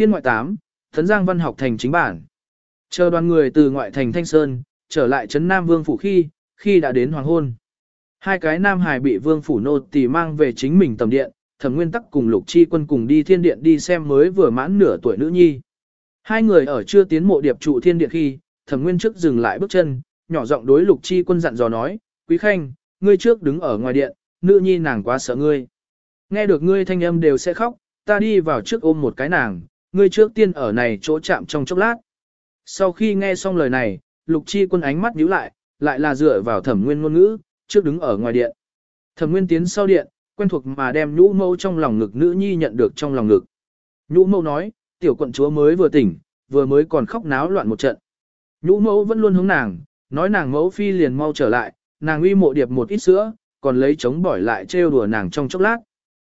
Phiên ngoại 8, Thấn Giang Văn học thành chính bản. Chờ đoàn người từ ngoại thành Thanh Sơn, trở lại trấn Nam Vương Phủ khi, khi đã đến hoàng hôn. Hai cái Nam Hải bị Vương Phủ nô tỳ mang về chính mình tầm điện, thẩm nguyên tắc cùng Lục Chi quân cùng đi thiên điện đi xem mới vừa mãn nửa tuổi nữ nhi. Hai người ở chưa tiến mộ điệp trụ thiên điện khi, thẩm nguyên trước dừng lại bước chân, nhỏ giọng đối Lục Chi quân dặn dò nói, Quý Khanh, ngươi trước đứng ở ngoài điện, nữ nhi nàng quá sợ ngươi. Nghe được ngươi thanh âm đều sẽ khóc, ta đi vào trước ôm một cái nàng, ngươi trước tiên ở này chỗ chạm trong chốc lát. Sau khi nghe xong lời này, lục chi quân ánh mắt nhíu lại, lại là dựa vào thẩm nguyên ngôn ngữ, trước đứng ở ngoài điện. Thẩm nguyên tiến sau điện, quen thuộc mà đem nhũ mâu trong lòng ngực nữ nhi nhận được trong lòng ngực. Nhũ mâu nói, tiểu quận chúa mới vừa tỉnh, vừa mới còn khóc náo loạn một trận. Nhũ mẫu vẫn luôn hướng nàng, nói nàng mẫu phi liền mau trở lại, nàng uy mộ điệp một ít sữa, còn lấy chống bỏi lại trêu đùa nàng trong chốc lát.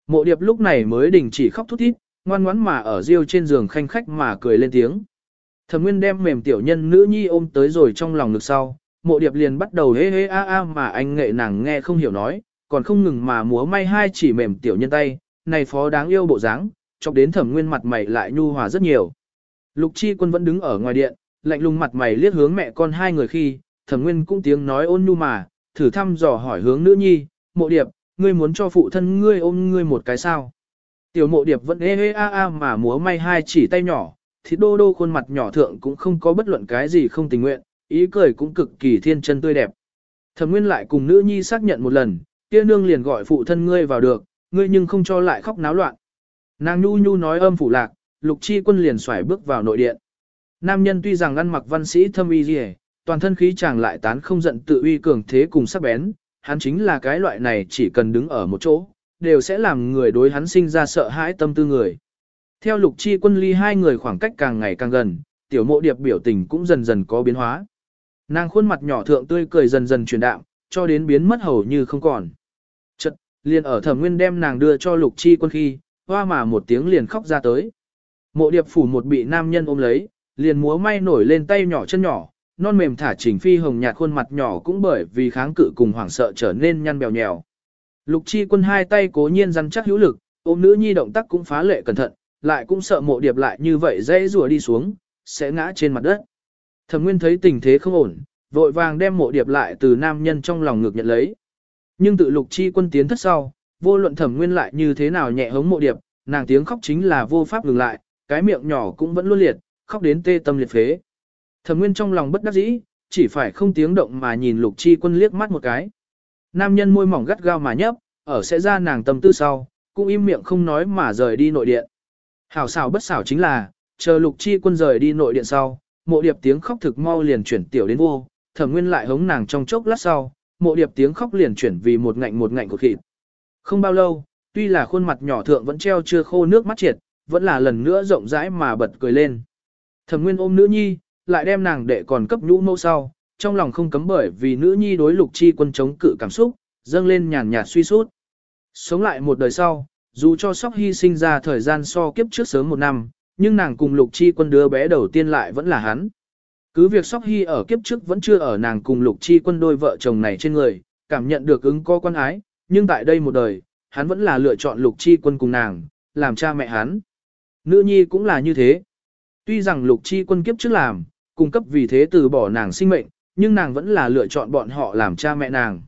Mộ điệp lúc này mới đình chỉ khóc thút thít, ngoan ngoãn mà ở riêu trên giường khanh khách mà cười lên tiếng. Thẩm Nguyên đem mềm tiểu nhân nữ nhi ôm tới rồi trong lòng ngực sau, mộ điệp liền bắt đầu hê hê a a mà anh nghệ nàng nghe không hiểu nói, còn không ngừng mà múa may hai chỉ mềm tiểu nhân tay, này phó đáng yêu bộ dáng, chọc đến Thẩm Nguyên mặt mày lại nhu hòa rất nhiều. Lục Chi Quân vẫn đứng ở ngoài điện, lạnh lùng mặt mày liếc hướng mẹ con hai người khi, Thẩm Nguyên cũng tiếng nói ôn nhu mà, thử thăm dò hỏi hướng nữ nhi, "Mộ Điệp, ngươi muốn cho phụ thân ngươi ôm ngươi một cái sao?" Tiểu Mộ Điệp vẫn ê ê a a mà múa may hai chỉ tay nhỏ, thì đô đô khuôn mặt nhỏ thượng cũng không có bất luận cái gì không tình nguyện, ý cười cũng cực kỳ thiên chân tươi đẹp. Thẩm Nguyên lại cùng nữ nhi xác nhận một lần, kia nương liền gọi phụ thân ngươi vào được, ngươi nhưng không cho lại khóc náo loạn. Nàng nhu nhu nói âm phủ lạc, lục chi quân liền xoải bước vào nội điện. Nam nhân tuy rằng ăn mặc văn sĩ thâm y gì toàn thân khí chàng lại tán không giận tự uy cường thế cùng sắc bén, hắn chính là cái loại này chỉ cần đứng ở một chỗ, đều sẽ làm người đối hắn sinh ra sợ hãi tâm tư người. Theo lục chi quân ly hai người khoảng cách càng ngày càng gần, tiểu mộ điệp biểu tình cũng dần dần có biến hóa. Nàng khuôn mặt nhỏ thượng tươi cười dần dần chuyển đạm, cho đến biến mất hầu như không còn. Chật, liền ở thẩm nguyên đem nàng đưa cho lục chi quân khi, hoa mà một tiếng liền khóc ra tới. Mộ điệp phủ một bị nam nhân ôm lấy, liền múa may nổi lên tay nhỏ chân nhỏ, non mềm thả chỉnh phi hồng nhạt khuôn mặt nhỏ cũng bởi vì kháng cự cùng hoảng sợ trở nên nhăn bèo nhèo. Lục chi quân hai tay cố nhiên rắn chắc hữu lực, ôm nữ nhi động tác cũng phá lệ cẩn thận, lại cũng sợ mộ điệp lại như vậy dễ rùa đi xuống, sẽ ngã trên mặt đất. Thẩm Nguyên thấy tình thế không ổn, vội vàng đem mộ điệp lại từ nam nhân trong lòng ngược nhận lấy. Nhưng tự lục chi quân tiến thất sau, vô luận Thẩm Nguyên lại như thế nào nhẹ hống mộ điệp, nàng tiếng khóc chính là vô pháp ngừng lại, cái miệng nhỏ cũng vẫn luôn liệt, khóc đến tê tâm liệt phế. Thẩm Nguyên trong lòng bất đắc dĩ, chỉ phải không tiếng động mà nhìn Lục Chi Quân liếc mắt một cái. Nam nhân môi mỏng gắt gao mà nhấp, ở sẽ ra nàng tâm tư sau, cũng im miệng không nói mà rời đi nội điện. Hảo xảo bất xảo chính là, chờ Lục Chi Quân rời đi nội điện sau, mộ điệp tiếng khóc thực mau liền chuyển tiểu đến vô, Thẩm Nguyên lại hống nàng trong chốc lát sau, mộ điệp tiếng khóc liền chuyển vì một ngạnh một ngạnh của thịt. Không bao lâu, tuy là khuôn mặt nhỏ thượng vẫn treo chưa khô nước mắt triệt, vẫn là lần nữa rộng rãi mà bật cười lên. Thẩm Nguyên ôm nữ nhi, lại đem nàng đệ còn cấp nhũ mâu sau, trong lòng không cấm bởi vì nữ nhi đối lục chi quân chống cự cảm xúc, dâng lên nhàn nhạt suy sút. Sống lại một đời sau, dù cho sóc hy sinh ra thời gian so kiếp trước sớm một năm, nhưng nàng cùng lục chi quân đứa bé đầu tiên lại vẫn là hắn. Cứ việc sóc hy ở kiếp trước vẫn chưa ở nàng cùng lục chi quân đôi vợ chồng này trên người, cảm nhận được ứng co quan ái, nhưng tại đây một đời, hắn vẫn là lựa chọn lục chi quân cùng nàng, làm cha mẹ hắn. Nữ nhi cũng là như thế. Tuy rằng lục chi quân kiếp trước làm, cung cấp vì thế từ bỏ nàng sinh mệnh, nhưng nàng vẫn là lựa chọn bọn họ làm cha mẹ nàng.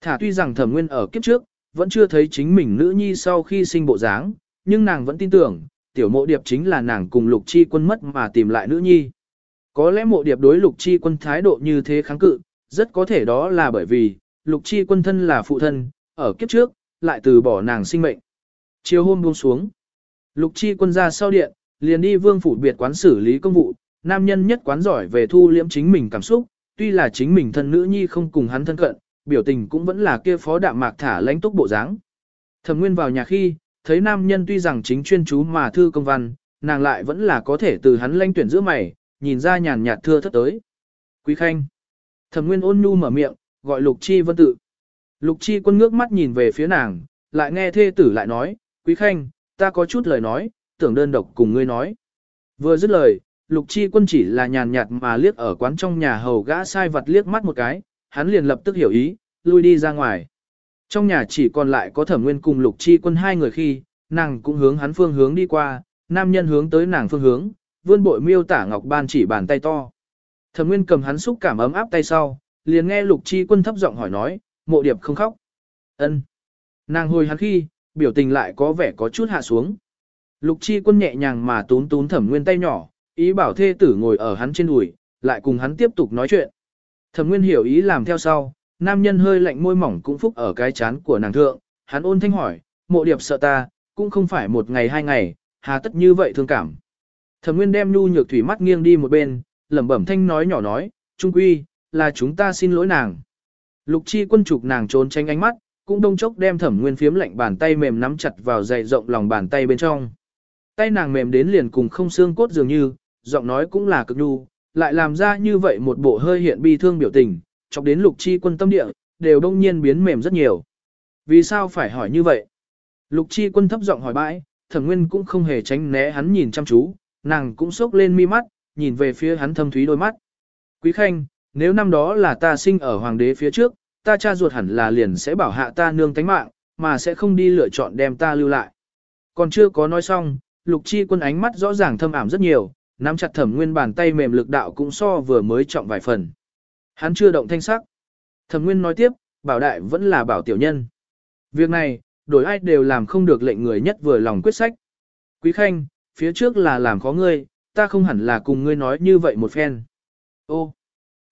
Thả tuy rằng thẩm nguyên ở kiếp trước, vẫn chưa thấy chính mình nữ nhi sau khi sinh bộ dáng, nhưng nàng vẫn tin tưởng, tiểu mộ điệp chính là nàng cùng lục chi quân mất mà tìm lại nữ nhi. Có lẽ mộ điệp đối lục chi quân thái độ như thế kháng cự, rất có thể đó là bởi vì, lục chi quân thân là phụ thân, ở kiếp trước, lại từ bỏ nàng sinh mệnh. Chiều hôm buông xuống, lục chi quân ra sau điện, liền đi vương phủ biệt quán xử lý công vụ, nam nhân nhất quán giỏi về thu liễm chính mình cảm xúc, tuy là chính mình thân nữ nhi không cùng hắn thân cận, biểu tình cũng vẫn là kia phó đạm mạc thả lãnh túc bộ dáng. Thẩm Nguyên vào nhà khi, thấy nam nhân tuy rằng chính chuyên chú mà thư công văn, nàng lại vẫn là có thể từ hắn lãnh tuyển giữa mày, nhìn ra nhàn nhạt thưa thất tới. Quý Khanh. Thẩm Nguyên ôn nhu mở miệng, gọi Lục Chi Vân tự. Lục Chi quân ngước mắt nhìn về phía nàng, lại nghe thê tử lại nói, Quý Khanh, ta có chút lời nói, tưởng đơn độc cùng ngươi nói. Vừa dứt lời, Lục Chi Quân chỉ là nhàn nhạt mà liếc ở quán trong nhà hầu gã sai vật liếc mắt một cái, hắn liền lập tức hiểu ý, lui đi ra ngoài. Trong nhà chỉ còn lại có Thẩm Nguyên cùng Lục Chi Quân hai người khi, nàng cũng hướng hắn phương hướng đi qua, nam nhân hướng tới nàng phương hướng, vươn bội miêu tả ngọc ban chỉ bàn tay to. Thẩm Nguyên cầm hắn xúc cảm ấm áp tay sau, liền nghe Lục Chi Quân thấp giọng hỏi nói, "Mộ Điệp không khóc?" "Ân." Nàng hồi hắn khi, biểu tình lại có vẻ có chút hạ xuống. Lục Chi Quân nhẹ nhàng mà tún tún Thẩm Nguyên tay nhỏ, ý bảo thê tử ngồi ở hắn trên đùi, lại cùng hắn tiếp tục nói chuyện. Thẩm Nguyên hiểu ý làm theo sau, nam nhân hơi lạnh môi mỏng cũng phúc ở cái chán của nàng thượng, hắn ôn thanh hỏi, "Mộ Điệp sợ ta, cũng không phải một ngày hai ngày, hà tất như vậy thương cảm." Thẩm Nguyên đem nhu nhược thủy mắt nghiêng đi một bên, lẩm bẩm thanh nói nhỏ nói, trung quy, là chúng ta xin lỗi nàng. Lục chi quân trục nàng trốn tránh ánh mắt, cũng đông chốc đem thẩm nguyên phiếm lạnh bàn tay mềm nắm chặt vào dày rộng lòng bàn tay bên trong. Tay nàng mềm đến liền cùng không xương cốt dường như, giọng nói cũng là cực nhu, lại làm ra như vậy một bộ hơi hiện bi thương biểu tình, chọc đến lục chi quân tâm địa, đều đông nhiên biến mềm rất nhiều. Vì sao phải hỏi như vậy? Lục chi quân thấp giọng hỏi bãi, thẩm nguyên cũng không hề tránh né hắn nhìn chăm chú, nàng cũng sốc lên mi mắt, nhìn về phía hắn thâm thúy đôi mắt. Quý Khanh, nếu năm đó là ta sinh ở hoàng đế phía trước, ta cha ruột hẳn là liền sẽ bảo hạ ta nương tánh mạng, mà sẽ không đi lựa chọn đem ta lưu lại. Còn chưa có nói xong, lục chi quân ánh mắt rõ ràng thâm ảm rất nhiều, nắm chặt thẩm nguyên bàn tay mềm lực đạo cũng so vừa mới trọng vài phần. Hắn chưa động thanh sắc. Thẩm nguyên nói tiếp, bảo đại vẫn là bảo tiểu nhân. Việc này, đổi ai đều làm không được lệnh người nhất vừa lòng quyết sách. Quý Khanh, phía trước là làm khó ngươi, ta không hẳn là cùng ngươi nói như vậy một phen. Ô,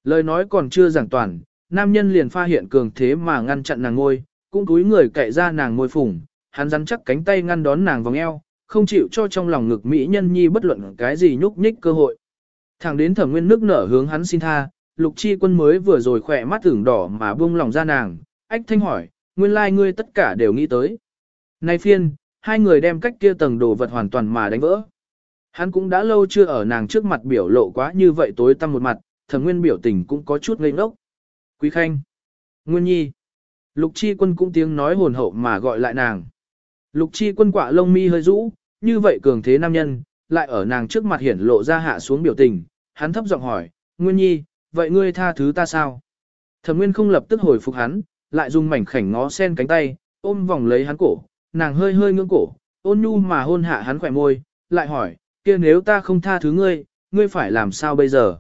lời nói còn chưa giảng toàn, nam nhân liền pha hiện cường thế mà ngăn chặn nàng ngôi, cũng túi người cậy ra nàng ngôi phủng, hắn rắn chắc cánh tay ngăn đón nàng vòng eo, không chịu cho trong lòng ngực mỹ nhân nhi bất luận cái gì nhúc nhích cơ hội. Thẳng đến thẩm nguyên nước nở hướng hắn xin tha, lục chi quân mới vừa rồi khỏe mắt tưởng đỏ mà buông lòng ra nàng, ách thanh hỏi, nguyên lai like ngươi tất cả đều nghĩ tới. Nay phiên, hai người đem cách kia tầng đồ vật hoàn toàn mà đánh vỡ. Hắn cũng đã lâu chưa ở nàng trước mặt biểu lộ quá như vậy tối tăm một mặt, thẩm nguyên biểu tình cũng có chút ngây ngốc. Quý Khanh, Nguyên Nhi, Lục Chi Quân cũng tiếng nói hồn hậu mà gọi lại nàng. Lục Chi Quân quạ lông mi hơi rũ, như vậy cường thế nam nhân, lại ở nàng trước mặt hiển lộ ra hạ xuống biểu tình, hắn thấp giọng hỏi, Nguyên Nhi, vậy ngươi tha thứ ta sao? Thẩm Nguyên không lập tức hồi phục hắn, lại dùng mảnh khảnh ngó sen cánh tay, ôm vòng lấy hắn cổ, nàng hơi hơi ngưỡng cổ, ôn nhu mà hôn hạ hắn khỏe môi, lại hỏi, kia nếu ta không tha thứ ngươi, ngươi phải làm sao bây giờ?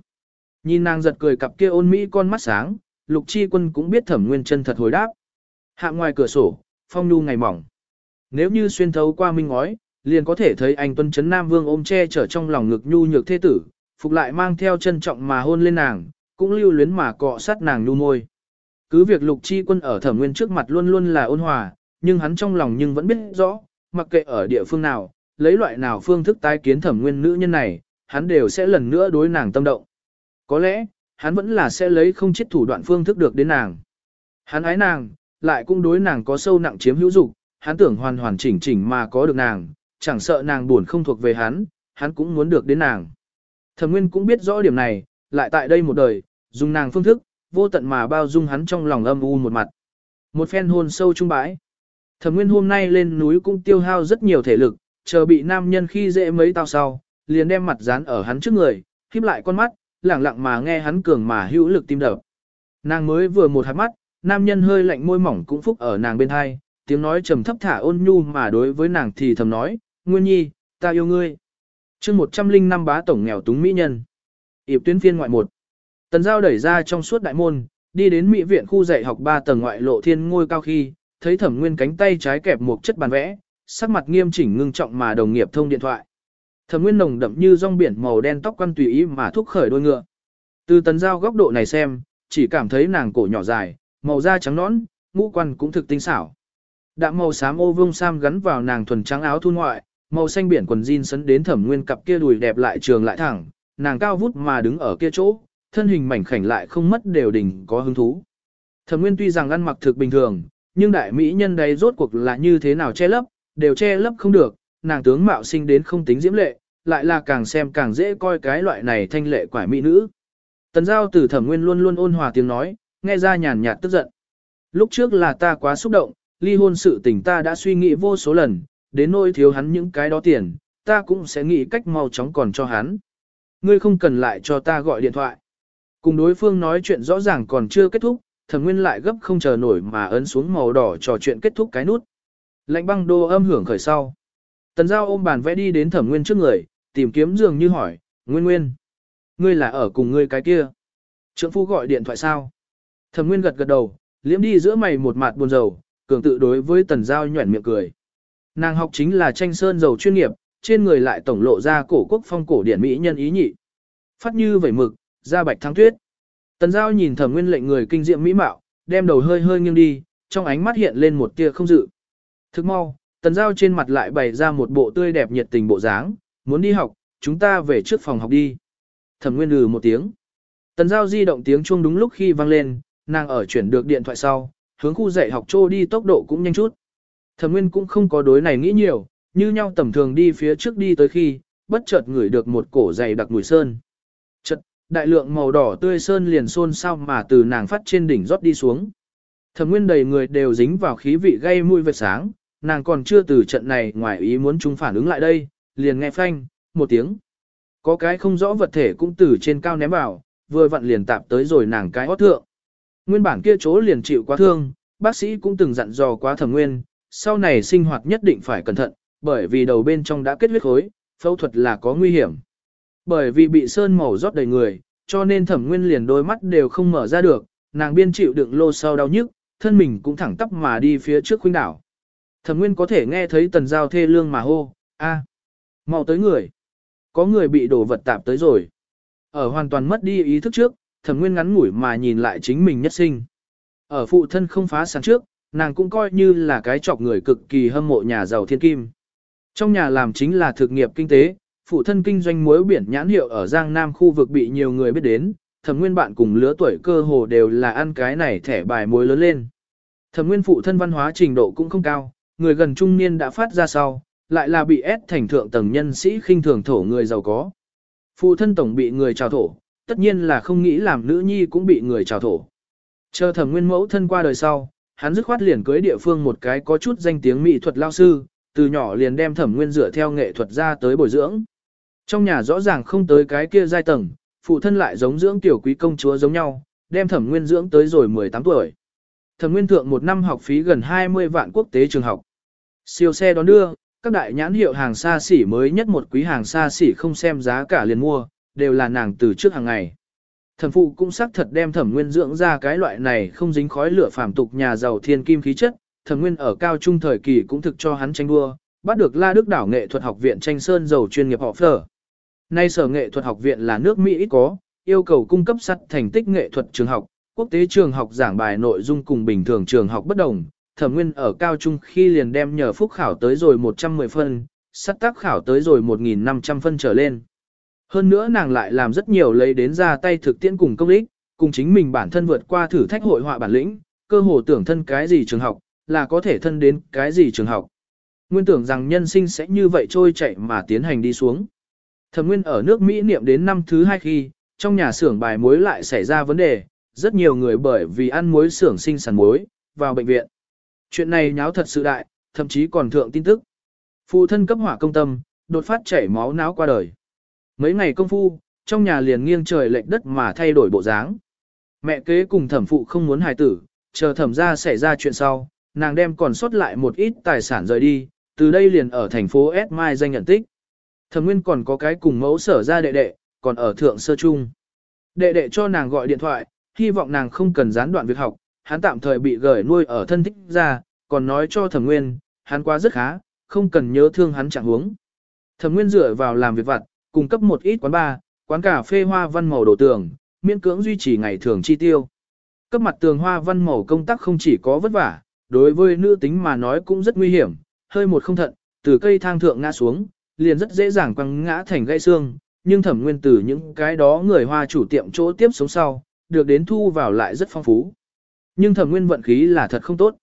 Nhìn nàng giật cười cặp kia ôn mỹ con mắt sáng, lục chi quân cũng biết thẩm nguyên chân thật hồi đáp. Hạ ngoài cửa sổ, phong nhu ngày mỏng. Nếu như xuyên thấu qua minh ngói, liền có thể thấy anh tuân chấn Nam Vương ôm che chở trong lòng ngực nhu nhược thế tử, phục lại mang theo trân trọng mà hôn lên nàng, cũng lưu luyến mà cọ sát nàng nhu môi. Cứ việc lục chi quân ở thẩm nguyên trước mặt luôn luôn là ôn hòa, nhưng hắn trong lòng nhưng vẫn biết rõ, mặc kệ ở địa phương nào, lấy loại nào phương thức tái kiến thẩm nguyên nữ nhân này, hắn đều sẽ lần nữa đối nàng tâm động. Có lẽ, hắn vẫn là sẽ lấy không chết thủ đoạn phương thức được đến nàng. Hắn ái nàng, lại cũng đối nàng có sâu nặng chiếm hữu dục, hắn tưởng hoàn hoàn chỉnh chỉnh mà có được nàng, chẳng sợ nàng buồn không thuộc về hắn, hắn cũng muốn được đến nàng. Thẩm Nguyên cũng biết rõ điểm này, lại tại đây một đời, dùng nàng phương thức, vô tận mà bao dung hắn trong lòng âm u một mặt. Một phen hôn sâu trung bãi. Thẩm Nguyên hôm nay lên núi cũng tiêu hao rất nhiều thể lực, chờ bị nam nhân khi dễ mấy tao sau, liền đem mặt dán ở hắn trước người, khép lại con mắt, lặng lặng mà nghe hắn cường mà hữu lực tim đập. Nàng mới vừa một hạt mắt, nam nhân hơi lạnh môi mỏng cũng phúc ở nàng bên hai, tiếng nói trầm thấp thả ôn nhu mà đối với nàng thì thầm nói, Nguyên Nhi, ta yêu ngươi. chương 105 bá tổng nghèo túng mỹ nhân. Yệp tuyến phiên ngoại một. Tần giao đẩy ra trong suốt đại môn, đi đến mỹ viện khu dạy học 3 tầng ngoại lộ thiên ngôi cao khi, thấy thẩm nguyên cánh tay trái kẹp một chất bàn vẽ, sắc mặt nghiêm chỉnh ngưng trọng mà đồng nghiệp thông điện thoại. Thẩm Nguyên nồng đậm như rong biển màu đen tóc quăn tùy ý mà thúc khởi đôi ngựa. Từ Tần giao góc độ này xem, chỉ cảm thấy nàng cổ nhỏ dài, màu da trắng nõn, ngũ quan cũng thực tinh xảo. Đạm màu xám ô vương sam gắn vào nàng thuần trắng áo thu ngoại, màu xanh biển quần jean sấn đến Thẩm Nguyên cặp kia đùi đẹp lại trường lại thẳng, nàng cao vút mà đứng ở kia chỗ, thân hình mảnh khảnh lại không mất đều đỉnh có hứng thú. Thẩm Nguyên tuy rằng ăn mặc thực bình thường, nhưng đại mỹ nhân đấy rốt cuộc là như thế nào che lấp, đều che lấp không được, nàng tướng mạo sinh đến không tính diễm lệ, lại là càng xem càng dễ coi cái loại này thanh lệ quải mỹ nữ. Tần giao từ thẩm nguyên luôn luôn ôn hòa tiếng nói, nghe ra nhàn nhạt tức giận. Lúc trước là ta quá xúc động, ly hôn sự tình ta đã suy nghĩ vô số lần, đến nỗi thiếu hắn những cái đó tiền, ta cũng sẽ nghĩ cách mau chóng còn cho hắn. Ngươi không cần lại cho ta gọi điện thoại. Cùng đối phương nói chuyện rõ ràng còn chưa kết thúc, thẩm nguyên lại gấp không chờ nổi mà ấn xuống màu đỏ trò chuyện kết thúc cái nút. Lạnh băng đô âm hưởng khởi sau. Tần Giao ôm bàn vẽ đi đến thẩm nguyên trước người, tìm kiếm dường như hỏi, Nguyên Nguyên, ngươi là ở cùng ngươi cái kia. Trượng phu gọi điện thoại sao? Thẩm Nguyên gật gật đầu, liễm đi giữa mày một mặt buồn rầu, cường tự đối với Tần Giao nhuẩn miệng cười. Nàng học chính là tranh sơn dầu chuyên nghiệp, trên người lại tổng lộ ra cổ quốc phong cổ điển mỹ nhân ý nhị. Phát như vẩy mực, da bạch thăng tuyết. Tần Giao nhìn Thẩm Nguyên lệnh người kinh diệm mỹ mạo, đem đầu hơi hơi nghiêng đi, trong ánh mắt hiện lên một tia không dự. Thức mau, Tần Giao trên mặt lại bày ra một bộ tươi đẹp nhiệt tình bộ dáng, muốn đi học, chúng ta về trước phòng học đi. Thẩm Nguyên lừ một tiếng. Tần Giao di động tiếng chuông đúng lúc khi vang lên, nàng ở chuyển được điện thoại sau, hướng khu dạy học trô đi tốc độ cũng nhanh chút. Thẩm Nguyên cũng không có đối này nghĩ nhiều, như nhau tầm thường đi phía trước đi tới khi, bất chợt ngửi được một cổ dày đặc mùi sơn. Chợt, đại lượng màu đỏ tươi sơn liền xôn sao mà từ nàng phát trên đỉnh rót đi xuống. Thẩm Nguyên đầy người đều dính vào khí vị gây mùi vệt sáng, nàng còn chưa từ trận này ngoài ý muốn chúng phản ứng lại đây, liền nghe phanh, một tiếng. Có cái không rõ vật thể cũng từ trên cao ném vào, vừa vặn liền tạp tới rồi nàng cái hót thượng. Nguyên bản kia chỗ liền chịu quá thương, bác sĩ cũng từng dặn dò quá thẩm nguyên, sau này sinh hoạt nhất định phải cẩn thận, bởi vì đầu bên trong đã kết huyết khối, phẫu thuật là có nguy hiểm. Bởi vì bị sơn màu rót đầy người, cho nên thẩm nguyên liền đôi mắt đều không mở ra được, nàng biên chịu đựng lô sau đau nhức, thân mình cũng thẳng tắp mà đi phía trước khuynh đảo. Thẩm nguyên có thể nghe thấy tần giao thê lương mà hô, a, mau tới người. Có người bị đổ vật tạp tới rồi. Ở hoàn toàn mất đi ý thức trước, thẩm nguyên ngắn ngủi mà nhìn lại chính mình nhất sinh. Ở phụ thân không phá sản trước, nàng cũng coi như là cái chọc người cực kỳ hâm mộ nhà giàu thiên kim. Trong nhà làm chính là thực nghiệp kinh tế, phụ thân kinh doanh muối biển nhãn hiệu ở Giang Nam khu vực bị nhiều người biết đến, thẩm nguyên bạn cùng lứa tuổi cơ hồ đều là ăn cái này thẻ bài muối lớn lên. Thẩm nguyên phụ thân văn hóa trình độ cũng không cao, người gần trung niên đã phát ra sau, lại là bị ép thành thượng tầng nhân sĩ khinh thường thổ người giàu có. Phụ thân tổng bị người trào thổ, tất nhiên là không nghĩ làm nữ nhi cũng bị người trào thổ. Chờ thẩm nguyên mẫu thân qua đời sau, hắn dứt khoát liền cưới địa phương một cái có chút danh tiếng mỹ thuật lao sư, từ nhỏ liền đem thẩm nguyên dựa theo nghệ thuật ra tới bồi dưỡng. Trong nhà rõ ràng không tới cái kia giai tầng, phụ thân lại giống dưỡng tiểu quý công chúa giống nhau, đem thẩm nguyên dưỡng tới rồi 18 tuổi. Thẩm nguyên thượng một năm học phí gần 20 vạn quốc tế trường học. Siêu xe đón đưa, các đại nhãn hiệu hàng xa xỉ mới nhất một quý hàng xa xỉ không xem giá cả liền mua, đều là nàng từ trước hàng ngày. Thẩm phụ cũng xác thật đem thẩm nguyên dưỡng ra cái loại này không dính khói lửa phàm tục nhà giàu thiên kim khí chất, thẩm nguyên ở cao trung thời kỳ cũng thực cho hắn tranh đua, bắt được La Đức Đảo Nghệ thuật học viện tranh sơn giàu chuyên nghiệp họ phở. Nay sở nghệ thuật học viện là nước Mỹ ít có, yêu cầu cung cấp sắt thành tích nghệ thuật trường học, quốc tế trường học giảng bài nội dung cùng bình thường trường học bất đồng, thẩm nguyên ở cao trung khi liền đem nhờ phúc khảo tới rồi 110 phân, sắt tác khảo tới rồi 1.500 phân trở lên. Hơn nữa nàng lại làm rất nhiều lấy đến ra tay thực tiễn cùng công ích, cùng chính mình bản thân vượt qua thử thách hội họa bản lĩnh, cơ hồ tưởng thân cái gì trường học, là có thể thân đến cái gì trường học. Nguyên tưởng rằng nhân sinh sẽ như vậy trôi chạy mà tiến hành đi xuống. Thẩm Nguyên ở nước Mỹ niệm đến năm thứ hai khi, trong nhà xưởng bài muối lại xảy ra vấn đề, rất nhiều người bởi vì ăn muối xưởng sinh sản muối, vào bệnh viện. Chuyện này nháo thật sự đại, thậm chí còn thượng tin tức. Phụ thân cấp hỏa công tâm, đột phát chảy máu não qua đời. Mấy ngày công phu, trong nhà liền nghiêng trời lệch đất mà thay đổi bộ dáng. Mẹ kế cùng thẩm phụ không muốn hài tử, chờ thẩm ra xảy ra chuyện sau, nàng đem còn sót lại một ít tài sản rời đi, từ đây liền ở thành phố S Mai danh nhận tích. Thẩm Nguyên còn có cái cùng mẫu sở ra đệ đệ, còn ở thượng sơ trung. Đệ đệ cho nàng gọi điện thoại, hy vọng nàng không cần gián đoạn việc học, hắn tạm thời bị gửi nuôi ở thân thích ra, còn nói cho Thẩm Nguyên, hắn quá rất khá, không cần nhớ thương hắn chẳng huống. Thẩm Nguyên dựa vào làm việc vặt, cung cấp một ít quán bar, quán cà phê hoa văn màu đổ tường, miễn cưỡng duy trì ngày thường chi tiêu. Cấp mặt tường hoa văn màu công tác không chỉ có vất vả, đối với nữ tính mà nói cũng rất nguy hiểm, hơi một không thận, từ cây thang thượng ngã xuống, liền rất dễ dàng quăng ngã thành gãy xương, nhưng thẩm nguyên từ những cái đó người hoa chủ tiệm chỗ tiếp sống sau, được đến thu vào lại rất phong phú. Nhưng thẩm nguyên vận khí là thật không tốt.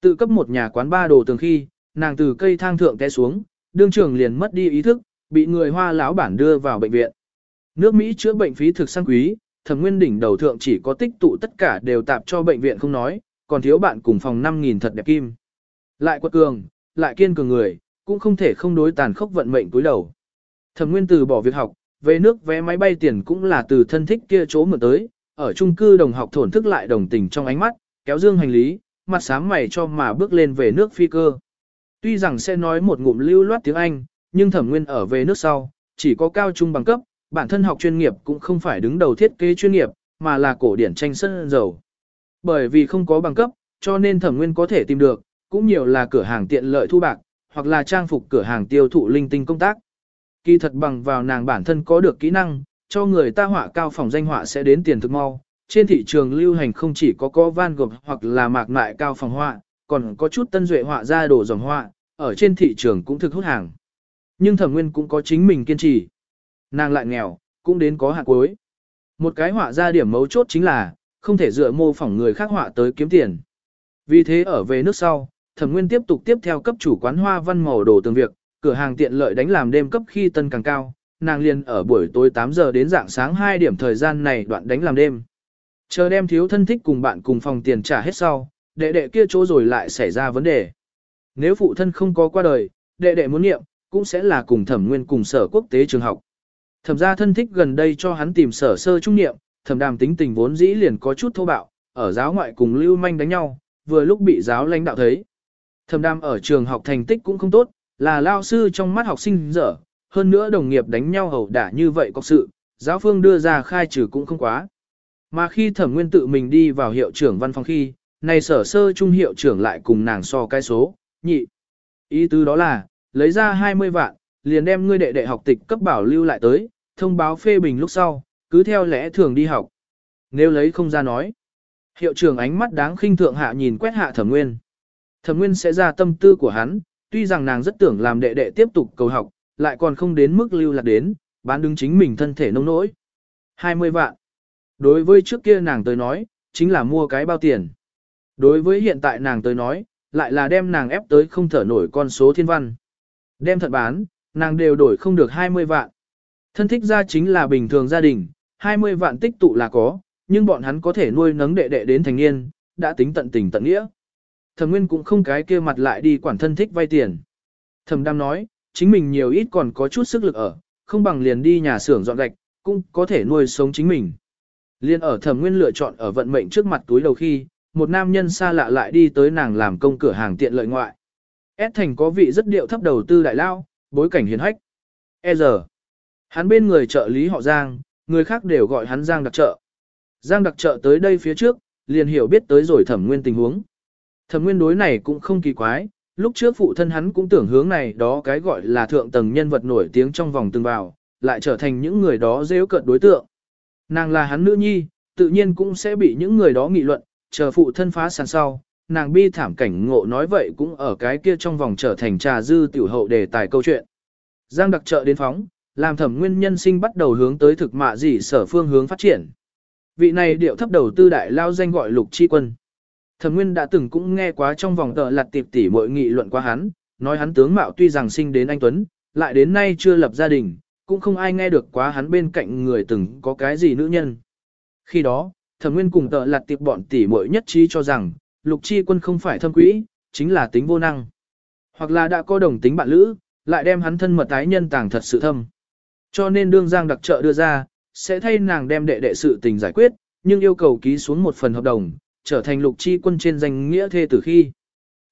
Tự cấp một nhà quán ba đồ tường khi, nàng từ cây thang thượng té xuống, đương trường liền mất đi ý thức, bị người hoa lão bản đưa vào bệnh viện. Nước Mỹ chữa bệnh phí thực sang quý, thẩm nguyên đỉnh đầu thượng chỉ có tích tụ tất cả đều tạp cho bệnh viện không nói, còn thiếu bạn cùng phòng 5.000 thật đẹp kim. Lại quật cường, lại kiên cường người, cũng không thể không đối tàn khốc vận mệnh túi đầu. Thẩm Nguyên từ bỏ việc học, về nước vé máy bay tiền cũng là từ thân thích kia chỗ mượn tới, ở chung cư đồng học thổn thức lại đồng tình trong ánh mắt, kéo dương hành lý, mặt sáng mày cho mà bước lên về nước phi cơ. Tuy rằng sẽ nói một ngụm lưu loát tiếng Anh, nhưng thẩm nguyên ở về nước sau, chỉ có cao trung bằng cấp, bản thân học chuyên nghiệp cũng không phải đứng đầu thiết kế chuyên nghiệp, mà là cổ điển tranh sân dầu. Bởi vì không có bằng cấp, cho nên thẩm nguyên có thể tìm được, cũng nhiều là cửa hàng tiện lợi thu bạc, hoặc là trang phục cửa hàng tiêu thụ linh tinh công tác. Kỳ thật bằng vào nàng bản thân có được kỹ năng, cho người ta họa cao phòng danh họa sẽ đến tiền thực mau. Trên thị trường lưu hành không chỉ có có van gộp hoặc là mạc mại cao phòng họa, còn có chút tân duệ họa ra đồ dòng họa, ở trên thị trường cũng thực hút hàng. Nhưng thẩm nguyên cũng có chính mình kiên trì. Nàng lại nghèo, cũng đến có hạt cuối. Một cái họa ra điểm mấu chốt chính là, không thể dựa mô phỏng người khác họa tới kiếm tiền. Vì thế ở về nước sau, thẩm nguyên tiếp tục tiếp theo cấp chủ quán hoa văn màu đồ tường việc, cửa hàng tiện lợi đánh làm đêm cấp khi tân càng cao, nàng liền ở buổi tối 8 giờ đến dạng sáng 2 điểm thời gian này đoạn đánh làm đêm. Chờ đem thiếu thân thích cùng bạn cùng phòng tiền trả hết sau, đệ đệ kia chỗ rồi lại xảy ra vấn đề. Nếu phụ thân không có qua đời, đệ đệ muốn nghiệm, cũng sẽ là cùng thẩm nguyên cùng sở quốc tế trường học. Thẩm gia thân thích gần đây cho hắn tìm sở sơ trung nghiệm, thẩm đàm tính tình vốn dĩ liền có chút thô bạo, ở giáo ngoại cùng lưu manh đánh nhau, vừa lúc bị giáo lãnh đạo thấy. Thẩm đàm ở trường học thành tích cũng không tốt, là lao sư trong mắt học sinh dở, hơn nữa đồng nghiệp đánh nhau hầu đả như vậy có sự, giáo phương đưa ra khai trừ cũng không quá. Mà khi thẩm nguyên tự mình đi vào hiệu trưởng văn phòng khi, này sở sơ trung hiệu trưởng lại cùng nàng so cái số, nhị. Ý tứ đó là, lấy ra 20 vạn, liền đem ngươi đệ đệ học tịch cấp bảo lưu lại tới, thông báo phê bình lúc sau, cứ theo lẽ thường đi học. Nếu lấy không ra nói. Hiệu trưởng ánh mắt đáng khinh thượng hạ nhìn quét hạ thẩm nguyên. Thẩm nguyên sẽ ra tâm tư của hắn, tuy rằng nàng rất tưởng làm đệ đệ tiếp tục cầu học, lại còn không đến mức lưu lạc đến, bán đứng chính mình thân thể nông nỗi. 20 vạn. Đối với trước kia nàng tới nói, chính là mua cái bao tiền. Đối với hiện tại nàng tới nói, lại là đem nàng ép tới không thở nổi con số thiên văn. Đem thật bán, nàng đều đổi không được 20 vạn. Thân thích ra chính là bình thường gia đình, 20 vạn tích tụ là có, nhưng bọn hắn có thể nuôi nấng đệ đệ đến thành niên, đã tính tận tình tận nghĩa. Thẩm Nguyên cũng không cái kia mặt lại đi quản thân thích vay tiền. Thẩm Đam nói, chính mình nhiều ít còn có chút sức lực ở, không bằng liền đi nhà xưởng dọn gạch, cũng có thể nuôi sống chính mình. Liên ở Thẩm Nguyên lựa chọn ở vận mệnh trước mặt túi đầu khi, một nam nhân xa lạ lại đi tới nàng làm công cửa hàng tiện lợi ngoại. S thành có vị rất điệu thấp đầu tư đại lao, bối cảnh hiền hách. E giờ, hắn bên người trợ lý họ Giang, người khác đều gọi hắn Giang đặc trợ. Giang đặc trợ tới đây phía trước, liền hiểu biết tới rồi thẩm nguyên tình huống. Thẩm nguyên đối này cũng không kỳ quái, lúc trước phụ thân hắn cũng tưởng hướng này đó cái gọi là thượng tầng nhân vật nổi tiếng trong vòng từng vào, lại trở thành những người đó dễ cận đối tượng. Nàng là hắn nữ nhi, tự nhiên cũng sẽ bị những người đó nghị luận, chờ phụ thân phá sản sau, nàng bi thảm cảnh ngộ nói vậy cũng ở cái kia trong vòng trở thành trà dư tiểu hậu đề tài câu chuyện. Giang đặc trợ đến phóng, làm thẩm nguyên nhân sinh bắt đầu hướng tới thực mạ gì sở phương hướng phát triển. Vị này điệu thấp đầu tư đại lao danh gọi lục chi quân. Thẩm nguyên đã từng cũng nghe quá trong vòng tờ lặt tiệp tỉ mọi nghị luận qua hắn, nói hắn tướng mạo tuy rằng sinh đến anh Tuấn, lại đến nay chưa lập gia đình, cũng không ai nghe được quá hắn bên cạnh người từng có cái gì nữ nhân. Khi đó, thẩm nguyên cùng tờ lặt tiệp bọn tỉ muội nhất trí cho rằng, lục chi quân không phải thâm quỹ, chính là tính vô năng. Hoặc là đã có đồng tính bạn lữ, lại đem hắn thân mật tái nhân tàng thật sự thâm. Cho nên đương giang đặc trợ đưa ra, sẽ thay nàng đem đệ đệ sự tình giải quyết, nhưng yêu cầu ký xuống một phần hợp đồng, trở thành lục chi quân trên danh nghĩa thê từ khi.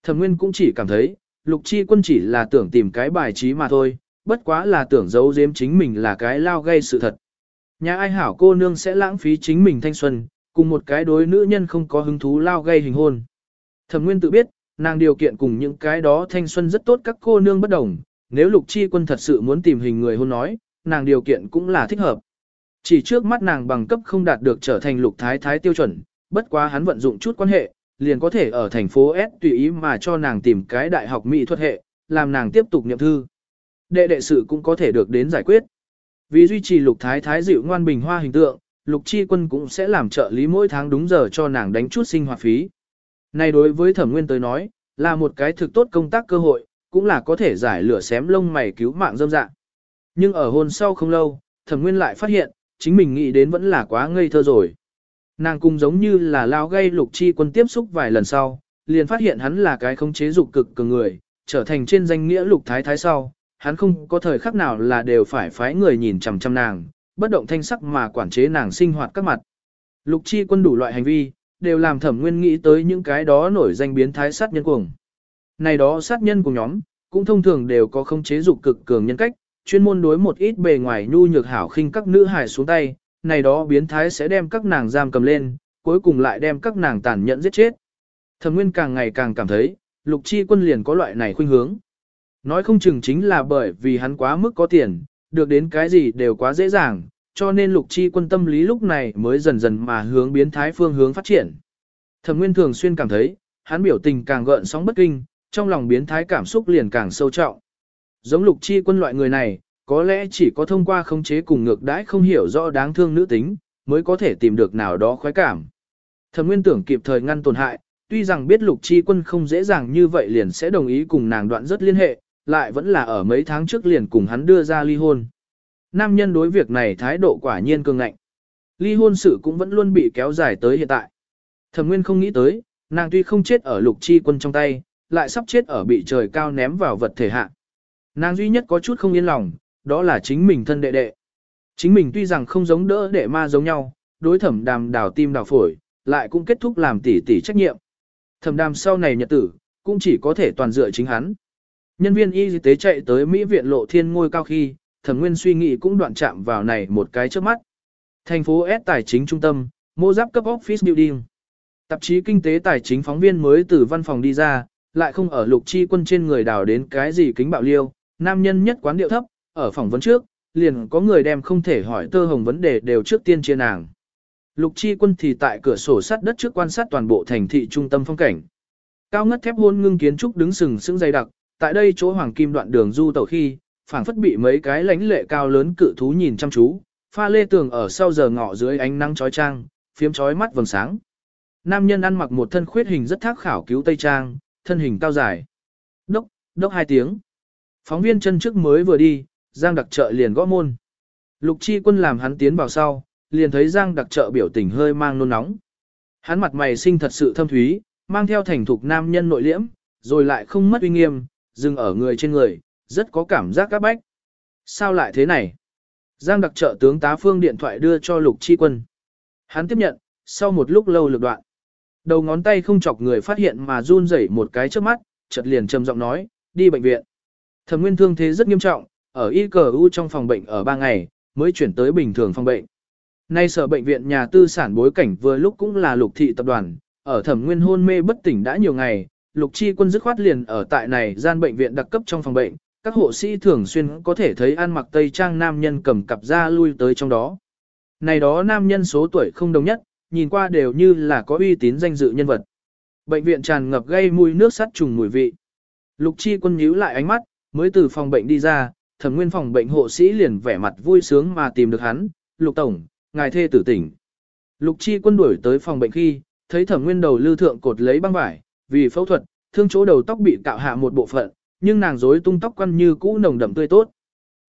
Thẩm Nguyên cũng chỉ cảm thấy, lục chi quân chỉ là tưởng tìm cái bài trí mà thôi, bất quá là tưởng giấu giếm chính mình là cái lao gây sự thật. Nhà ai hảo cô nương sẽ lãng phí chính mình thanh xuân, cùng một cái đối nữ nhân không có hứng thú lao gây hình hôn. Thẩm Nguyên tự biết, nàng điều kiện cùng những cái đó thanh xuân rất tốt các cô nương bất đồng, nếu lục chi quân thật sự muốn tìm hình người hôn nói, nàng điều kiện cũng là thích hợp. Chỉ trước mắt nàng bằng cấp không đạt được trở thành lục thái thái tiêu chuẩn, bất quá hắn vận dụng chút quan hệ, liền có thể ở thành phố S tùy ý mà cho nàng tìm cái đại học mỹ thuật hệ, làm nàng tiếp tục niệm thư. Đệ đệ sự cũng có thể được đến giải quyết. Vì duy trì lục thái thái dịu ngoan bình hoa hình tượng, lục chi quân cũng sẽ làm trợ lý mỗi tháng đúng giờ cho nàng đánh chút sinh hoạt phí. Này đối với thẩm nguyên tới nói, là một cái thực tốt công tác cơ hội, cũng là có thể giải lửa xém lông mày cứu mạng dâm dạng. Nhưng ở hôn sau không lâu, thẩm nguyên lại phát hiện, chính mình nghĩ đến vẫn là quá ngây thơ rồi. Nàng cũng giống như là lao gây lục chi quân tiếp xúc vài lần sau, liền phát hiện hắn là cái không chế dục cực cường người, trở thành trên danh nghĩa lục thái thái sau, hắn không có thời khắc nào là đều phải phái người nhìn chằm chằm nàng, bất động thanh sắc mà quản chế nàng sinh hoạt các mặt. Lục chi quân đủ loại hành vi, đều làm thẩm nguyên nghĩ tới những cái đó nổi danh biến thái sát nhân cuồng. Này đó sát nhân của nhóm, cũng thông thường đều có không chế dục cực cường nhân cách, chuyên môn đối một ít bề ngoài nhu nhược hảo khinh các nữ hài xuống tay, này đó biến thái sẽ đem các nàng giam cầm lên, cuối cùng lại đem các nàng tàn nhẫn giết chết. Thẩm Nguyên càng ngày càng cảm thấy, Lục Chi Quân liền có loại này khuynh hướng. Nói không chừng chính là bởi vì hắn quá mức có tiền, được đến cái gì đều quá dễ dàng, cho nên Lục Chi Quân tâm lý lúc này mới dần dần mà hướng biến thái phương hướng phát triển. Thẩm Nguyên thường xuyên cảm thấy, hắn biểu tình càng gợn sóng bất kinh, trong lòng biến thái cảm xúc liền càng sâu trọng. Giống Lục Chi Quân loại người này, có lẽ chỉ có thông qua khống chế cùng ngược đãi không hiểu rõ đáng thương nữ tính, mới có thể tìm được nào đó khoái cảm. Thẩm Nguyên tưởng kịp thời ngăn tổn hại, tuy rằng biết Lục Chi Quân không dễ dàng như vậy liền sẽ đồng ý cùng nàng đoạn rất liên hệ, lại vẫn là ở mấy tháng trước liền cùng hắn đưa ra ly hôn. Nam nhân đối việc này thái độ quả nhiên cường ngạnh. Ly hôn sự cũng vẫn luôn bị kéo dài tới hiện tại. Thẩm Nguyên không nghĩ tới, nàng tuy không chết ở Lục Chi Quân trong tay, lại sắp chết ở bị trời cao ném vào vật thể hạ. Nàng duy nhất có chút không yên lòng, đó là chính mình thân đệ đệ. Chính mình tuy rằng không giống đỡ đệ ma giống nhau, đối thẩm đàm đào tim đào phổi, lại cũng kết thúc làm tỷ tỷ trách nhiệm. Thẩm đàm sau này nhật tử, cũng chỉ có thể toàn dựa chính hắn. Nhân viên y tế chạy tới Mỹ viện lộ thiên ngôi cao khi, thẩm nguyên suy nghĩ cũng đoạn chạm vào này một cái trước mắt. Thành phố S tài chính trung tâm, mô giáp cấp office building. Tạp chí kinh tế tài chính phóng viên mới từ văn phòng đi ra, lại không ở lục chi quân trên người đào đến cái gì kính bạo liêu, nam nhân nhất quán điệu thấp, ở phỏng vấn trước, liền có người đem không thể hỏi tơ hồng vấn đề đều trước tiên chia nàng. Lục chi quân thì tại cửa sổ sắt đất trước quan sát toàn bộ thành thị trung tâm phong cảnh. Cao ngất thép hôn ngưng kiến trúc đứng sừng sững dày đặc, tại đây chỗ hoàng kim đoạn đường du tàu khi, phảng phất bị mấy cái lãnh lệ cao lớn cự thú nhìn chăm chú, pha lê tường ở sau giờ ngọ dưới ánh nắng chói trang, phiếm chói mắt vầng sáng. Nam nhân ăn mặc một thân khuyết hình rất thác khảo cứu tây trang, thân hình cao dài. Đốc, đốc hai tiếng. Phóng viên chân trước mới vừa đi, Giang đặc trợ liền gõ môn. Lục chi quân làm hắn tiến vào sau, liền thấy Giang đặc trợ biểu tình hơi mang nôn nóng. Hắn mặt mày sinh thật sự thâm thúy, mang theo thành thục nam nhân nội liễm, rồi lại không mất uy nghiêm, dừng ở người trên người, rất có cảm giác các bách. Sao lại thế này? Giang đặc trợ tướng tá phương điện thoại đưa cho lục chi quân. Hắn tiếp nhận, sau một lúc lâu lực đoạn. Đầu ngón tay không chọc người phát hiện mà run rẩy một cái trước mắt, chợt liền trầm giọng nói, đi bệnh viện. Thẩm nguyên thương thế rất nghiêm trọng, ở y cờ u trong phòng bệnh ở 3 ngày, mới chuyển tới bình thường phòng bệnh. Nay sở bệnh viện nhà tư sản bối cảnh vừa lúc cũng là lục thị tập đoàn, ở thẩm nguyên hôn mê bất tỉnh đã nhiều ngày, lục chi quân dứt khoát liền ở tại này gian bệnh viện đặc cấp trong phòng bệnh, các hộ sĩ thường xuyên có thể thấy ăn mặc tây trang nam nhân cầm cặp ra lui tới trong đó. Này đó nam nhân số tuổi không đồng nhất, nhìn qua đều như là có uy tín danh dự nhân vật. Bệnh viện tràn ngập gây mùi nước sắt trùng mùi vị. Lục chi quân nhíu lại ánh mắt, mới từ phòng bệnh đi ra, thẩm nguyên phòng bệnh hộ sĩ liền vẻ mặt vui sướng mà tìm được hắn, lục tổng, ngài thê tử tỉnh. Lục chi quân đuổi tới phòng bệnh khi, thấy thẩm nguyên đầu lưu thượng cột lấy băng vải, vì phẫu thuật, thương chỗ đầu tóc bị cạo hạ một bộ phận, nhưng nàng rối tung tóc quăn như cũ nồng đậm tươi tốt.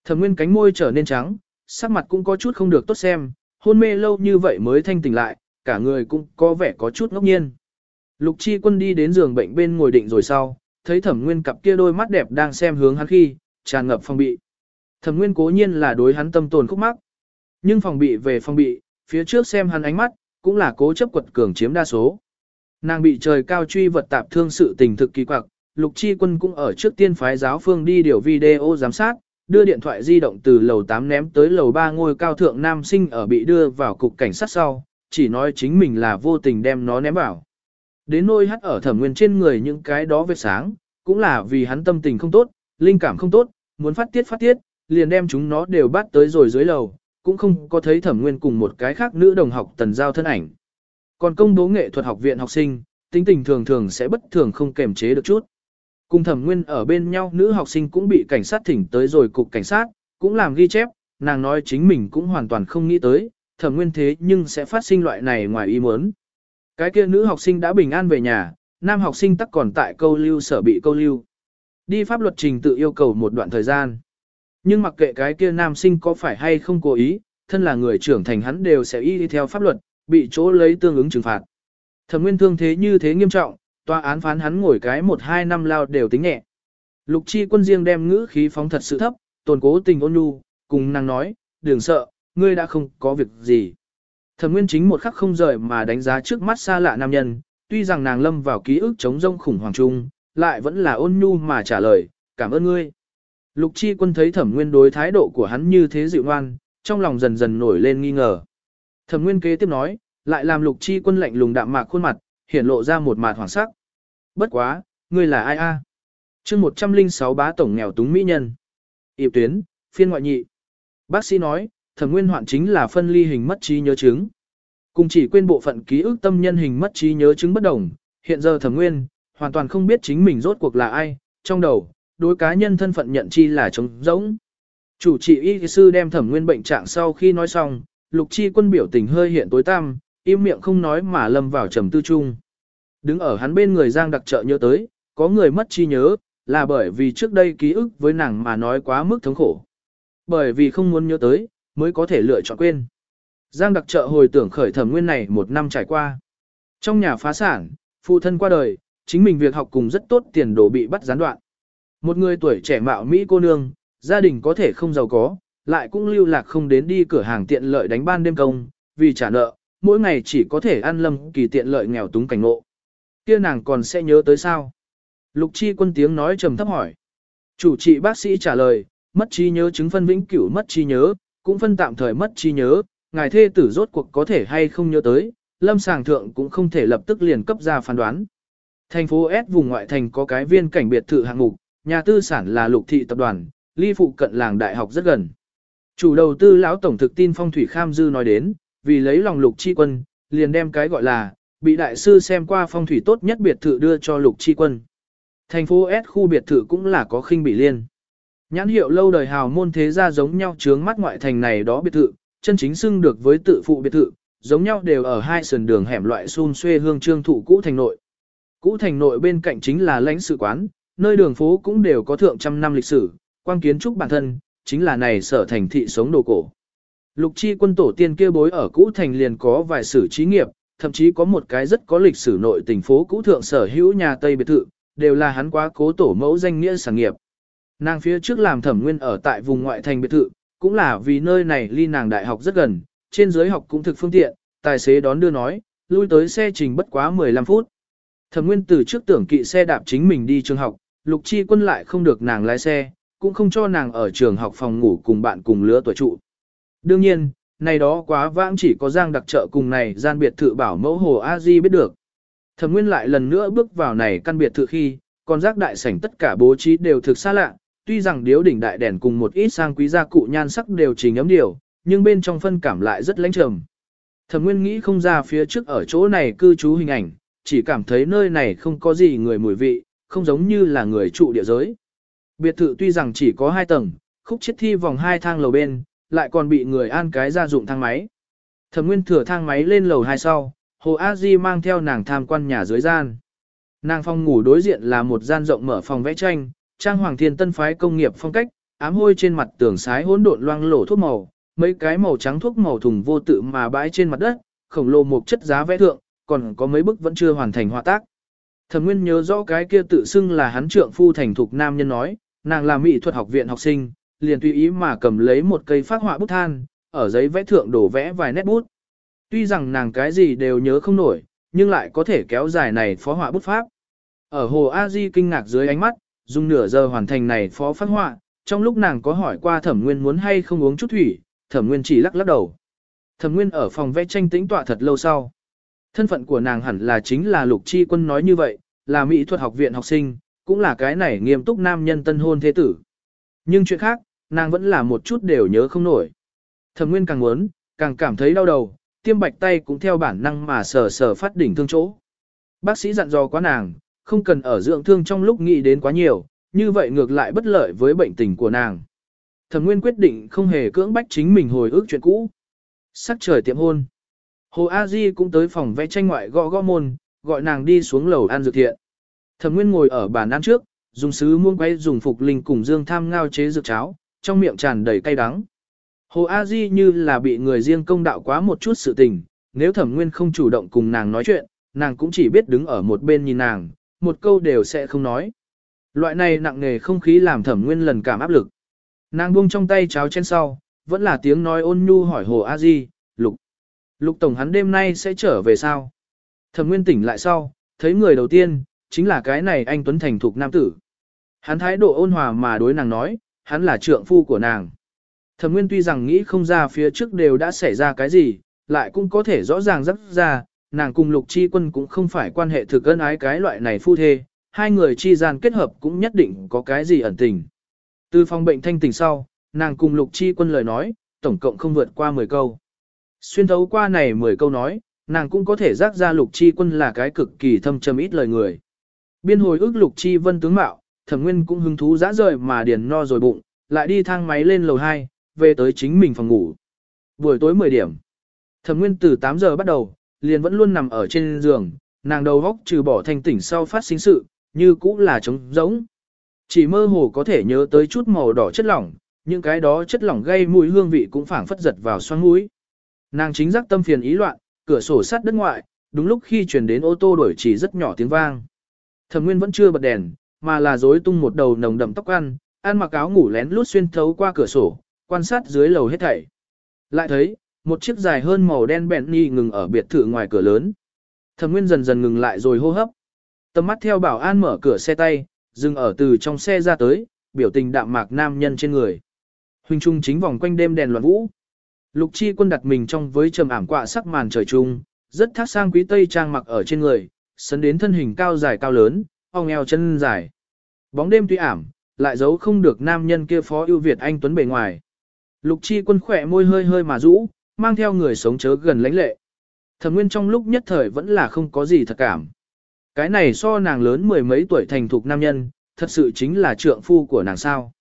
Thẩm nguyên cánh môi trở nên trắng, sắc mặt cũng có chút không được tốt xem, hôn mê lâu như vậy mới thanh tỉnh lại, cả người cũng có vẻ có chút ngốc nhiên. Lục chi quân đi đến giường bệnh bên ngồi định rồi sau, thấy thẩm nguyên cặp kia đôi mắt đẹp đang xem hướng hắn khi, tràn ngập phòng bị. Thẩm nguyên cố nhiên là đối hắn tâm tồn khúc mắc. Nhưng phòng bị về phòng bị, phía trước xem hắn ánh mắt, cũng là cố chấp quật cường chiếm đa số. Nàng bị trời cao truy vật tạp thương sự tình thực kỳ quặc, lục chi quân cũng ở trước tiên phái giáo phương đi điều video giám sát, đưa điện thoại di động từ lầu 8 ném tới lầu 3 ngôi cao thượng nam sinh ở bị đưa vào cục cảnh sát sau, chỉ nói chính mình là vô tình đem nó ném vào. Đến nôi hắt ở thẩm nguyên trên người những cái đó vết sáng, cũng là vì hắn tâm tình không tốt, linh cảm không tốt, muốn phát tiết phát tiết, liền đem chúng nó đều bắt tới rồi dưới lầu, cũng không có thấy thẩm nguyên cùng một cái khác nữ đồng học tần giao thân ảnh. Còn công bố nghệ thuật học viện học sinh, tính tình thường thường sẽ bất thường không kềm chế được chút. Cùng thẩm nguyên ở bên nhau nữ học sinh cũng bị cảnh sát thỉnh tới rồi cục cảnh sát, cũng làm ghi chép, nàng nói chính mình cũng hoàn toàn không nghĩ tới, thẩm nguyên thế nhưng sẽ phát sinh loại này ngoài ý muốn. Cái kia nữ học sinh đã bình an về nhà, nam học sinh tắc còn tại câu lưu sở bị câu lưu. Đi pháp luật trình tự yêu cầu một đoạn thời gian. Nhưng mặc kệ cái kia nam sinh có phải hay không cố ý, thân là người trưởng thành hắn đều sẽ y đi theo pháp luật, bị chỗ lấy tương ứng trừng phạt. Thẩm nguyên thương thế như thế nghiêm trọng, tòa án phán hắn ngồi cái một hai năm lao đều tính nhẹ. Lục chi quân riêng đem ngữ khí phóng thật sự thấp, tồn cố tình ôn nhu, cùng nàng nói, đừng sợ, ngươi đã không có việc gì. Thẩm Nguyên chính một khắc không rời mà đánh giá trước mắt xa lạ nam nhân, tuy rằng nàng lâm vào ký ức chống rông khủng hoảng chung, lại vẫn là ôn nhu mà trả lời, cảm ơn ngươi. Lục chi quân thấy thẩm nguyên đối thái độ của hắn như thế dịu ngoan, trong lòng dần dần nổi lên nghi ngờ. Thẩm nguyên kế tiếp nói, lại làm lục chi quân lạnh lùng đạm mạc khuôn mặt, hiển lộ ra một mạt hoảng sắc. Bất quá, ngươi là ai a? À? chương 106 bá tổng nghèo túng mỹ nhân. Yệp tuyến, phiên ngoại nhị. Bác sĩ nói, thẩm nguyên hoạn chính là phân ly hình mất trí nhớ chứng. Cùng chỉ quên bộ phận ký ức tâm nhân hình mất trí nhớ chứng bất đồng, hiện giờ thẩm nguyên, hoàn toàn không biết chính mình rốt cuộc là ai, trong đầu, đối cá nhân thân phận nhận chi là trống rỗng. Chủ trị y sư đem thẩm nguyên bệnh trạng sau khi nói xong, lục chi quân biểu tình hơi hiện tối tăm, im miệng không nói mà lâm vào trầm tư chung. Đứng ở hắn bên người Giang đặc trợ nhớ tới, có người mất chi nhớ, là bởi vì trước đây ký ức với nàng mà nói quá mức thống khổ. Bởi vì không muốn nhớ tới, mới có thể lựa chọn quên. Giang đặc trợ hồi tưởng khởi thẩm nguyên này một năm trải qua. Trong nhà phá sản, phụ thân qua đời, chính mình việc học cùng rất tốt tiền đồ bị bắt gián đoạn. Một người tuổi trẻ mạo Mỹ cô nương, gia đình có thể không giàu có, lại cũng lưu lạc không đến đi cửa hàng tiện lợi đánh ban đêm công, vì trả nợ, mỗi ngày chỉ có thể ăn lâm kỳ tiện lợi nghèo túng cảnh ngộ. Kia nàng còn sẽ nhớ tới sao? Lục chi quân tiếng nói trầm thấp hỏi. Chủ trị bác sĩ trả lời, mất trí nhớ chứng phân vĩnh cửu mất trí nhớ, cũng phân tạm thời mất trí nhớ, ngài thê tử rốt cuộc có thể hay không nhớ tới, lâm sàng thượng cũng không thể lập tức liền cấp ra phán đoán. Thành phố S vùng ngoại thành có cái viên cảnh biệt thự hạng mục, nhà tư sản là lục thị tập đoàn, ly phụ cận làng đại học rất gần. Chủ đầu tư lão tổng thực tin phong thủy kham dư nói đến, vì lấy lòng lục chi quân, liền đem cái gọi là, bị đại sư xem qua phong thủy tốt nhất biệt thự đưa cho lục chi quân. Thành phố S khu biệt thự cũng là có khinh bị liên. Nhãn hiệu lâu đời hào môn thế gia giống nhau trướng mắt ngoại thành này đó biệt thự, chân chính xưng được với tự phụ biệt thự, giống nhau đều ở hai sườn đường hẻm loại xun xuê hương trương thụ cũ thành nội. Cũ thành nội bên cạnh chính là lãnh sự quán, nơi đường phố cũng đều có thượng trăm năm lịch sử, quan kiến trúc bản thân, chính là này sở thành thị sống đồ cổ. Lục chi quân tổ tiên kia bối ở cũ thành liền có vài sử trí nghiệp, thậm chí có một cái rất có lịch sử nội tình phố cũ thượng sở hữu nhà Tây biệt thự, đều là hắn quá cố tổ mẫu danh nghĩa sản nghiệp. Nàng phía trước làm thẩm nguyên ở tại vùng ngoại thành biệt thự, cũng là vì nơi này ly nàng đại học rất gần, trên dưới học cũng thực phương tiện, tài xế đón đưa nói, lui tới xe trình bất quá 15 phút. Thẩm nguyên từ trước tưởng kỵ xe đạp chính mình đi trường học, lục chi quân lại không được nàng lái xe, cũng không cho nàng ở trường học phòng ngủ cùng bạn cùng lứa tuổi trụ. Đương nhiên, này đó quá vãng chỉ có Giang đặc trợ cùng này gian biệt thự bảo mẫu hồ A Di biết được. Thẩm Nguyên lại lần nữa bước vào này căn biệt thự khi, con giác đại sảnh tất cả bố trí đều thực xa lạ, tuy rằng điếu đỉnh đại đèn cùng một ít sang quý gia cụ nhan sắc đều trình ấm điều, nhưng bên trong phân cảm lại rất lãnh trầm. Thẩm Nguyên nghĩ không ra phía trước ở chỗ này cư trú hình ảnh, chỉ cảm thấy nơi này không có gì người mùi vị, không giống như là người trụ địa giới. Biệt thự tuy rằng chỉ có hai tầng, khúc chết thi vòng hai thang lầu bên, lại còn bị người an cái gia dụng thang máy. Thẩm Nguyên thừa thang máy lên lầu hai sau, Hồ A Di mang theo nàng tham quan nhà dưới gian. Nàng phòng ngủ đối diện là một gian rộng mở phòng vẽ tranh, trang hoàng thiên tân phái công nghiệp phong cách, ám hôi trên mặt tường sái hỗn độn loang lổ thuốc màu, mấy cái màu trắng thuốc màu thùng vô tự mà bãi trên mặt đất, khổng lồ một chất giá vẽ thượng, còn có mấy bức vẫn chưa hoàn thành họa tác. Thẩm Nguyên nhớ rõ cái kia tự xưng là hắn trượng phu thành thục nam nhân nói, nàng là mỹ thuật học viện học sinh, liền tùy ý mà cầm lấy một cây phát họa bút than, ở giấy vẽ thượng đổ vẽ vài nét bút. Tuy rằng nàng cái gì đều nhớ không nổi, nhưng lại có thể kéo dài này phó họa bút pháp. Ở hồ A Di kinh ngạc dưới ánh mắt, dùng nửa giờ hoàn thành này phó phát họa, trong lúc nàng có hỏi qua thẩm nguyên muốn hay không uống chút thủy, thẩm nguyên chỉ lắc lắc đầu. Thẩm nguyên ở phòng vẽ tranh tĩnh tọa thật lâu sau. Thân phận của nàng hẳn là chính là lục chi quân nói như vậy, là mỹ thuật học viện học sinh, cũng là cái này nghiêm túc nam nhân tân hôn thế tử. Nhưng chuyện khác, nàng vẫn là một chút đều nhớ không nổi. Thẩm nguyên càng muốn, càng cảm thấy đau đầu, tiêm bạch tay cũng theo bản năng mà sờ sờ phát đỉnh thương chỗ. Bác sĩ dặn dò quá nàng, không cần ở dưỡng thương trong lúc nghĩ đến quá nhiều, như vậy ngược lại bất lợi với bệnh tình của nàng. Thẩm Nguyên quyết định không hề cưỡng bách chính mình hồi ức chuyện cũ. Sắc trời tiệm hôn. Hồ A Di cũng tới phòng vẽ tranh ngoại gõ gõ môn, gọi nàng đi xuống lầu ăn dược thiện. Thẩm Nguyên ngồi ở bàn ăn trước, dùng sứ muông quay dùng phục linh cùng dương tham ngao chế dược cháo, trong miệng tràn đầy cay đắng. Hồ A Di như là bị người riêng công đạo quá một chút sự tình, nếu thẩm nguyên không chủ động cùng nàng nói chuyện, nàng cũng chỉ biết đứng ở một bên nhìn nàng, một câu đều sẽ không nói. Loại này nặng nề không khí làm thẩm nguyên lần cảm áp lực. Nàng buông trong tay cháo trên sau, vẫn là tiếng nói ôn nhu hỏi Hồ A Di, Lục. Lục Tổng hắn đêm nay sẽ trở về sao? Thẩm nguyên tỉnh lại sau, thấy người đầu tiên, chính là cái này anh Tuấn Thành thuộc nam tử. Hắn thái độ ôn hòa mà đối nàng nói, hắn là trượng phu của nàng. Thẩm Nguyên tuy rằng nghĩ không ra phía trước đều đã xảy ra cái gì, lại cũng có thể rõ ràng rất ra, nàng cùng Lục Chi Quân cũng không phải quan hệ thực ân ái cái loại này phu thê, hai người chi gian kết hợp cũng nhất định có cái gì ẩn tình. Từ phòng bệnh thanh tỉnh sau, nàng cùng Lục Chi Quân lời nói, tổng cộng không vượt qua 10 câu. Xuyên thấu qua này 10 câu nói, nàng cũng có thể giác ra Lục Chi Quân là cái cực kỳ thâm trầm ít lời người. Biên hồi ước Lục Chi Vân tướng mạo, Thẩm Nguyên cũng hứng thú dã rời mà điền no rồi bụng, lại đi thang máy lên lầu 2, về tới chính mình phòng ngủ. Buổi tối 10 điểm. Thẩm Nguyên từ 8 giờ bắt đầu, liền vẫn luôn nằm ở trên giường, nàng đầu góc trừ bỏ thanh tỉnh sau phát sinh sự, như cũ là trống rỗng. Chỉ mơ hồ có thể nhớ tới chút màu đỏ chất lỏng, những cái đó chất lỏng gây mùi hương vị cũng phảng phất giật vào xoang mũi. Nàng chính giác tâm phiền ý loạn, cửa sổ sắt đất ngoại, đúng lúc khi chuyển đến ô tô đổi chỉ rất nhỏ tiếng vang. Thẩm Nguyên vẫn chưa bật đèn, mà là rối tung một đầu nồng đậm tóc ăn, ăn mặc áo ngủ lén lút xuyên thấu qua cửa sổ, quan sát dưới lầu hết thảy. Lại thấy, một chiếc dài hơn màu đen bẹn nhi ngừng ở biệt thự ngoài cửa lớn. Thẩm Nguyên dần dần ngừng lại rồi hô hấp. Tầm mắt theo bảo an mở cửa xe tay, dừng ở từ trong xe ra tới, biểu tình đạm mạc nam nhân trên người. Huynh trung chính vòng quanh đêm đèn loạn vũ. Lục chi quân đặt mình trong với trầm ảm quạ sắc màn trời trung, rất thác sang quý tây trang mặc ở trên người, sấn đến thân hình cao dài cao lớn, ong eo chân dài. Bóng đêm tuy ảm, lại giấu không được nam nhân kia phó ưu việt anh tuấn bề ngoài. Lục chi quân khỏe môi hơi hơi mà rũ, mang theo người sống chớ gần lãnh lệ. Thẩm nguyên trong lúc nhất thời vẫn là không có gì thật cảm. Cái này so nàng lớn mười mấy tuổi thành thục nam nhân, thật sự chính là trượng phu của nàng sao.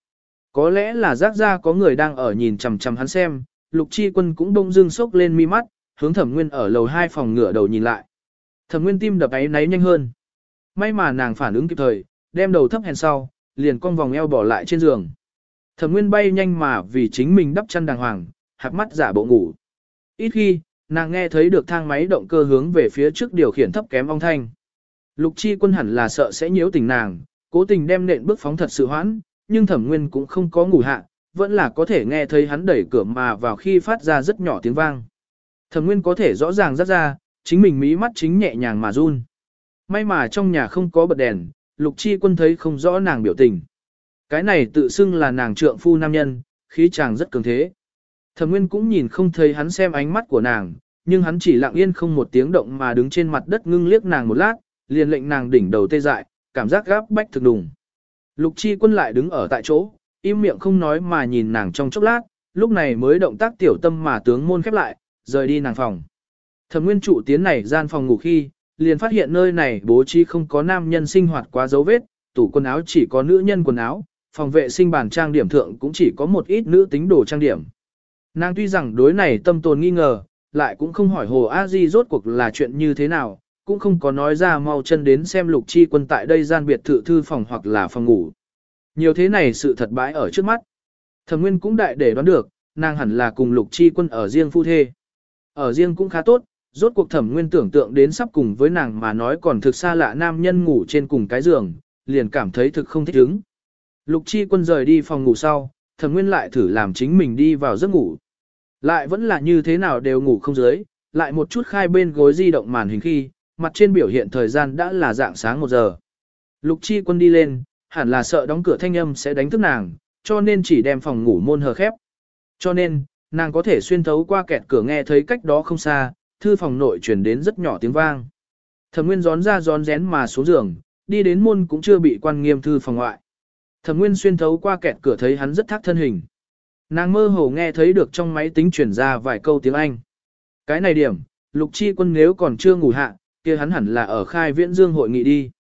Có lẽ là giác ra có người đang ở nhìn chằm chằm hắn xem, lục chi quân cũng bỗng dưng sốc lên mi mắt, hướng thẩm nguyên ở lầu hai phòng ngửa đầu nhìn lại. Thẩm nguyên tim đập ấy náy nhanh hơn. May mà nàng phản ứng kịp thời, đem đầu thấp hèn sau, liền cong vòng eo bỏ lại trên giường. Thẩm nguyên bay nhanh mà vì chính mình đắp chăn đàng hoàng, hạt mắt giả bộ ngủ. Ít khi, nàng nghe thấy được thang máy động cơ hướng về phía trước điều khiển thấp kém ong thanh. Lục chi quân hẳn là sợ sẽ nhiễu tình nàng, cố tình đem nện bước phóng thật sự hoãn, nhưng thẩm nguyên cũng không có ngủ hạ, vẫn là có thể nghe thấy hắn đẩy cửa mà vào khi phát ra rất nhỏ tiếng vang. Thẩm nguyên có thể rõ ràng rất ra, chính mình mí mắt chính nhẹ nhàng mà run. May mà trong nhà không có bật đèn, lục chi quân thấy không rõ nàng biểu tình. Cái này tự xưng là nàng trượng phu nam nhân, khí chàng rất cường thế. Thẩm Nguyên cũng nhìn không thấy hắn xem ánh mắt của nàng, nhưng hắn chỉ lặng yên không một tiếng động mà đứng trên mặt đất ngưng liếc nàng một lát, liền lệnh nàng đỉnh đầu tê dại, cảm giác gáp bách thực đùng. Lục Chi Quân lại đứng ở tại chỗ, im miệng không nói mà nhìn nàng trong chốc lát, lúc này mới động tác tiểu tâm mà tướng môn khép lại, rời đi nàng phòng. Thẩm Nguyên trụ tiến này gian phòng ngủ khi, liền phát hiện nơi này bố trí không có nam nhân sinh hoạt quá dấu vết, tủ quần áo chỉ có nữ nhân quần áo, phòng vệ sinh bàn trang điểm thượng cũng chỉ có một ít nữ tính đồ trang điểm. Nàng tuy rằng đối này tâm tồn nghi ngờ, lại cũng không hỏi Hồ A Di rốt cuộc là chuyện như thế nào, cũng không có nói ra mau chân đến xem lục chi quân tại đây gian biệt thự thư phòng hoặc là phòng ngủ. Nhiều thế này sự thật bãi ở trước mắt. Thẩm Nguyên cũng đại để đoán được, nàng hẳn là cùng lục chi quân ở riêng phu thê. Ở riêng cũng khá tốt, rốt cuộc thẩm nguyên tưởng tượng đến sắp cùng với nàng mà nói còn thực xa lạ nam nhân ngủ trên cùng cái giường, liền cảm thấy thực không thích ứng. Lục chi quân rời đi phòng ngủ sau, thẩm nguyên lại thử làm chính mình đi vào giấc ngủ. Lại vẫn là như thế nào đều ngủ không dưới, lại một chút khai bên gối di động màn hình khi, mặt trên biểu hiện thời gian đã là dạng sáng một giờ. Lục chi quân đi lên, hẳn là sợ đóng cửa thanh âm sẽ đánh thức nàng, cho nên chỉ đem phòng ngủ môn hờ khép. Cho nên, nàng có thể xuyên thấu qua kẹt cửa nghe thấy cách đó không xa, thư phòng nội truyền đến rất nhỏ tiếng vang. Thẩm Nguyên gión ra gión rén mà xuống giường, đi đến môn cũng chưa bị quan nghiêm thư phòng ngoại. Thẩm Nguyên xuyên thấu qua kẹt cửa thấy hắn rất thác thân hình. Nàng mơ hồ nghe thấy được trong máy tính truyền ra vài câu tiếng Anh. Cái này điểm, Lục Chi Quân nếu còn chưa ngủ hạ, kia hắn hẳn là ở khai viễn dương hội nghị đi.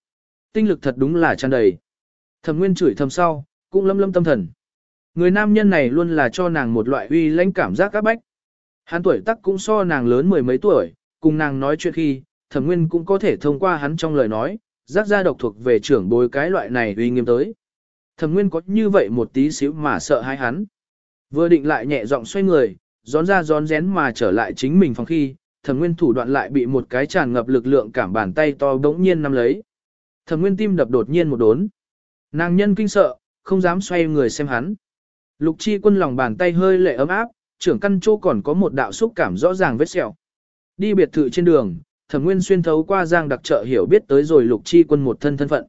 Tinh lực thật đúng là tràn đầy. Thẩm Nguyên chửi thầm sau, cũng lâm lâm tâm thần. Người nam nhân này luôn là cho nàng một loại uy lãnh cảm giác áp bách. Hắn tuổi tác cũng so nàng lớn mười mấy tuổi, cùng nàng nói chuyện khi, Thẩm Nguyên cũng có thể thông qua hắn trong lời nói, giác ra độc thuộc về trưởng bối cái loại này uy nghiêm tới. Thẩm Nguyên có như vậy một tí xíu mà sợ hãi hắn. Vừa định lại nhẹ giọng xoay người, gión ra gión rén mà trở lại chính mình phòng khi, Thẩm Nguyên thủ đoạn lại bị một cái tràn ngập lực lượng cảm bàn tay to bỗng nhiên nắm lấy. Thẩm Nguyên tim đập đột nhiên một đốn. Nàng nhân kinh sợ, không dám xoay người xem hắn. Lục Chi Quân lòng bàn tay hơi lệ ấm áp, trưởng căn chỗ còn có một đạo xúc cảm rõ ràng vết sẹo. Đi biệt thự trên đường, Thẩm Nguyên xuyên thấu qua Giang Đặc Trợ hiểu biết tới rồi Lục Chi Quân một thân thân phận.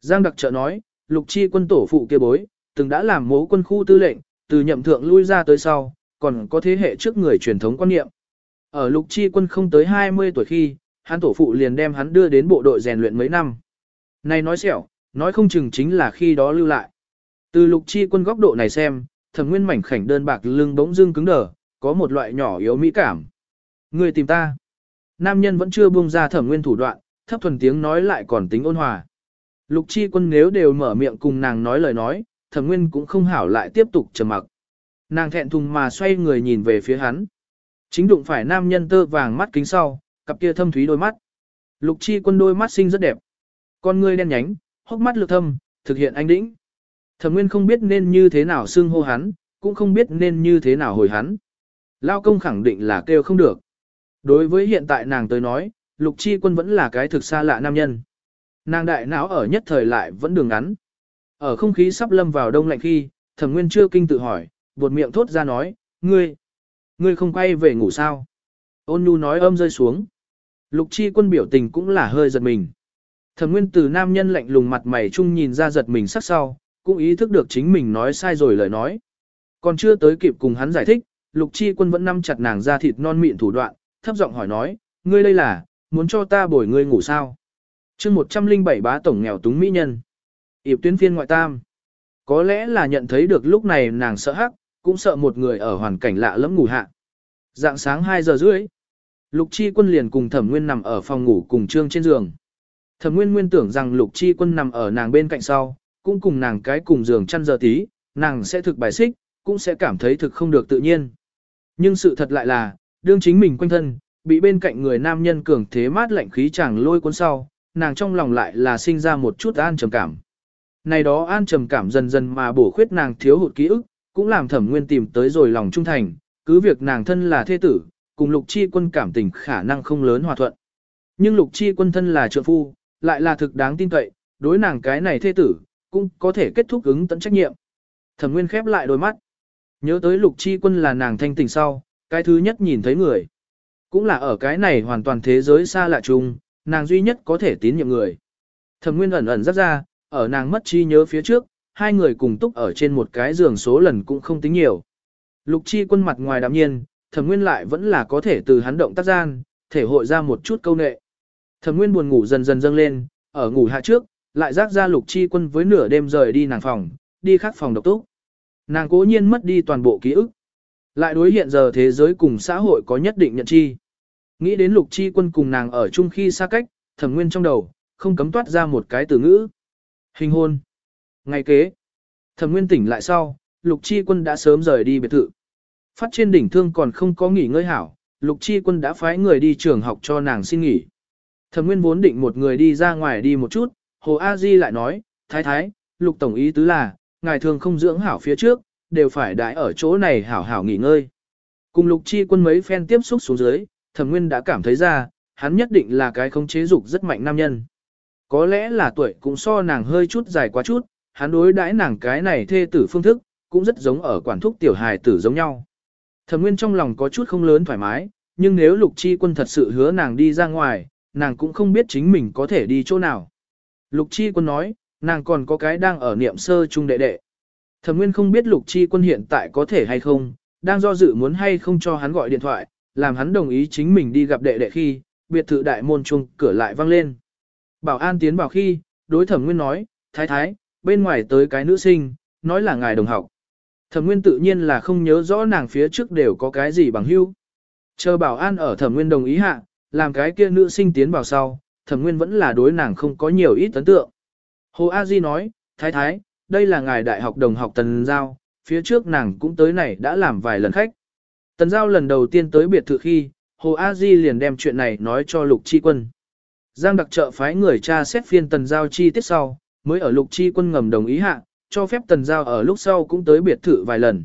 Giang Đặc Trợ nói, lục chi quân tổ phụ kia bối, từng đã làm mố quân khu tư lệnh, từ nhậm thượng lui ra tới sau, còn có thế hệ trước người truyền thống quan niệm. Ở lục chi quân không tới 20 tuổi khi, hắn tổ phụ liền đem hắn đưa đến bộ đội rèn luyện mấy năm. Này nói xẻo, nói không chừng chính là khi đó lưu lại. Từ lục chi quân góc độ này xem, thẩm nguyên mảnh khảnh đơn bạc lưng bỗng dưng cứng đờ, có một loại nhỏ yếu mỹ cảm. Người tìm ta. Nam nhân vẫn chưa buông ra thẩm nguyên thủ đoạn, thấp thuần tiếng nói lại còn tính ôn hòa. Lục chi quân nếu đều mở miệng cùng nàng nói lời nói, thẩm nguyên cũng không hảo lại tiếp tục trầm mặc. Nàng thẹn thùng mà xoay người nhìn về phía hắn. Chính đụng phải nam nhân tơ vàng mắt kính sau, cặp kia thâm thúy đôi mắt. Lục chi quân đôi mắt xinh rất đẹp. Con ngươi đen nhánh, hốc mắt lược thâm, thực hiện anh đĩnh. Thẩm Nguyên không biết nên như thế nào xưng hô hắn, cũng không biết nên như thế nào hồi hắn. Lao công khẳng định là kêu không được. Đối với hiện tại nàng tới nói, Lục Chi Quân vẫn là cái thực xa lạ nam nhân. Nàng đại não ở nhất thời lại vẫn đường ngắn. Ở không khí sắp lâm vào đông lạnh khi, Thẩm Nguyên chưa kinh tự hỏi, buột miệng thốt ra nói, ngươi, ngươi không quay về ngủ sao? Ôn nhu nói âm rơi xuống. Lục Chi Quân biểu tình cũng là hơi giật mình. Thẩm Nguyên từ nam nhân lạnh lùng mặt mày chung nhìn ra giật mình sắc sau, cũng ý thức được chính mình nói sai rồi lời nói. Còn chưa tới kịp cùng hắn giải thích, Lục Chi Quân vẫn nắm chặt nàng ra thịt non mịn thủ đoạn, thấp giọng hỏi nói, ngươi đây là, muốn cho ta bồi ngươi ngủ sao? chương 107 bá tổng nghèo túng mỹ nhân. Yệp tuyến phiên ngoại tam. Có lẽ là nhận thấy được lúc này nàng sợ hắc, cũng sợ một người ở hoàn cảnh lạ lẫm ngủ hạ. Dạng sáng 2 giờ rưỡi, Lục Chi Quân liền cùng Thẩm Nguyên nằm ở phòng ngủ cùng Trương trên giường. Thẩm Nguyên nguyên tưởng rằng Lục Chi Quân nằm ở nàng bên cạnh sau, cũng cùng nàng cái cùng giường chăn giờ tí, nàng sẽ thực bài xích, cũng sẽ cảm thấy thực không được tự nhiên. Nhưng sự thật lại là, đương chính mình quanh thân, bị bên cạnh người nam nhân cường thế mát lạnh khí chàng lôi cuốn sau, nàng trong lòng lại là sinh ra một chút an trầm cảm. Này đó an trầm cảm dần dần mà bổ khuyết nàng thiếu hụt ký ức, cũng làm thẩm nguyên tìm tới rồi lòng trung thành, cứ việc nàng thân là thế tử, cùng lục chi quân cảm tình khả năng không lớn hòa thuận. Nhưng lục chi quân thân là trợ phu, lại là thực đáng tin cậy, đối nàng cái này thế tử, cũng có thể kết thúc ứng tận trách nhiệm. Thẩm Nguyên khép lại đôi mắt. Nhớ tới Lục Chi Quân là nàng thanh tỉnh sau, cái thứ nhất nhìn thấy người. Cũng là ở cái này hoàn toàn thế giới xa lạ chung, nàng duy nhất có thể tín nhiệm người. Thẩm Nguyên ẩn ẩn rất ra, ở nàng mất chi nhớ phía trước, hai người cùng túc ở trên một cái giường số lần cũng không tính nhiều. Lục Chi Quân mặt ngoài đạm nhiên, Thẩm Nguyên lại vẫn là có thể từ hắn động tác gian, thể hội ra một chút câu nệ. Thẩm Nguyên buồn ngủ dần dần dâng lên, ở ngủ hạ trước, lại rác ra lục chi quân với nửa đêm rời đi nàng phòng, đi khắc phòng độc túc. Nàng cố nhiên mất đi toàn bộ ký ức. Lại đối hiện giờ thế giới cùng xã hội có nhất định nhận chi. Nghĩ đến lục chi quân cùng nàng ở chung khi xa cách, thẩm nguyên trong đầu, không cấm toát ra một cái từ ngữ. Hình hôn. Ngày kế. Thẩm nguyên tỉnh lại sau, lục chi quân đã sớm rời đi biệt thự. Phát trên đỉnh thương còn không có nghỉ ngơi hảo, lục chi quân đã phái người đi trường học cho nàng xin nghỉ. Thẩm nguyên vốn định một người đi ra ngoài đi một chút, Hồ A Di lại nói, thái thái, lục tổng ý tứ là, ngài thường không dưỡng hảo phía trước, đều phải đãi ở chỗ này hảo hảo nghỉ ngơi. Cùng lục chi quân mấy phen tiếp xúc xuống dưới, thẩm nguyên đã cảm thấy ra, hắn nhất định là cái không chế dục rất mạnh nam nhân. Có lẽ là tuổi cũng so nàng hơi chút dài quá chút, hắn đối đãi nàng cái này thê tử phương thức, cũng rất giống ở quản thúc tiểu hài tử giống nhau. Thẩm nguyên trong lòng có chút không lớn thoải mái, nhưng nếu lục chi quân thật sự hứa nàng đi ra ngoài, nàng cũng không biết chính mình có thể đi chỗ nào. Lục Chi Quân nói, nàng còn có cái đang ở niệm sơ trung đệ đệ. Thẩm Nguyên không biết Lục Chi Quân hiện tại có thể hay không, đang do dự muốn hay không cho hắn gọi điện thoại, làm hắn đồng ý chính mình đi gặp đệ đệ khi, biệt thự đại môn chung cửa lại vang lên. Bảo an tiến vào khi, đối Thẩm Nguyên nói, thái thái, bên ngoài tới cái nữ sinh, nói là ngài đồng học. Thẩm Nguyên tự nhiên là không nhớ rõ nàng phía trước đều có cái gì bằng hữu. Chờ bảo an ở Thẩm Nguyên đồng ý hạ, làm cái kia nữ sinh tiến vào sau, thẩm nguyên vẫn là đối nàng không có nhiều ít ấn tượng. Hồ A Di nói, thái thái, đây là ngài đại học đồng học Tần Giao, phía trước nàng cũng tới này đã làm vài lần khách. Tần Giao lần đầu tiên tới biệt thự khi, Hồ A Di liền đem chuyện này nói cho Lục Chi Quân. Giang đặc trợ phái người cha xét phiên Tần Giao chi tiết sau, mới ở Lục Chi Quân ngầm đồng ý hạ, cho phép Tần Giao ở lúc sau cũng tới biệt thự vài lần.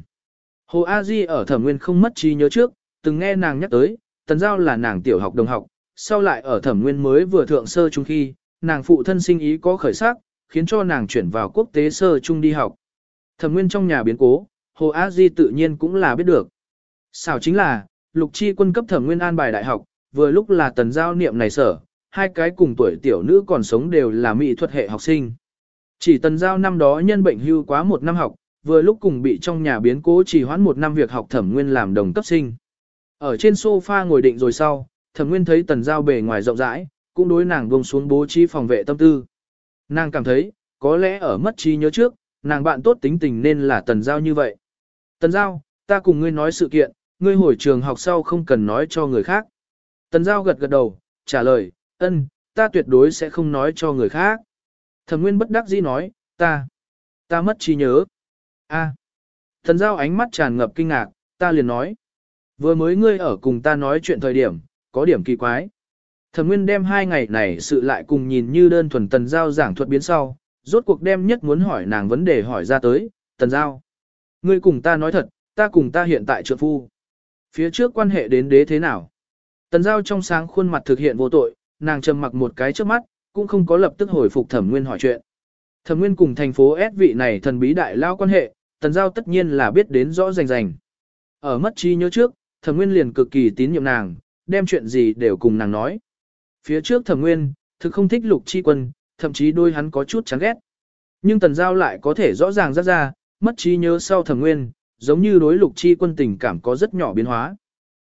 Hồ A Di ở thẩm nguyên không mất trí nhớ trước, từng nghe nàng nhắc tới, Tần Giao là nàng tiểu học đồng học, sau lại ở thẩm nguyên mới vừa thượng sơ trung khi, nàng phụ thân sinh ý có khởi sắc, khiến cho nàng chuyển vào quốc tế sơ trung đi học. Thẩm nguyên trong nhà biến cố, Hồ Á Di tự nhiên cũng là biết được. Xảo chính là, lục chi quân cấp thẩm nguyên an bài đại học, vừa lúc là tần giao niệm này sở, hai cái cùng tuổi tiểu nữ còn sống đều là mỹ thuật hệ học sinh. Chỉ tần giao năm đó nhân bệnh hưu quá một năm học, vừa lúc cùng bị trong nhà biến cố chỉ hoãn một năm việc học thẩm nguyên làm đồng cấp sinh. Ở trên sofa ngồi định rồi sau, thẩm nguyên thấy tần giao bề ngoài rộng rãi, cũng đối nàng buông xuống bố trí phòng vệ tâm tư. Nàng cảm thấy, có lẽ ở mất trí nhớ trước, nàng bạn tốt tính tình nên là tần giao như vậy. Tần giao, ta cùng ngươi nói sự kiện, ngươi hồi trường học sau không cần nói cho người khác. Tần giao gật gật đầu, trả lời, ân, ta tuyệt đối sẽ không nói cho người khác. Thẩm nguyên bất đắc dĩ nói, ta, ta mất trí nhớ. a Tần giao ánh mắt tràn ngập kinh ngạc, ta liền nói. Vừa mới ngươi ở cùng ta nói chuyện thời điểm, có điểm kỳ quái. Thẩm Nguyên đem hai ngày này sự lại cùng nhìn như đơn thuần Tần Giao giảng thuật biến sau, rốt cuộc đem nhất muốn hỏi nàng vấn đề hỏi ra tới, Tần Giao. Ngươi cùng ta nói thật, ta cùng ta hiện tại trượng phu. Phía trước quan hệ đến đế thế nào? Tần Giao trong sáng khuôn mặt thực hiện vô tội, nàng trầm mặc một cái trước mắt, cũng không có lập tức hồi phục Thẩm Nguyên hỏi chuyện. Thẩm Nguyên cùng thành phố S vị này thần bí đại lao quan hệ, Tần Giao tất nhiên là biết đến rõ rành rành. Ở mất trí nhớ trước, Thẩm Nguyên liền cực kỳ tín nhiệm nàng, đem chuyện gì đều cùng nàng nói. Phía trước thẩm nguyên, thực không thích lục chi quân, thậm chí đôi hắn có chút chán ghét. Nhưng tần giao lại có thể rõ ràng ra ra, mất trí nhớ sau thẩm nguyên, giống như đối lục chi quân tình cảm có rất nhỏ biến hóa.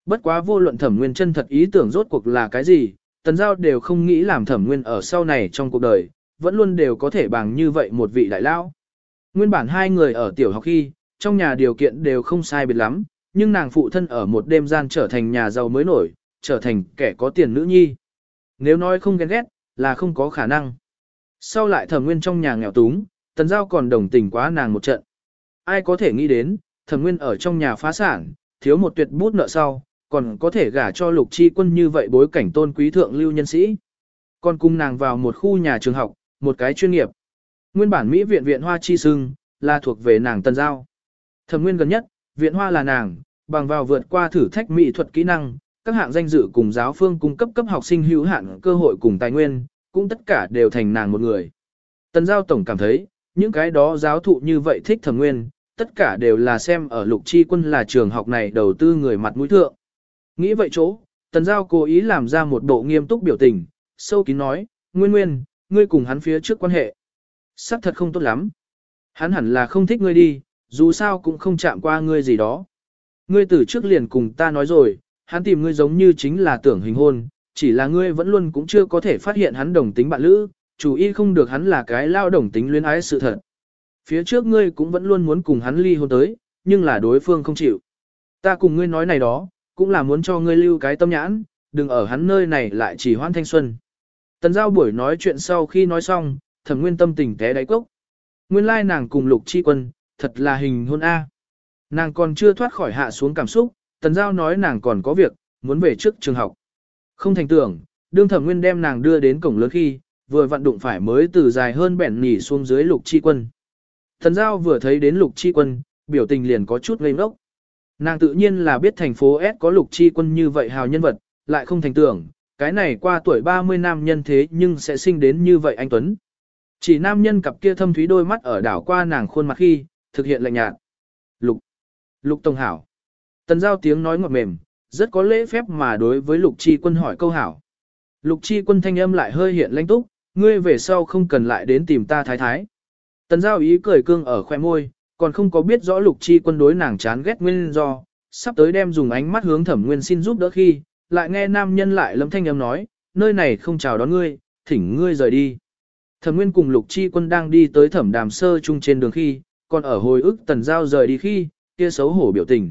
Bất quá vô luận thẩm nguyên chân thật ý tưởng rốt cuộc là cái gì, tần giao đều không nghĩ làm thẩm nguyên ở sau này trong cuộc đời, vẫn luôn đều có thể bằng như vậy một vị đại lao. Nguyên bản hai người ở tiểu học khi, trong nhà điều kiện đều không sai biệt lắm, nhưng nàng phụ thân ở một đêm gian trở thành nhà giàu mới nổi, trở thành kẻ có tiền nữ nhi. Nếu nói không ghen ghét, là không có khả năng. Sau lại thẩm nguyên trong nhà nghèo túng, tần giao còn đồng tình quá nàng một trận. Ai có thể nghĩ đến, thẩm nguyên ở trong nhà phá sản, thiếu một tuyệt bút nợ sau, còn có thể gả cho lục chi quân như vậy bối cảnh tôn quý thượng lưu nhân sĩ. Còn cùng nàng vào một khu nhà trường học, một cái chuyên nghiệp. Nguyên bản Mỹ viện viện hoa chi sưng, là thuộc về nàng tần giao. Thẩm nguyên gần nhất, viện hoa là nàng, bằng vào vượt qua thử thách mỹ thuật kỹ năng, các hạng danh dự cùng giáo phương cung cấp cấp học sinh hữu hạn cơ hội cùng tài nguyên, cũng tất cả đều thành nàng một người. Tần giao tổng cảm thấy, những cái đó giáo thụ như vậy thích thẩm nguyên, tất cả đều là xem ở lục chi quân là trường học này đầu tư người mặt mũi thượng. Nghĩ vậy chỗ, tần giao cố ý làm ra một bộ nghiêm túc biểu tình, sâu kín nói, nguyên nguyên, ngươi cùng hắn phía trước quan hệ. Sắc thật không tốt lắm. Hắn hẳn là không thích ngươi đi, dù sao cũng không chạm qua ngươi gì đó. Ngươi từ trước liền cùng ta nói rồi, hắn tìm ngươi giống như chính là tưởng hình hôn, chỉ là ngươi vẫn luôn cũng chưa có thể phát hiện hắn đồng tính bạn lữ, chủ ý không được hắn là cái lao đồng tính luyến ái sự thật. Phía trước ngươi cũng vẫn luôn muốn cùng hắn ly hôn tới, nhưng là đối phương không chịu. Ta cùng ngươi nói này đó, cũng là muốn cho ngươi lưu cái tâm nhãn, đừng ở hắn nơi này lại chỉ hoan thanh xuân. Tần giao buổi nói chuyện sau khi nói xong, thẩm nguyên tâm tình té đáy cốc. Nguyên lai nàng cùng lục chi quân, thật là hình hôn A. Nàng còn chưa thoát khỏi hạ xuống cảm xúc, Tần Giao nói nàng còn có việc, muốn về trước trường học. Không thành tưởng, đương thẩm nguyên đem nàng đưa đến cổng lớn khi, vừa vận đụng phải mới từ dài hơn bẻn nỉ xuống dưới lục chi quân. Tần Giao vừa thấy đến lục chi quân, biểu tình liền có chút ngây ngốc. Nàng tự nhiên là biết thành phố S có lục chi quân như vậy hào nhân vật, lại không thành tưởng, cái này qua tuổi 30 nam nhân thế nhưng sẽ sinh đến như vậy anh Tuấn. Chỉ nam nhân cặp kia thâm thúy đôi mắt ở đảo qua nàng khuôn mặt khi, thực hiện lạnh nhạt. Lục. Lục Tông Hảo. Tần giao tiếng nói ngọt mềm, rất có lễ phép mà đối với lục chi quân hỏi câu hảo. Lục chi quân thanh âm lại hơi hiện lãnh túc, ngươi về sau không cần lại đến tìm ta thái thái. Tần giao ý cười cương ở khoe môi, còn không có biết rõ lục chi quân đối nàng chán ghét nguyên do, sắp tới đem dùng ánh mắt hướng thẩm nguyên xin giúp đỡ khi, lại nghe nam nhân lại lâm thanh âm nói, nơi này không chào đón ngươi, thỉnh ngươi rời đi. Thẩm nguyên cùng lục chi quân đang đi tới thẩm đàm sơ chung trên đường khi, còn ở hồi ức tần giao rời đi khi, kia xấu hổ biểu tình.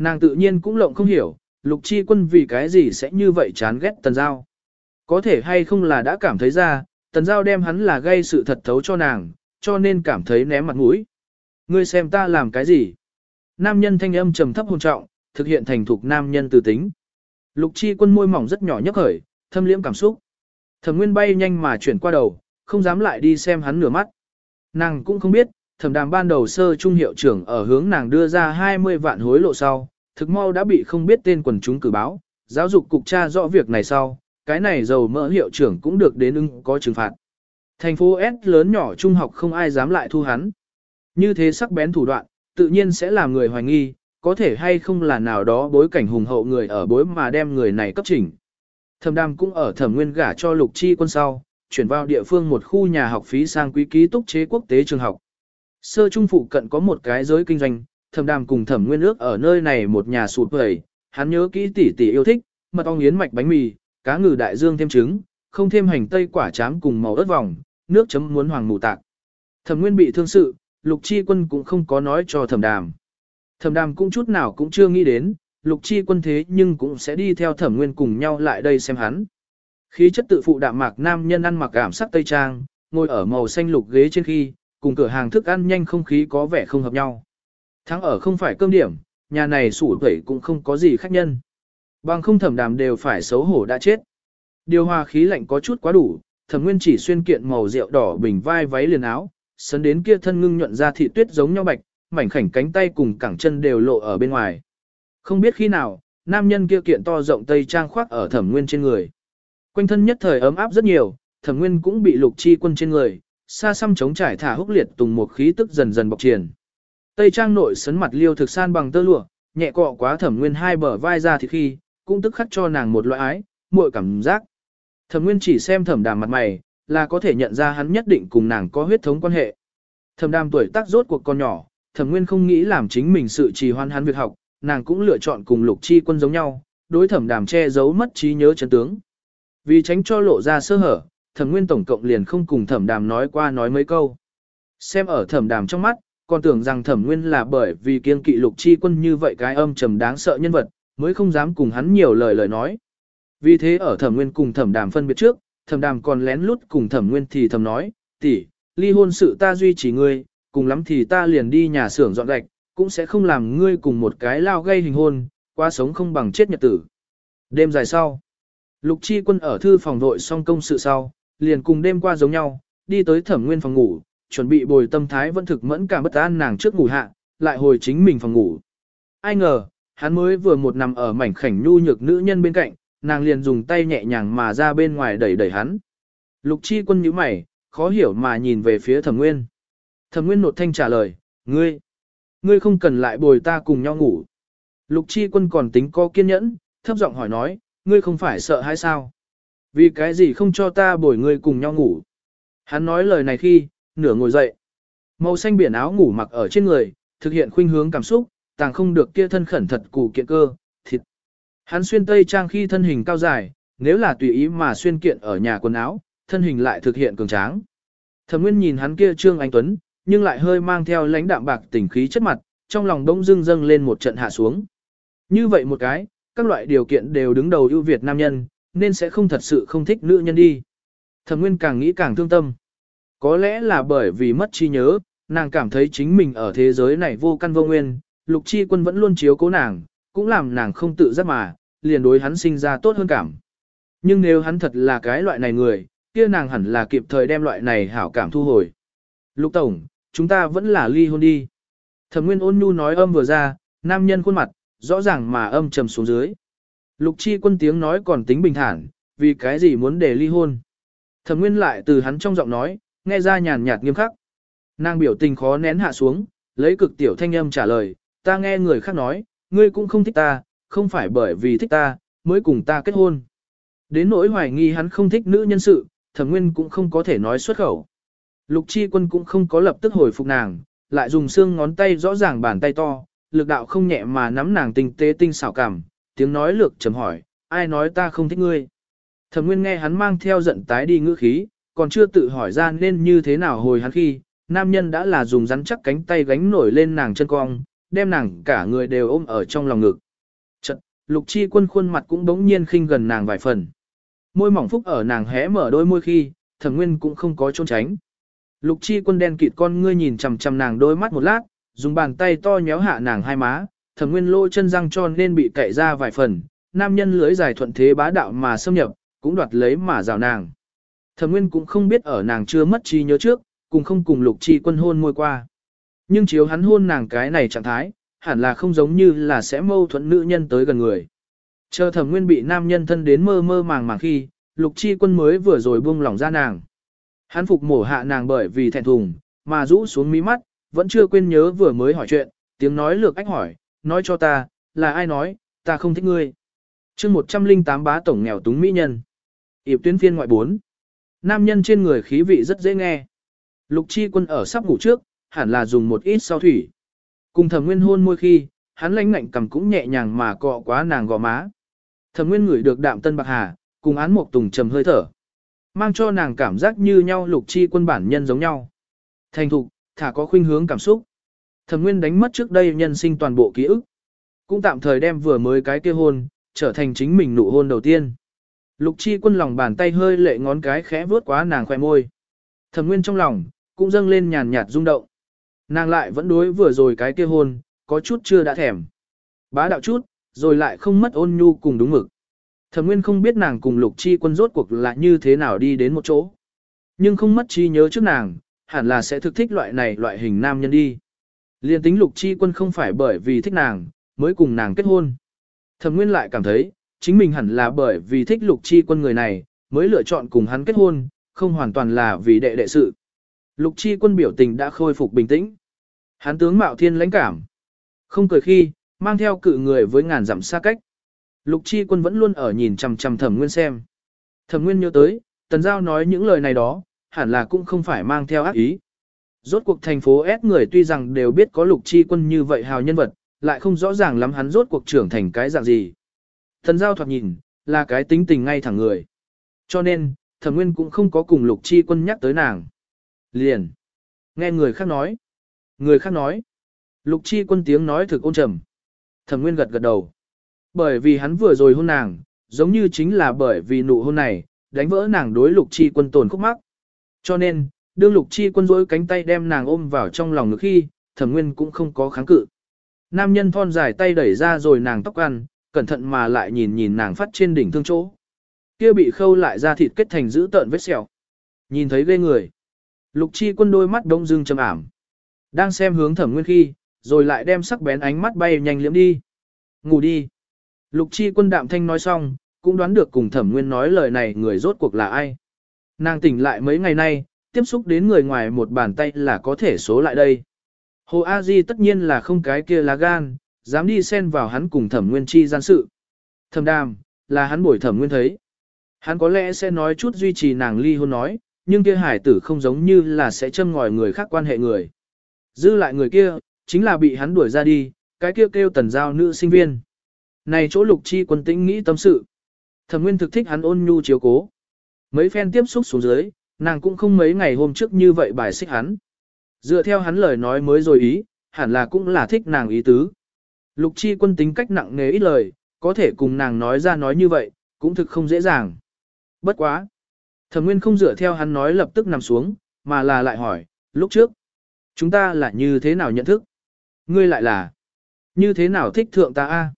Nàng tự nhiên cũng lộng không hiểu, lục chi quân vì cái gì sẽ như vậy chán ghét tần giao. Có thể hay không là đã cảm thấy ra, tần giao đem hắn là gây sự thật thấu cho nàng, cho nên cảm thấy ném mặt mũi. Ngươi xem ta làm cái gì? Nam nhân thanh âm trầm thấp hồn trọng, thực hiện thành thục nam nhân từ tính. Lục chi quân môi mỏng rất nhỏ nhấc khởi, thâm liễm cảm xúc. Thẩm nguyên bay nhanh mà chuyển qua đầu, không dám lại đi xem hắn nửa mắt. Nàng cũng không biết, thẩm đàm ban đầu sơ trung hiệu trưởng ở hướng nàng đưa ra 20 vạn hối lộ sau, thực mau đã bị không biết tên quần chúng cử báo, giáo dục cục tra rõ việc này sau, cái này dầu mỡ hiệu trưởng cũng được đến ưng có trừng phạt. Thành phố S lớn nhỏ trung học không ai dám lại thu hắn. Như thế sắc bén thủ đoạn, tự nhiên sẽ làm người hoài nghi, có thể hay không là nào đó bối cảnh hùng hậu người ở bối mà đem người này cấp chỉnh. Thẩm đàm cũng ở thẩm nguyên gả cho lục chi quân sau, chuyển vào địa phương một khu nhà học phí sang quý ký túc chế quốc tế trường học. Sơ trung phụ cận có một cái giới kinh doanh, thẩm đàm cùng thẩm nguyên ước ở nơi này một nhà sụt vẩy, hắn nhớ kỹ tỷ tỷ yêu thích, mật ong yến mạch bánh mì, cá ngừ đại dương thêm trứng, không thêm hành tây quả chám cùng màu ớt vòng, nước chấm muốn hoàng mù tạc. Thẩm nguyên bị thương sự, lục chi quân cũng không có nói cho thẩm đàm. Thẩm đàm cũng chút nào cũng chưa nghĩ đến, lục chi quân thế nhưng cũng sẽ đi theo thẩm nguyên cùng nhau lại đây xem hắn. Khí chất tự phụ đạm mạc nam nhân ăn mặc cảm sắc tây trang, ngồi ở màu xanh lục ghế trên khi, cùng cửa hàng thức ăn nhanh không khí có vẻ không hợp nhau. Thắng ở không phải cơm điểm, nhà này sủ tẩy cũng không có gì khách nhân. Bằng không thẩm đàm đều phải xấu hổ đã chết. Điều hòa khí lạnh có chút quá đủ, thẩm nguyên chỉ xuyên kiện màu rượu đỏ bình vai váy liền áo, sấn đến kia thân ngưng nhuận ra thị tuyết giống nhau bạch, mảnh khảnh cánh tay cùng cẳng chân đều lộ ở bên ngoài. Không biết khi nào, nam nhân kia kiện to rộng tây trang khoác ở thẩm nguyên trên người. Quanh thân nhất thời ấm áp rất nhiều, thẩm nguyên cũng bị lục chi quân trên người, xa xăm chống trải thả húc liệt tùng một khí tức dần dần bọc triển. Tây trang nội sấn mặt liêu thực san bằng tơ lụa, nhẹ cọ quá thẩm nguyên hai bờ vai ra thì khi, cũng tức khắc cho nàng một loại ái, muội cảm giác. Thẩm nguyên chỉ xem thẩm đàm mặt mày, là có thể nhận ra hắn nhất định cùng nàng có huyết thống quan hệ. Thẩm đàm tuổi tác rốt cuộc con nhỏ, thẩm nguyên không nghĩ làm chính mình sự trì hoan hắn việc học, nàng cũng lựa chọn cùng lục chi quân giống nhau, đối thẩm đàm che giấu mất trí nhớ chấn tướng. Vì tránh cho lộ ra sơ hở, thẩm nguyên tổng cộng liền không cùng thẩm đàm nói qua nói mấy câu. Xem ở thẩm đàm trong mắt, còn tưởng rằng thẩm nguyên là bởi vì kiên kỵ lục chi quân như vậy cái âm trầm đáng sợ nhân vật, mới không dám cùng hắn nhiều lời lời nói. Vì thế ở thẩm nguyên cùng thẩm đàm phân biệt trước, thẩm đàm còn lén lút cùng thẩm nguyên thì thầm nói, tỷ, ly hôn sự ta duy trì ngươi, cùng lắm thì ta liền đi nhà xưởng dọn gạch, cũng sẽ không làm ngươi cùng một cái lao gây hình hôn, qua sống không bằng chết nhật tử. Đêm dài sau, lục chi quân ở thư phòng vội xong công sự sau, liền cùng đêm qua giống nhau, đi tới thẩm nguyên phòng ngủ, chuẩn bị bồi tâm thái vẫn thực mẫn cả bất an nàng trước ngủ hạ, lại hồi chính mình phòng ngủ. Ai ngờ, hắn mới vừa một nằm ở mảnh khảnh nhu nhược nữ nhân bên cạnh, nàng liền dùng tay nhẹ nhàng mà ra bên ngoài đẩy đẩy hắn. Lục chi quân nhíu mày, khó hiểu mà nhìn về phía thẩm nguyên. Thẩm nguyên nột thanh trả lời, ngươi, ngươi không cần lại bồi ta cùng nhau ngủ. Lục chi quân còn tính có kiên nhẫn, thấp giọng hỏi nói, ngươi không phải sợ hay sao? Vì cái gì không cho ta bồi ngươi cùng nhau ngủ? Hắn nói lời này khi, nửa ngồi dậy. Màu xanh biển áo ngủ mặc ở trên người, thực hiện khuynh hướng cảm xúc, tàng không được kia thân khẩn thật củ kiện cơ, thịt. Hắn xuyên tây trang khi thân hình cao dài, nếu là tùy ý mà xuyên kiện ở nhà quần áo, thân hình lại thực hiện cường tráng. Thẩm Nguyên nhìn hắn kia trương anh tuấn, nhưng lại hơi mang theo lãnh đạm bạc tình khí chất mặt, trong lòng đông dưng dâng lên một trận hạ xuống. Như vậy một cái, các loại điều kiện đều đứng đầu ưu việt nam nhân, nên sẽ không thật sự không thích nữ nhân đi. Thẩm Nguyên càng nghĩ càng thương tâm. Có lẽ là bởi vì mất trí nhớ, nàng cảm thấy chính mình ở thế giới này vô căn vô nguyên, lục chi quân vẫn luôn chiếu cố nàng, cũng làm nàng không tự giác mà, liền đối hắn sinh ra tốt hơn cảm. Nhưng nếu hắn thật là cái loại này người, kia nàng hẳn là kịp thời đem loại này hảo cảm thu hồi. Lục Tổng, chúng ta vẫn là ly hôn đi. Thẩm Nguyên ôn nhu nói âm vừa ra, nam nhân khuôn mặt, rõ ràng mà âm trầm xuống dưới. Lục chi quân tiếng nói còn tính bình thản, vì cái gì muốn để ly hôn. Thẩm Nguyên lại từ hắn trong giọng nói, nghe ra nhàn nhạt nghiêm khắc. Nàng biểu tình khó nén hạ xuống, lấy cực tiểu thanh âm trả lời, ta nghe người khác nói, ngươi cũng không thích ta, không phải bởi vì thích ta, mới cùng ta kết hôn. Đến nỗi hoài nghi hắn không thích nữ nhân sự, thẩm nguyên cũng không có thể nói xuất khẩu. Lục chi quân cũng không có lập tức hồi phục nàng, lại dùng xương ngón tay rõ ràng bàn tay to, lực đạo không nhẹ mà nắm nàng tinh tế tinh xảo cảm, tiếng nói lược chấm hỏi, ai nói ta không thích ngươi. Thẩm nguyên nghe hắn mang theo giận tái đi ngữ khí, còn chưa tự hỏi ra nên như thế nào hồi hắn khi, nam nhân đã là dùng rắn chắc cánh tay gánh nổi lên nàng chân cong, đem nàng cả người đều ôm ở trong lòng ngực. Chật, lục chi quân khuôn mặt cũng bỗng nhiên khinh gần nàng vài phần. Môi mỏng phúc ở nàng hé mở đôi môi khi, thẩm nguyên cũng không có trốn tránh. Lục chi quân đen kịt con ngươi nhìn chằm chằm nàng đôi mắt một lát, dùng bàn tay to nhéo hạ nàng hai má, thẩm nguyên lỗ chân răng tròn nên bị cậy ra vài phần, nam nhân lưới dài thuận thế bá đạo mà xâm nhập, cũng đoạt lấy mà rào nàng. Thẩm Nguyên cũng không biết ở nàng chưa mất trí nhớ trước, cùng không cùng Lục Chi Quân hôn môi qua. Nhưng chiếu hắn hôn nàng cái này trạng thái, hẳn là không giống như là sẽ mâu thuẫn nữ nhân tới gần người. Chờ Thẩm Nguyên bị nam nhân thân đến mơ mơ màng màng khi, Lục Chi Quân mới vừa rồi buông lỏng ra nàng. Hắn phục mổ hạ nàng bởi vì thẹn thùng, mà rũ xuống mí mắt, vẫn chưa quên nhớ vừa mới hỏi chuyện, tiếng nói lược ách hỏi, nói cho ta, là ai nói, ta không thích ngươi. chương 108 bá tổng nghèo túng mỹ nhân. Yệp tuyến phiên ngoại 4. nam nhân trên người khí vị rất dễ nghe. Lục chi quân ở sắp ngủ trước, hẳn là dùng một ít sao thủy. Cùng thẩm nguyên hôn môi khi, hắn lãnh ngạnh cầm cũng nhẹ nhàng mà cọ quá nàng gò má. Thẩm nguyên ngửi được đạm tân bạc hà, cùng án một tùng trầm hơi thở. Mang cho nàng cảm giác như nhau lục chi quân bản nhân giống nhau. Thành thục, thả có khuynh hướng cảm xúc. Thẩm nguyên đánh mất trước đây nhân sinh toàn bộ ký ức. Cũng tạm thời đem vừa mới cái kia hôn, trở thành chính mình nụ hôn đầu tiên. Lục chi quân lòng bàn tay hơi lệ ngón cái khẽ vuốt quá nàng khoe môi. Thẩm nguyên trong lòng, cũng dâng lên nhàn nhạt rung động. Nàng lại vẫn đối vừa rồi cái kia hôn, có chút chưa đã thèm. Bá đạo chút, rồi lại không mất ôn nhu cùng đúng mực. Thẩm Nguyên không biết nàng cùng Lục Chi Quân rốt cuộc là như thế nào đi đến một chỗ. Nhưng không mất trí nhớ trước nàng, hẳn là sẽ thực thích loại này loại hình nam nhân đi. Liên tính Lục Chi Quân không phải bởi vì thích nàng, mới cùng nàng kết hôn. Thẩm Nguyên lại cảm thấy, chính mình hẳn là bởi vì thích Lục Chi Quân người này, mới lựa chọn cùng hắn kết hôn, không hoàn toàn là vì đệ đệ sự. Lục Chi Quân biểu tình đã khôi phục bình tĩnh. Hắn tướng mạo thiên lãnh cảm. Không cười khi, mang theo cự người với ngàn dặm xa cách. Lục chi quân vẫn luôn ở nhìn chằm chằm thẩm nguyên xem. Thẩm nguyên nhớ tới, tần giao nói những lời này đó, hẳn là cũng không phải mang theo ác ý. Rốt cuộc thành phố S người tuy rằng đều biết có lục chi quân như vậy hào nhân vật, lại không rõ ràng lắm hắn rốt cuộc trưởng thành cái dạng gì. thần giao thoạt nhìn, là cái tính tình ngay thẳng người. Cho nên, thẩm nguyên cũng không có cùng lục chi quân nhắc tới nàng. Liền. Nghe người khác nói. Người khác nói. Lục chi quân tiếng nói thực ôn trầm. Thẩm nguyên gật gật đầu. Bởi vì hắn vừa rồi hôn nàng, giống như chính là bởi vì nụ hôn này, đánh vỡ nàng đối lục chi quân tổn khúc mắc. Cho nên, đương lục chi quân rỗi cánh tay đem nàng ôm vào trong lòng ngực khi, thẩm nguyên cũng không có kháng cự. Nam nhân thon dài tay đẩy ra rồi nàng tóc ăn, cẩn thận mà lại nhìn nhìn nàng phát trên đỉnh thương chỗ. Kia bị khâu lại ra thịt kết thành giữ tợn vết sẹo. Nhìn thấy ghê người. Lục chi quân đôi mắt đông dưng trầm ảm. Đang xem hướng thẩm nguyên khi, rồi lại đem sắc bén ánh mắt bay nhanh liễm đi. Ngủ đi. Lục chi quân đạm thanh nói xong, cũng đoán được cùng thẩm nguyên nói lời này người rốt cuộc là ai. Nàng tỉnh lại mấy ngày nay, tiếp xúc đến người ngoài một bàn tay là có thể số lại đây. Hồ A Di tất nhiên là không cái kia lá gan, dám đi xen vào hắn cùng thẩm nguyên chi gian sự. Thẩm đàm, là hắn bổi thẩm nguyên thấy. Hắn có lẽ sẽ nói chút duy trì nàng ly hôn nói, nhưng kia hải tử không giống như là sẽ châm ngòi người khác quan hệ người. Dư lại người kia, chính là bị hắn đuổi ra đi, cái kia kêu, kêu tần giao nữ sinh viên. Này chỗ lục chi quân tĩnh nghĩ tâm sự. Thẩm nguyên thực thích hắn ôn nhu chiếu cố. Mấy phen tiếp xúc xuống dưới, nàng cũng không mấy ngày hôm trước như vậy bài xích hắn. Dựa theo hắn lời nói mới rồi ý, hẳn là cũng là thích nàng ý tứ. Lục chi quân tính cách nặng nề ít lời, có thể cùng nàng nói ra nói như vậy, cũng thực không dễ dàng. Bất quá. Thẩm nguyên không dựa theo hắn nói lập tức nằm xuống, mà là lại hỏi, lúc trước, chúng ta là như thế nào nhận thức? Ngươi lại là, như thế nào thích thượng ta a?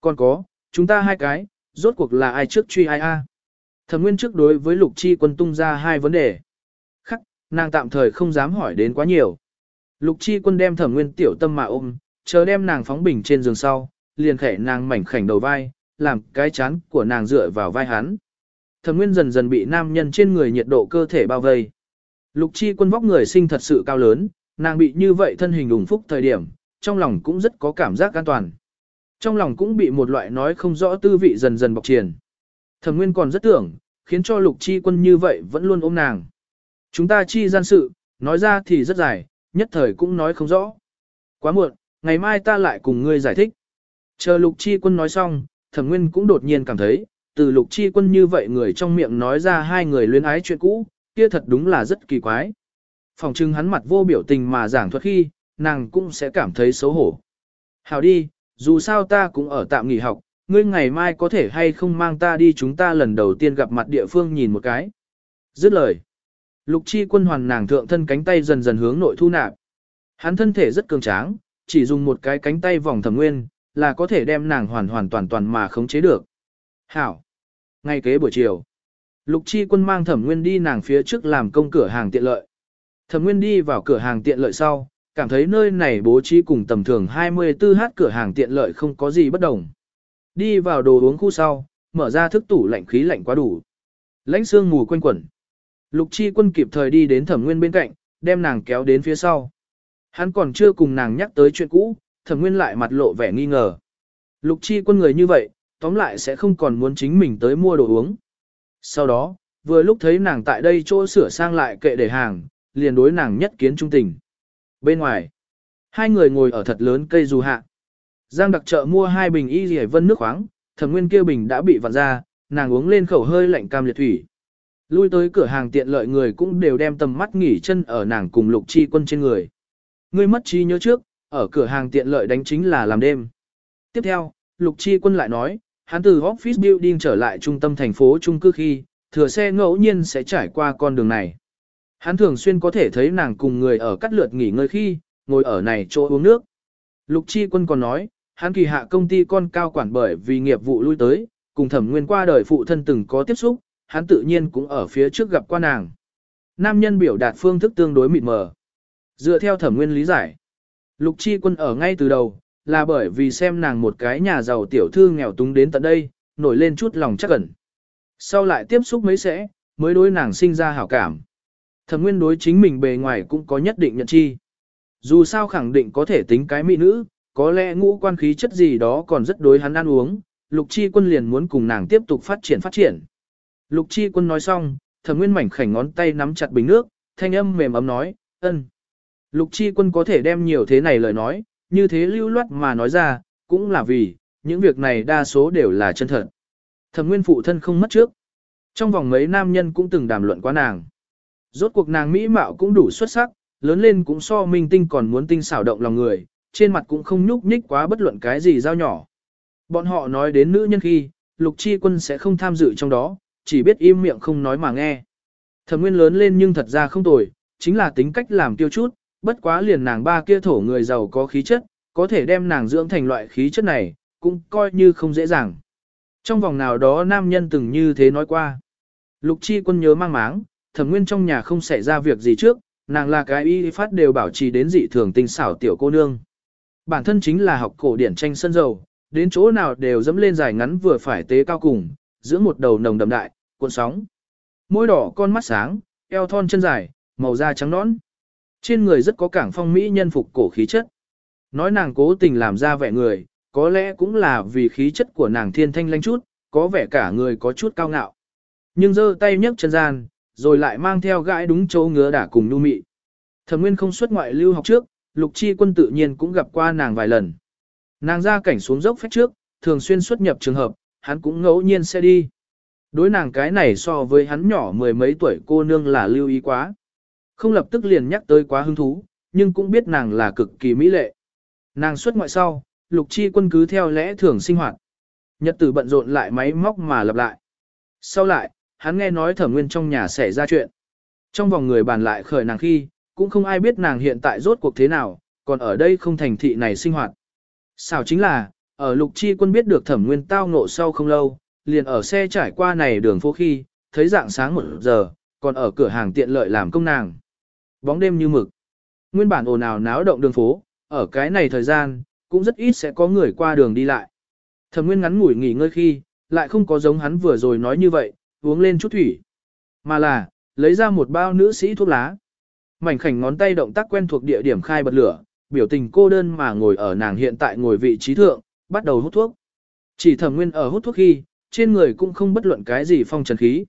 Còn có, chúng ta hai cái, rốt cuộc là ai trước truy ai a? Thẩm Nguyên trước đối với Lục Chi Quân tung ra hai vấn đề. Khắc, nàng tạm thời không dám hỏi đến quá nhiều. Lục Chi Quân đem Thẩm Nguyên tiểu tâm mà ôm, chờ đem nàng phóng bình trên giường sau, liền khẽ nàng mảnh khảnh đầu vai, làm cái chán của nàng dựa vào vai hắn. Thẩm Nguyên dần dần bị nam nhân trên người nhiệt độ cơ thể bao vây. Lục Chi Quân vóc người sinh thật sự cao lớn, nàng bị như vậy thân hình ủng phúc thời điểm, trong lòng cũng rất có cảm giác an toàn. Trong lòng cũng bị một loại nói không rõ tư vị dần dần bọc triển. Thẩm Nguyên còn rất tưởng, khiến cho Lục Chi Quân như vậy vẫn luôn ôm nàng. Chúng ta chi gian sự, nói ra thì rất dài, nhất thời cũng nói không rõ. Quá muộn, ngày mai ta lại cùng ngươi giải thích. Chờ Lục Chi Quân nói xong, Thẩm Nguyên cũng đột nhiên cảm thấy, từ Lục Chi Quân như vậy người trong miệng nói ra hai người luyến ái chuyện cũ, kia thật đúng là rất kỳ quái. Phòng trưng hắn mặt vô biểu tình mà giảng thuật khi, nàng cũng sẽ cảm thấy xấu hổ. Hảo đi, dù sao ta cũng ở tạm nghỉ học, ngươi ngày mai có thể hay không mang ta đi chúng ta lần đầu tiên gặp mặt địa phương nhìn một cái. Dứt lời. Lục chi quân hoàn nàng thượng thân cánh tay dần dần hướng nội thu nạp. Hắn thân thể rất cường tráng, chỉ dùng một cái cánh tay vòng thẩm nguyên, là có thể đem nàng hoàn hoàn toàn toàn mà khống chế được. Hảo. Ngay kế buổi chiều. Lục chi quân mang thẩm nguyên đi nàng phía trước làm công cửa hàng tiện lợi. Thẩm nguyên đi vào cửa hàng tiện lợi sau, cảm thấy nơi này bố trí cùng tầm thường 24h cửa hàng tiện lợi không có gì bất đồng. Đi vào đồ uống khu sau, mở ra thức tủ lạnh khí lạnh quá đủ. Lãnh xương mù quanh quẩn. Lục chi quân kịp thời đi đến thẩm nguyên bên cạnh, đem nàng kéo đến phía sau. Hắn còn chưa cùng nàng nhắc tới chuyện cũ, thẩm nguyên lại mặt lộ vẻ nghi ngờ. Lục chi quân người như vậy, tóm lại sẽ không còn muốn chính mình tới mua đồ uống. Sau đó, vừa lúc thấy nàng tại đây chỗ sửa sang lại kệ để hàng, liền đối nàng nhất kiến trung tình. Bên ngoài, hai người ngồi ở thật lớn cây dù hạ. Giang đặc trợ mua hai bình y rỉa vân nước khoáng, thẩm nguyên kia bình đã bị vặn ra, nàng uống lên khẩu hơi lạnh cam liệt thủy. Lui tới cửa hàng tiện lợi người cũng đều đem tầm mắt nghỉ chân ở nàng cùng lục chi quân trên người. Ngươi mất trí nhớ trước, ở cửa hàng tiện lợi đánh chính là làm đêm. Tiếp theo, lục chi quân lại nói, hắn từ office building trở lại trung tâm thành phố trung cư khi, thừa xe ngẫu nhiên sẽ trải qua con đường này. Hắn thường xuyên có thể thấy nàng cùng người ở cắt lượt nghỉ ngơi khi, ngồi ở này chỗ uống nước. Lục chi quân còn nói, hắn kỳ hạ công ty con cao quản bởi vì nghiệp vụ lui tới, cùng thẩm nguyên qua đời phụ thân từng có tiếp xúc, hắn tự nhiên cũng ở phía trước gặp qua nàng. Nam nhân biểu đạt phương thức tương đối mịt mờ. Dựa theo thẩm nguyên lý giải, lục chi quân ở ngay từ đầu, là bởi vì xem nàng một cái nhà giàu tiểu thư nghèo túng đến tận đây, nổi lên chút lòng chắc ẩn. Sau lại tiếp xúc mấy sẽ, mới đối nàng sinh ra hảo cảm. Thẩm nguyên đối chính mình bề ngoài cũng có nhất định nhận chi. Dù sao khẳng định có thể tính cái mỹ nữ, có lẽ ngũ quan khí chất gì đó còn rất đối hắn ăn uống, lục chi quân liền muốn cùng nàng tiếp tục phát triển phát triển. Lục chi quân nói xong, thẩm nguyên mảnh khảnh ngón tay nắm chặt bình nước, thanh âm mềm ấm nói, ân. Lục chi quân có thể đem nhiều thế này lời nói, như thế lưu loát mà nói ra, cũng là vì, những việc này đa số đều là chân thật. Thẩm nguyên phụ thân không mất trước. Trong vòng mấy nam nhân cũng từng đàm luận qua nàng. Rốt cuộc nàng mỹ mạo cũng đủ xuất sắc, lớn lên cũng so minh tinh còn muốn tinh xảo động lòng người, trên mặt cũng không nhúc nhích quá bất luận cái gì dao nhỏ. Bọn họ nói đến nữ nhân khi, lục chi quân sẽ không tham dự trong đó, chỉ biết im miệng không nói mà nghe. Thẩm nguyên lớn lên nhưng thật ra không tồi, chính là tính cách làm tiêu chút, bất quá liền nàng ba kia thổ người giàu có khí chất, có thể đem nàng dưỡng thành loại khí chất này, cũng coi như không dễ dàng. Trong vòng nào đó nam nhân từng như thế nói qua. Lục chi quân nhớ mang máng, thẩm nguyên trong nhà không xảy ra việc gì trước, nàng là cái y phát đều bảo trì đến dị thường tinh xảo tiểu cô nương. Bản thân chính là học cổ điển tranh sân dầu, đến chỗ nào đều dẫm lên dài ngắn vừa phải tế cao cùng, giữa một đầu nồng đậm đại, cuộn sóng. Môi đỏ con mắt sáng, eo thon chân dài, màu da trắng nõn. Trên người rất có cảng phong mỹ nhân phục cổ khí chất. Nói nàng cố tình làm ra vẻ người, có lẽ cũng là vì khí chất của nàng thiên thanh lanh chút, có vẻ cả người có chút cao ngạo. Nhưng giơ tay nhấc chân gian, rồi lại mang theo gãi đúng chỗ ngứa đả cùng nu mị. Thẩm Nguyên không xuất ngoại lưu học trước, Lục Chi Quân tự nhiên cũng gặp qua nàng vài lần. Nàng ra cảnh xuống dốc phách trước, thường xuyên xuất nhập trường hợp, hắn cũng ngẫu nhiên sẽ đi. Đối nàng cái này so với hắn nhỏ mười mấy tuổi cô nương là lưu ý quá. Không lập tức liền nhắc tới quá hứng thú, nhưng cũng biết nàng là cực kỳ mỹ lệ. Nàng xuất ngoại sau, lục chi quân cứ theo lẽ thường sinh hoạt. Nhật tử bận rộn lại máy móc mà lặp lại. Sau lại, hắn nghe nói thẩm nguyên trong nhà xảy ra chuyện. Trong vòng người bàn lại khởi nàng khi, cũng không ai biết nàng hiện tại rốt cuộc thế nào, còn ở đây không thành thị này sinh hoạt. Sao chính là, ở lục chi quân biết được thẩm nguyên tao ngộ sau không lâu, liền ở xe trải qua này đường phố khi, thấy dạng sáng một giờ, còn ở cửa hàng tiện lợi làm công nàng. Bóng đêm như mực. Nguyên bản ồn ào náo động đường phố, ở cái này thời gian, cũng rất ít sẽ có người qua đường đi lại. Thẩm Nguyên ngắn ngủi nghỉ ngơi khi, lại không có giống hắn vừa rồi nói như vậy, uống lên chút thủy. Mà là, lấy ra một bao nữ sĩ thuốc lá. Mảnh khảnh ngón tay động tác quen thuộc địa điểm khai bật lửa, biểu tình cô đơn mà ngồi ở nàng hiện tại ngồi vị trí thượng, bắt đầu hút thuốc. Chỉ Thẩm Nguyên ở hút thuốc khi, trên người cũng không bất luận cái gì phong trần khí.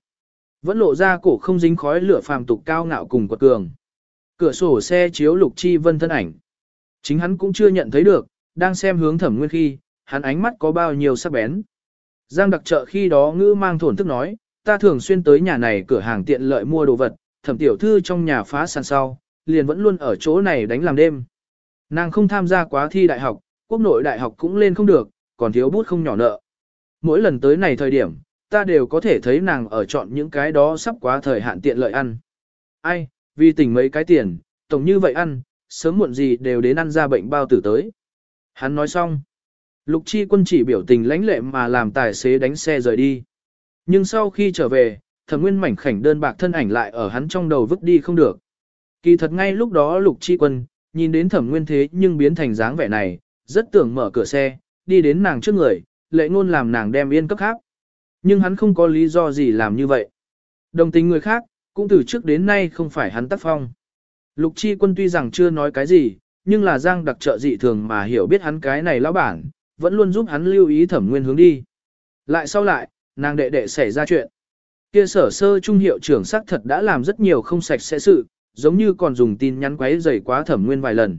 Vẫn lộ ra cổ không dính khói lửa phàm tục cao ngạo cùng quật cường. Cửa sổ xe chiếu lục chi vân thân ảnh. Chính hắn cũng chưa nhận thấy được, đang xem hướng thẩm nguyên khi, hắn ánh mắt có bao nhiêu sắc bén. Giang đặc trợ khi đó ngữ mang thổn thức nói, ta thường xuyên tới nhà này cửa hàng tiện lợi mua đồ vật, thẩm tiểu thư trong nhà phá sản sau, liền vẫn luôn ở chỗ này đánh làm đêm. Nàng không tham gia quá thi đại học, quốc nội đại học cũng lên không được, còn thiếu bút không nhỏ nợ. Mỗi lần tới này thời điểm, ta đều có thể thấy nàng ở chọn những cái đó sắp quá thời hạn tiện lợi ăn. Ai, vì tỉnh mấy cái tiền, tổng như vậy ăn, sớm muộn gì đều đến ăn ra bệnh bao tử tới. Hắn nói xong. Lục chi quân chỉ biểu tình lãnh lệ mà làm tài xế đánh xe rời đi. Nhưng sau khi trở về, thẩm nguyên mảnh khảnh đơn bạc thân ảnh lại ở hắn trong đầu vứt đi không được. Kỳ thật ngay lúc đó lục chi quân, nhìn đến thẩm nguyên thế nhưng biến thành dáng vẻ này, rất tưởng mở cửa xe, đi đến nàng trước người, lệ ngôn làm nàng đem yên cấp khác. Nhưng hắn không có lý do gì làm như vậy. Đồng tình người khác, cũng từ trước đến nay không phải hắn tác phong. Lục chi quân tuy rằng chưa nói cái gì, nhưng là giang đặc trợ dị thường mà hiểu biết hắn cái này lão bản, vẫn luôn giúp hắn lưu ý thẩm nguyên hướng đi. Lại sau lại, nàng đệ đệ xảy ra chuyện. Kia sở sơ trung hiệu trưởng xác thật đã làm rất nhiều không sạch sẽ sự, giống như còn dùng tin nhắn quấy rầy quá thẩm nguyên vài lần.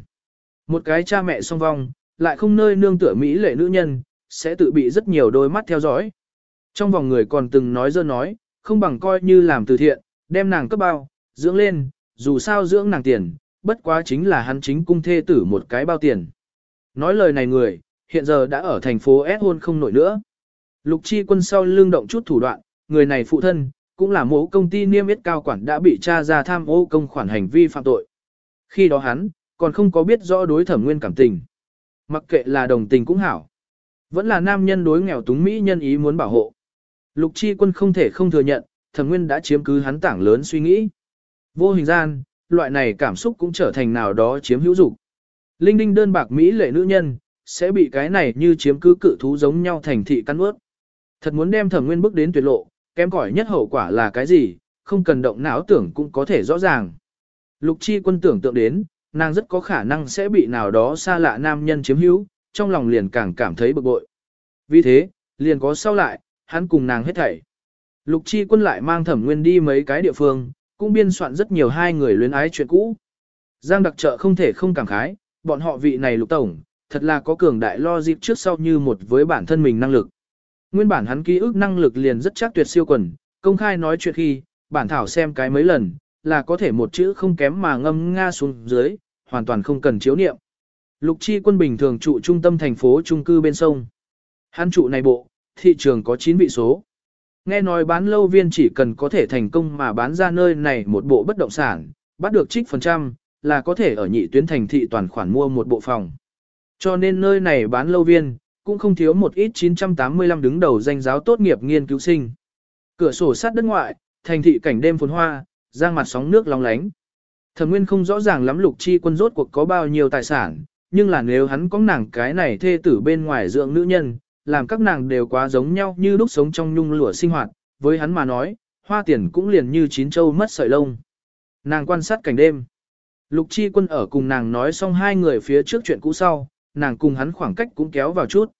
Một cái cha mẹ song vong, lại không nơi nương tựa Mỹ lệ nữ nhân, sẽ tự bị rất nhiều đôi mắt theo dõi. Trong vòng người còn từng nói dơ nói, không bằng coi như làm từ thiện, đem nàng cấp bao, dưỡng lên, dù sao dưỡng nàng tiền, bất quá chính là hắn chính cung thê tử một cái bao tiền. Nói lời này người, hiện giờ đã ở thành phố S hôn không nổi nữa. Lục chi quân sau lương động chút thủ đoạn, người này phụ thân, cũng là mẫu công ty niêm yết cao quản đã bị tra ra tham ô công khoản hành vi phạm tội. Khi đó hắn, còn không có biết rõ đối thẩm nguyên cảm tình. Mặc kệ là đồng tình cũng hảo. Vẫn là nam nhân đối nghèo túng Mỹ nhân ý muốn bảo hộ. Lục chi quân không thể không thừa nhận, thẩm nguyên đã chiếm cứ hắn tảng lớn suy nghĩ. Vô hình gian, loại này cảm xúc cũng trở thành nào đó chiếm hữu dục. Linh đinh đơn bạc Mỹ lệ nữ nhân, sẽ bị cái này như chiếm cứ cự thú giống nhau thành thị căn ướt. Thật muốn đem thẩm nguyên bước đến tuyệt lộ, kém cỏi nhất hậu quả là cái gì, không cần động não tưởng cũng có thể rõ ràng. Lục chi quân tưởng tượng đến, nàng rất có khả năng sẽ bị nào đó xa lạ nam nhân chiếm hữu, trong lòng liền càng cảm thấy bực bội. Vì thế, liền có sau lại, hắn cùng nàng hết thảy. Lục chi quân lại mang thẩm nguyên đi mấy cái địa phương, cũng biên soạn rất nhiều hai người luyến ái chuyện cũ. Giang đặc trợ không thể không cảm khái, bọn họ vị này lục tổng, thật là có cường đại lo dịp trước sau như một với bản thân mình năng lực. Nguyên bản hắn ký ức năng lực liền rất chắc tuyệt siêu quần, công khai nói chuyện khi, bản thảo xem cái mấy lần, là có thể một chữ không kém mà ngâm nga xuống dưới, hoàn toàn không cần chiếu niệm. Lục chi quân bình thường trụ trung tâm thành phố trung cư bên sông. Hắn trụ này bộ, thị trường có 9 vị số. Nghe nói bán lâu viên chỉ cần có thể thành công mà bán ra nơi này một bộ bất động sản, bắt được trích phần trăm, là có thể ở nhị tuyến thành thị toàn khoản mua một bộ phòng. Cho nên nơi này bán lâu viên, cũng không thiếu một ít 985 đứng đầu danh giáo tốt nghiệp nghiên cứu sinh. Cửa sổ sát đất ngoại, thành thị cảnh đêm phồn hoa, giang mặt sóng nước long lánh. Thẩm Nguyên không rõ ràng lắm Lục Chi Quân rốt cuộc có bao nhiêu tài sản, nhưng là nếu hắn có nàng cái này thê tử bên ngoài dưỡng nữ nhân, làm các nàng đều quá giống nhau như lúc sống trong nhung lụa sinh hoạt, với hắn mà nói, hoa tiền cũng liền như chín châu mất sợi lông. Nàng quan sát cảnh đêm. Lục Chi Quân ở cùng nàng nói xong hai người phía trước chuyện cũ sau, nàng cùng hắn khoảng cách cũng kéo vào chút.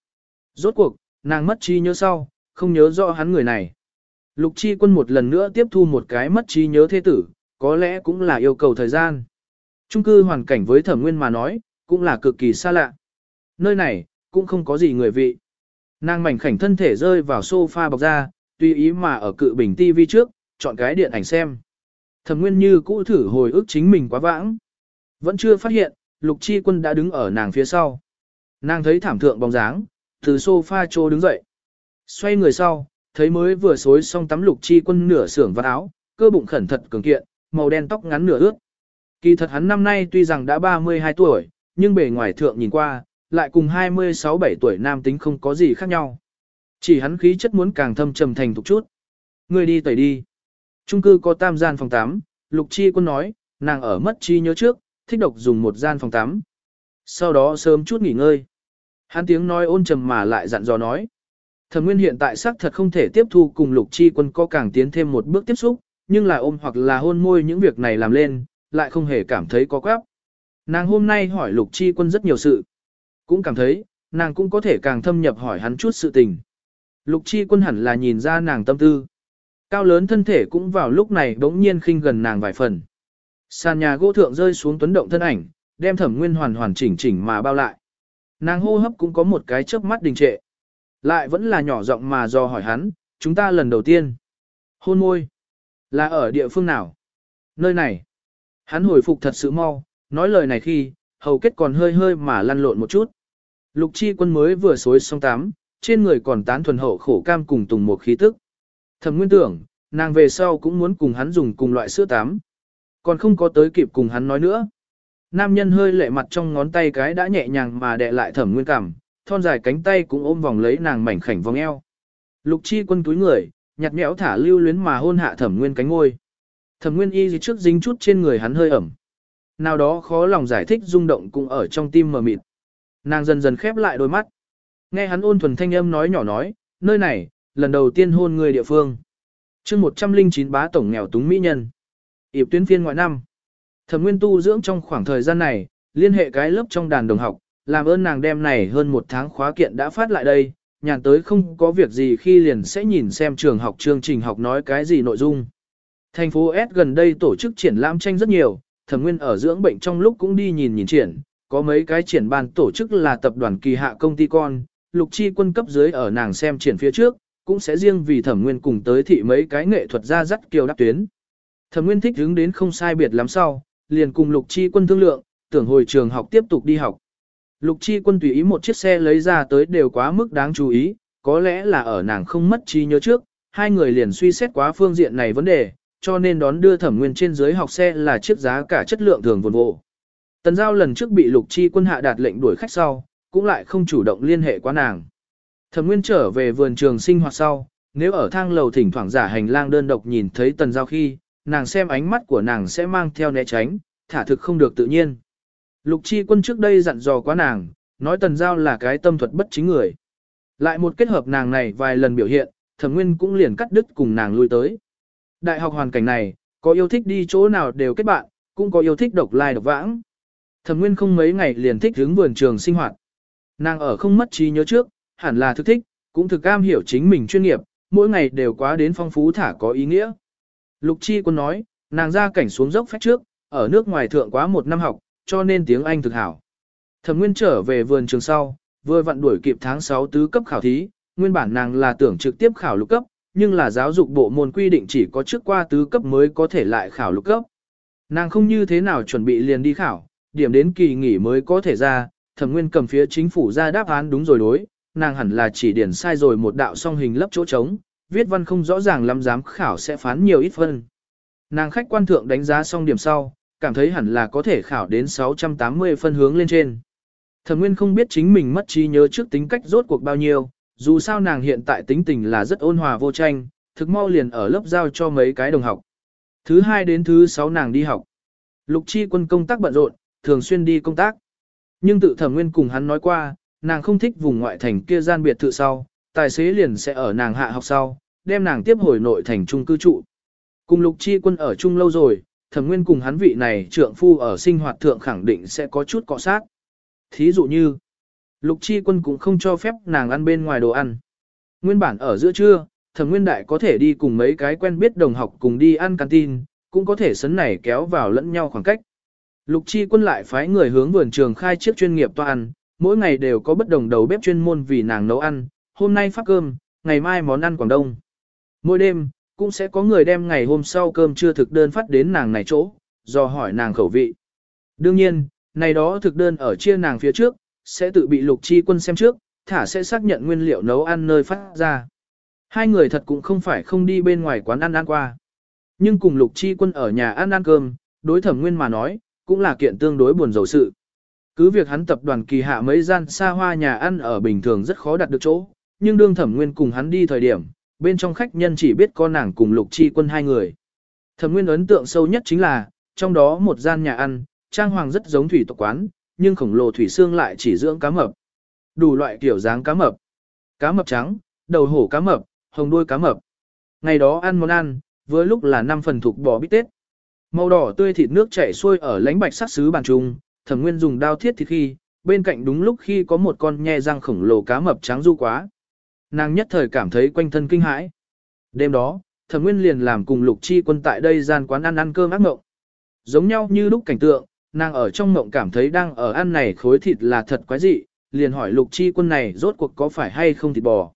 Rốt cuộc, nàng mất trí nhớ sau, không nhớ rõ hắn người này. Lục Chi Quân một lần nữa tiếp thu một cái mất trí nhớ thế tử, có lẽ cũng là yêu cầu thời gian. Trung cư hoàn cảnh với thẩm nguyên mà nói, cũng là cực kỳ xa lạ. Nơi này, cũng không có gì người vị. Nàng mảnh khảnh thân thể rơi vào sofa bọc ra, tùy ý mà ở cự bình tivi trước, chọn cái điện ảnh xem. Thẩm nguyên như cũ thử hồi ức chính mình quá vãng. Vẫn chưa phát hiện, lục chi quân đã đứng ở nàng phía sau. Nàng thấy thảm thượng bóng dáng, từ sofa trô đứng dậy. Xoay người sau, thấy mới vừa xối xong tắm lục chi quân nửa xưởng vạt áo, cơ bụng khẩn thật cường kiện, màu đen tóc ngắn nửa ướt. Kỳ thật hắn năm nay tuy rằng đã 32 tuổi, nhưng bề ngoài thượng nhìn qua, lại cùng 26-7 tuổi nam tính không có gì khác nhau. Chỉ hắn khí chất muốn càng thâm trầm thành thục chút. Người đi tẩy đi. Trung cư có tam gian phòng tắm, Lục Chi Quân nói, nàng ở mất chi nhớ trước, thích độc dùng một gian phòng tắm. Sau đó sớm chút nghỉ ngơi. Hắn tiếng nói ôn trầm mà lại dặn dò nói. Thẩm Nguyên hiện tại xác thật không thể tiếp thu cùng Lục Chi Quân có càng tiến thêm một bước tiếp xúc, nhưng là ôm hoặc là hôn môi những việc này làm lên, lại không hề cảm thấy có quáp. Nàng hôm nay hỏi Lục Chi Quân rất nhiều sự. Cũng cảm thấy, nàng cũng có thể càng thâm nhập hỏi hắn chút sự tình. Lục Chi Quân hẳn là nhìn ra nàng tâm tư. Cao lớn thân thể cũng vào lúc này đống nhiên khinh gần nàng vài phần. Sàn nhà gỗ thượng rơi xuống tuấn động thân ảnh, đem thẩm nguyên hoàn hoàn chỉnh chỉnh mà bao lại. Nàng hô hấp cũng có một cái chớp mắt đình trệ. Lại vẫn là nhỏ giọng mà do hỏi hắn, chúng ta lần đầu tiên. Hôn môi. Là ở địa phương nào? Nơi này. Hắn hồi phục thật sự mau, nói lời này khi, hầu kết còn hơi hơi mà lăn lộn một chút. Lục chi quân mới vừa xối xong tắm, trên người còn tán thuần hậu khổ cam cùng tùng một khí tức. Thẩm nguyên tưởng, nàng về sau cũng muốn cùng hắn dùng cùng loại sữa tắm. Còn không có tới kịp cùng hắn nói nữa. Nam nhân hơi lệ mặt trong ngón tay cái đã nhẹ nhàng mà đè lại thẩm nguyên cảm, thon dài cánh tay cũng ôm vòng lấy nàng mảnh khảnh vòng eo. Lục chi quân túi người, nhặt nhẽo thả lưu luyến mà hôn hạ thẩm nguyên cánh ngôi. Thẩm nguyên y gì trước dính chút trên người hắn hơi ẩm. Nào đó khó lòng giải thích rung động cũng ở trong tim mờ mịt. Nàng dần dần khép lại đôi mắt. Nghe hắn ôn thuần thanh âm nói nhỏ nói, nơi này, lần đầu tiên hôn người địa phương. chương 109 bá tổng nghèo túng mỹ nhân. Yệp tuyến phiên ngoại năm. Thẩm nguyên tu dưỡng trong khoảng thời gian này, liên hệ cái lớp trong đàn đồng học, làm ơn nàng đem này hơn một tháng khóa kiện đã phát lại đây, nhàn tới không có việc gì khi liền sẽ nhìn xem trường học chương trình học nói cái gì nội dung. Thành phố S gần đây tổ chức triển lãm tranh rất nhiều, thẩm nguyên ở dưỡng bệnh trong lúc cũng đi nhìn nhìn triển, có mấy cái triển ban tổ chức là tập đoàn kỳ hạ công ty con, lục chi quân cấp dưới ở nàng xem triển phía trước, cũng sẽ riêng vì thẩm nguyên cùng tới thị mấy cái nghệ thuật ra dắt kiều đáp tuyến. Thẩm nguyên thích hướng đến không sai biệt lắm sau, liền cùng lục chi quân thương lượng, tưởng hồi trường học tiếp tục đi học. Lục chi quân tùy ý một chiếc xe lấy ra tới đều quá mức đáng chú ý, có lẽ là ở nàng không mất trí nhớ trước, hai người liền suy xét quá phương diện này vấn đề, cho nên đón đưa thẩm nguyên trên dưới học xe là chiếc giá cả chất lượng thường vồn vộ. Tần giao lần trước bị lục chi quân hạ đạt lệnh đuổi khách sau, cũng lại không chủ động liên hệ qua nàng. Thẩm nguyên trở về vườn trường sinh hoạt sau, nếu ở thang lầu thỉnh thoảng giả hành lang đơn độc nhìn thấy tần giao khi, nàng xem ánh mắt của nàng sẽ mang theo né tránh, thả thực không được tự nhiên. Lục chi quân trước đây dặn dò quá nàng, nói tần giao là cái tâm thuật bất chính người. Lại một kết hợp nàng này vài lần biểu hiện, thẩm nguyên cũng liền cắt đứt cùng nàng lui tới. Đại học hoàn cảnh này, có yêu thích đi chỗ nào đều kết bạn, cũng có yêu thích độc lai độc vãng. Thẩm nguyên không mấy ngày liền thích hướng vườn trường sinh hoạt. Nàng ở không mất trí nhớ trước, hẳn là thực thích, cũng thực cam hiểu chính mình chuyên nghiệp, mỗi ngày đều quá đến phong phú thả có ý nghĩa. Lục Chi Quân nói, nàng ra cảnh xuống dốc phép trước, ở nước ngoài thượng quá một năm học, cho nên tiếng Anh thực hảo. Thẩm Nguyên trở về vườn trường sau, vừa vặn đuổi kịp tháng 6 tứ cấp khảo thí, nguyên bản nàng là tưởng trực tiếp khảo lục cấp, nhưng là giáo dục bộ môn quy định chỉ có trước qua tứ cấp mới có thể lại khảo lục cấp. Nàng không như thế nào chuẩn bị liền đi khảo, điểm đến kỳ nghỉ mới có thể ra, Thẩm Nguyên cầm phía chính phủ ra đáp án đúng rồi đối, nàng hẳn là chỉ điển sai rồi một đạo song hình lấp chỗ trống, viết văn không rõ ràng lắm giám khảo sẽ phán nhiều ít phân. Nàng khách quan thượng đánh giá xong điểm sau, cảm thấy hẳn là có thể khảo đến 680 phân hướng lên trên. Thẩm Nguyên không biết chính mình mất trí nhớ trước tính cách rốt cuộc bao nhiêu, dù sao nàng hiện tại tính tình là rất ôn hòa vô tranh, thực mau liền ở lớp giao cho mấy cái đồng học. Thứ hai đến thứ sáu nàng đi học. Lục Chi quân công tác bận rộn, thường xuyên đi công tác. Nhưng tự Thẩm Nguyên cùng hắn nói qua, nàng không thích vùng ngoại thành kia gian biệt thự sau, tài xế liền sẽ ở nàng hạ học sau, đem nàng tiếp hồi nội thành trung cư trụ. Cùng Lục Chi quân ở chung lâu rồi, thẩm nguyên cùng hắn vị này trượng phu ở sinh hoạt thượng khẳng định sẽ có chút cọ sát. Thí dụ như, lục chi quân cũng không cho phép nàng ăn bên ngoài đồ ăn. Nguyên bản ở giữa trưa, thẩm nguyên đại có thể đi cùng mấy cái quen biết đồng học cùng đi ăn canteen, cũng có thể sấn này kéo vào lẫn nhau khoảng cách. Lục chi quân lại phái người hướng vườn trường khai chiếc chuyên nghiệp toa ăn, mỗi ngày đều có bất đồng đầu bếp chuyên môn vì nàng nấu ăn, hôm nay phát cơm, ngày mai món ăn Quảng Đông. Mỗi đêm, cũng sẽ có người đem ngày hôm sau cơm chưa thực đơn phát đến nàng này chỗ, do hỏi nàng khẩu vị. Đương nhiên, này đó thực đơn ở chia nàng phía trước, sẽ tự bị lục chi quân xem trước, thả sẽ xác nhận nguyên liệu nấu ăn nơi phát ra. Hai người thật cũng không phải không đi bên ngoài quán ăn ăn qua. Nhưng cùng lục chi quân ở nhà ăn ăn cơm, đối thẩm nguyên mà nói, cũng là kiện tương đối buồn rầu sự. Cứ việc hắn tập đoàn kỳ hạ mấy gian xa hoa nhà ăn ở bình thường rất khó đặt được chỗ, nhưng đương thẩm nguyên cùng hắn đi thời điểm, bên trong khách nhân chỉ biết có nàng cùng lục chi quân hai người. Thẩm nguyên ấn tượng sâu nhất chính là, trong đó một gian nhà ăn, trang hoàng rất giống thủy tộc quán, nhưng khổng lồ thủy xương lại chỉ dưỡng cá mập. Đủ loại kiểu dáng cá mập. Cá mập trắng, đầu hổ cá mập, hồng đuôi cá mập. Ngày đó ăn món ăn, với lúc là năm phần thuộc bò bít tết. Màu đỏ tươi thịt nước chảy xuôi ở lánh bạch sắc sứ bàn trung, thẩm nguyên dùng đao thiết thịt khi, bên cạnh đúng lúc khi có một con nhe răng khổng lồ cá mập trắng du quá nàng nhất thời cảm thấy quanh thân kinh hãi. Đêm đó, thẩm nguyên liền làm cùng lục chi quân tại đây gian quán ăn ăn cơm ác mộng. Giống nhau như lúc cảnh tượng, nàng ở trong mộng cảm thấy đang ở ăn này khối thịt là thật quái dị, liền hỏi lục chi quân này rốt cuộc có phải hay không thịt bò.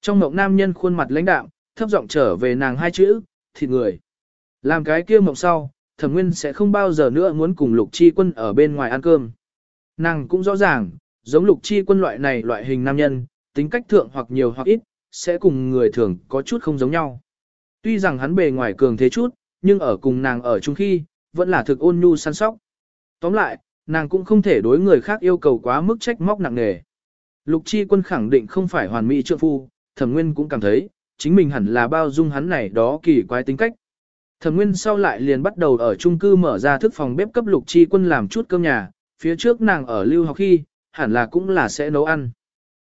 Trong mộng nam nhân khuôn mặt lãnh đạm, thấp giọng trở về nàng hai chữ, thịt người. Làm cái kia mộng sau, thẩm nguyên sẽ không bao giờ nữa muốn cùng lục chi quân ở bên ngoài ăn cơm. Nàng cũng rõ ràng, giống lục chi quân loại này loại hình nam nhân, tính cách thượng hoặc nhiều hoặc ít, sẽ cùng người thường có chút không giống nhau. Tuy rằng hắn bề ngoài cường thế chút, nhưng ở cùng nàng ở chung khi, vẫn là thực ôn nhu săn sóc. Tóm lại, nàng cũng không thể đối người khác yêu cầu quá mức trách móc nặng nề. Lục chi quân khẳng định không phải hoàn mỹ trượng phu, thẩm nguyên cũng cảm thấy, chính mình hẳn là bao dung hắn này đó kỳ quái tính cách. Thẩm nguyên sau lại liền bắt đầu ở chung cư mở ra thức phòng bếp cấp lục chi quân làm chút cơm nhà, phía trước nàng ở lưu học khi, hẳn là cũng là sẽ nấu ăn.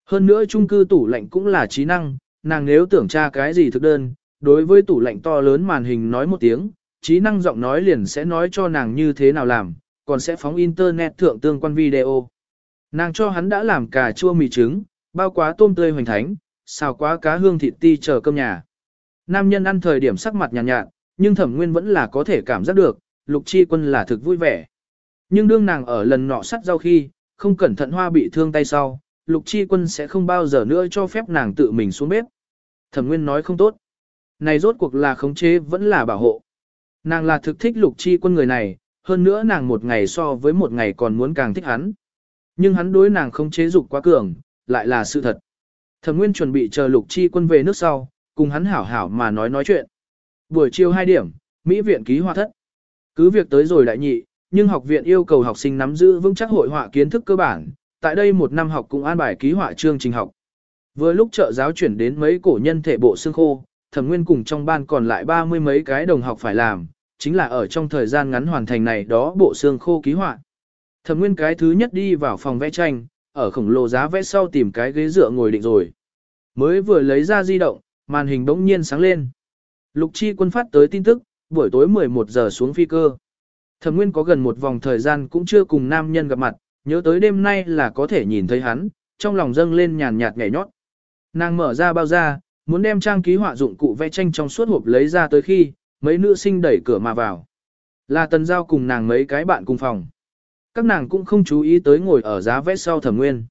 Hơn nữa trung cư tủ lạnh cũng là trí năng, nàng nếu tưởng tra cái gì thực đơn, đối với tủ lạnh to lớn màn hình nói một tiếng, trí năng giọng nói liền sẽ nói cho nàng như thế nào làm, còn sẽ phóng internet thượng tương quan video. Nàng cho hắn đã làm cà chua mì trứng, Bao quá tôm tươi hoành thánh, xào quá cá hương thịt ti chờ cơm nhà. Nam nhân ăn thời điểm sắc mặt nhàn nhạt, nhạt, nhưng thẩm nguyên vẫn là có thể cảm giác được, lục chi quân là thực vui vẻ. Nhưng đương nàng ở lần nọ sắt rau khi, không cẩn thận hoa bị thương tay sau, lục chi quân sẽ không bao giờ nữa cho phép nàng tự mình xuống bếp. Thẩm nguyên nói không tốt. Này rốt cuộc là khống chế vẫn là bảo hộ. Nàng là thực thích lục chi quân người này, hơn nữa nàng một ngày so với một ngày còn muốn càng thích hắn. Nhưng hắn đối nàng không chế dục quá cường, lại là sự thật. Thẩm Nguyên chuẩn bị chờ Lục Chi quân về nước sau, cùng hắn hảo hảo mà nói nói chuyện. Buổi chiều 2 điểm, Mỹ viện ký hoa thất. Cứ việc tới rồi đại nhị, nhưng học viện yêu cầu học sinh nắm giữ vững chắc hội họa kiến thức cơ bản, tại đây một năm học cũng an bài ký họa chương trình học. Vừa lúc trợ giáo chuyển đến mấy cổ nhân thể bộ xương khô, Thẩm Nguyên cùng trong ban còn lại ba mươi mấy cái đồng học phải làm, chính là ở trong thời gian ngắn hoàn thành này đó bộ xương khô ký họa. Thẩm Nguyên cái thứ nhất đi vào phòng vẽ tranh, ở khổng lồ giá vẽ sau tìm cái ghế dựa ngồi định rồi. Mới vừa lấy ra di động, màn hình bỗng nhiên sáng lên. Lục Chi quân phát tới tin tức, buổi tối 11 giờ xuống phi cơ. Thẩm Nguyên có gần một vòng thời gian cũng chưa cùng nam nhân gặp mặt, nhớ tới đêm nay là có thể nhìn thấy hắn, trong lòng dâng lên nhàn nhạt nhẹ nhót. Nàng mở ra bao da, muốn đem trang ký họa dụng cụ vẽ tranh trong suốt hộp lấy ra tới khi, mấy nữ sinh đẩy cửa mà vào. Là Tần Giao cùng nàng mấy cái bạn cùng phòng. Các nàng cũng không chú ý tới ngồi ở giá vẽ sau Thẩm Nguyên.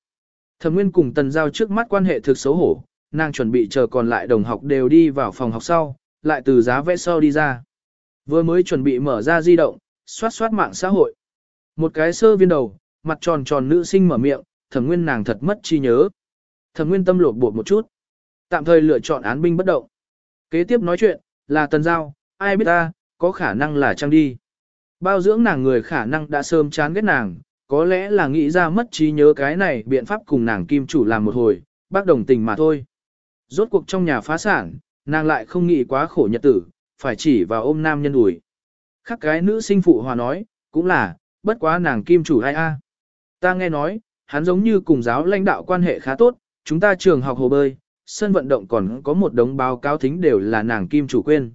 Thẩm Nguyên cùng Tần Giao trước mắt quan hệ thực xấu hổ, nàng chuẩn bị chờ còn lại đồng học đều đi vào phòng học sau, lại từ giá vẽ sau đi ra. Vừa mới chuẩn bị mở ra di động, xoát xoát mạng xã hội. Một cái sơ viên đầu, mặt tròn tròn nữ sinh mở miệng, thẩm nguyên nàng thật mất chi nhớ. Thẩm nguyên tâm lột bột một chút. Tạm thời lựa chọn án binh bất động. Kế tiếp nói chuyện, là tần giao, ai biết ta, có khả năng là trăng đi. Bao dưỡng nàng người khả năng đã sớm chán ghét nàng, có lẽ là nghĩ ra mất trí nhớ cái này biện pháp cùng nàng kim chủ làm một hồi, bác đồng tình mà thôi. Rốt cuộc trong nhà phá sản, nàng lại không nghĩ quá khổ nhật tử, phải chỉ vào ôm nam nhân ủi. Khác cái nữ sinh phụ hòa nói, cũng là, bất quá nàng kim chủ ai a. Ta nghe nói, hắn giống như cùng giáo lãnh đạo quan hệ khá tốt, chúng ta trường học hồ bơi, sân vận động còn có một đống báo cáo thính đều là nàng kim chủ quên.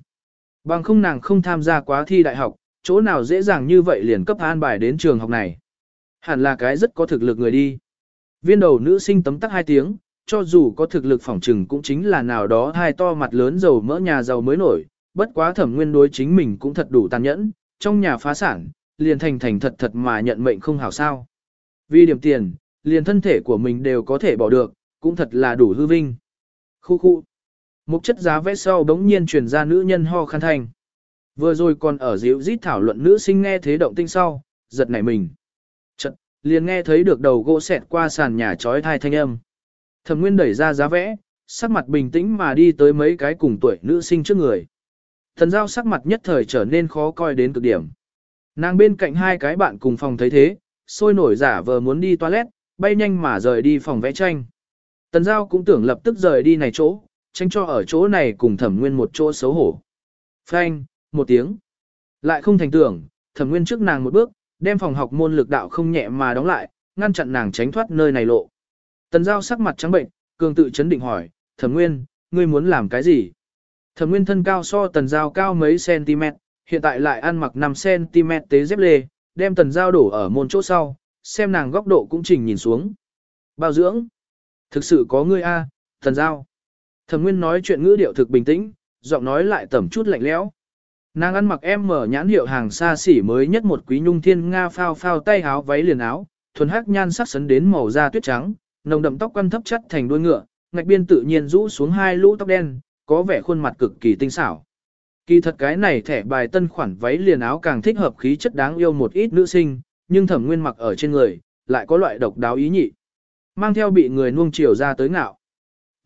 Bằng không nàng không tham gia quá thi đại học, chỗ nào dễ dàng như vậy liền cấp an bài đến trường học này. Hẳn là cái rất có thực lực người đi. Viên đầu nữ sinh tấm tắc hai tiếng, cho dù có thực lực phỏng trừng cũng chính là nào đó hai to mặt lớn giàu mỡ nhà giàu mới nổi, bất quá thẩm nguyên đối chính mình cũng thật đủ tàn nhẫn, trong nhà phá sản, liền thành thành thật thật mà nhận mệnh không hảo sao. Vì điểm tiền, liền thân thể của mình đều có thể bỏ được, cũng thật là đủ hư vinh. Khu khu. Mục chất giá vẽ sau đống nhiên truyền ra nữ nhân ho khăn thành. Vừa rồi còn ở dịu rít thảo luận nữ sinh nghe thế động tinh sau, giật nảy mình. Chật, liền nghe thấy được đầu gỗ xẹt qua sàn nhà trói thai thanh âm. Thẩm Nguyên đẩy ra giá vẽ, sắc mặt bình tĩnh mà đi tới mấy cái cùng tuổi nữ sinh trước người. Thần giao sắc mặt nhất thời trở nên khó coi đến cực điểm. Nàng bên cạnh hai cái bạn cùng phòng thấy thế, sôi nổi giả vờ muốn đi toilet, bay nhanh mà rời đi phòng vẽ tranh. Tần giao cũng tưởng lập tức rời đi này chỗ, tránh cho ở chỗ này cùng thẩm nguyên một chỗ xấu hổ. Phanh, một tiếng. Lại không thành tưởng, thẩm nguyên trước nàng một bước, đem phòng học môn lực đạo không nhẹ mà đóng lại, ngăn chặn nàng tránh thoát nơi này lộ. Tần giao sắc mặt trắng bệnh, cường tự chấn định hỏi, thẩm nguyên, ngươi muốn làm cái gì? Thẩm nguyên thân cao so tần giao cao mấy cm, hiện tại lại ăn mặc 5 cm tế dép lê, đem tần giao đổ ở môn chỗ sau, xem nàng góc độ cũng chỉnh nhìn xuống. Bao dưỡng. Thực sự có ngươi a, tần giao. Thẩm nguyên nói chuyện ngữ điệu thực bình tĩnh, giọng nói lại tẩm chút lạnh lẽo. Nàng ăn mặc em mở nhãn hiệu hàng xa xỉ mới nhất một quý nhung thiên nga phao phao tay áo váy liền áo, thuần hắc nhan sắc sấn đến màu da tuyết trắng, nồng đậm tóc quăn thấp chất thành đuôi ngựa, ngạch biên tự nhiên rũ xuống hai lũ tóc đen, có vẻ khuôn mặt cực kỳ tinh xảo. Kỳ thật cái này thẻ bài tân khoản váy liền áo càng thích hợp khí chất đáng yêu một ít nữ sinh, nhưng thẩm nguyên mặc ở trên người, lại có loại độc đáo ý nhị. Mang theo bị người nuông chiều ra tới ngạo.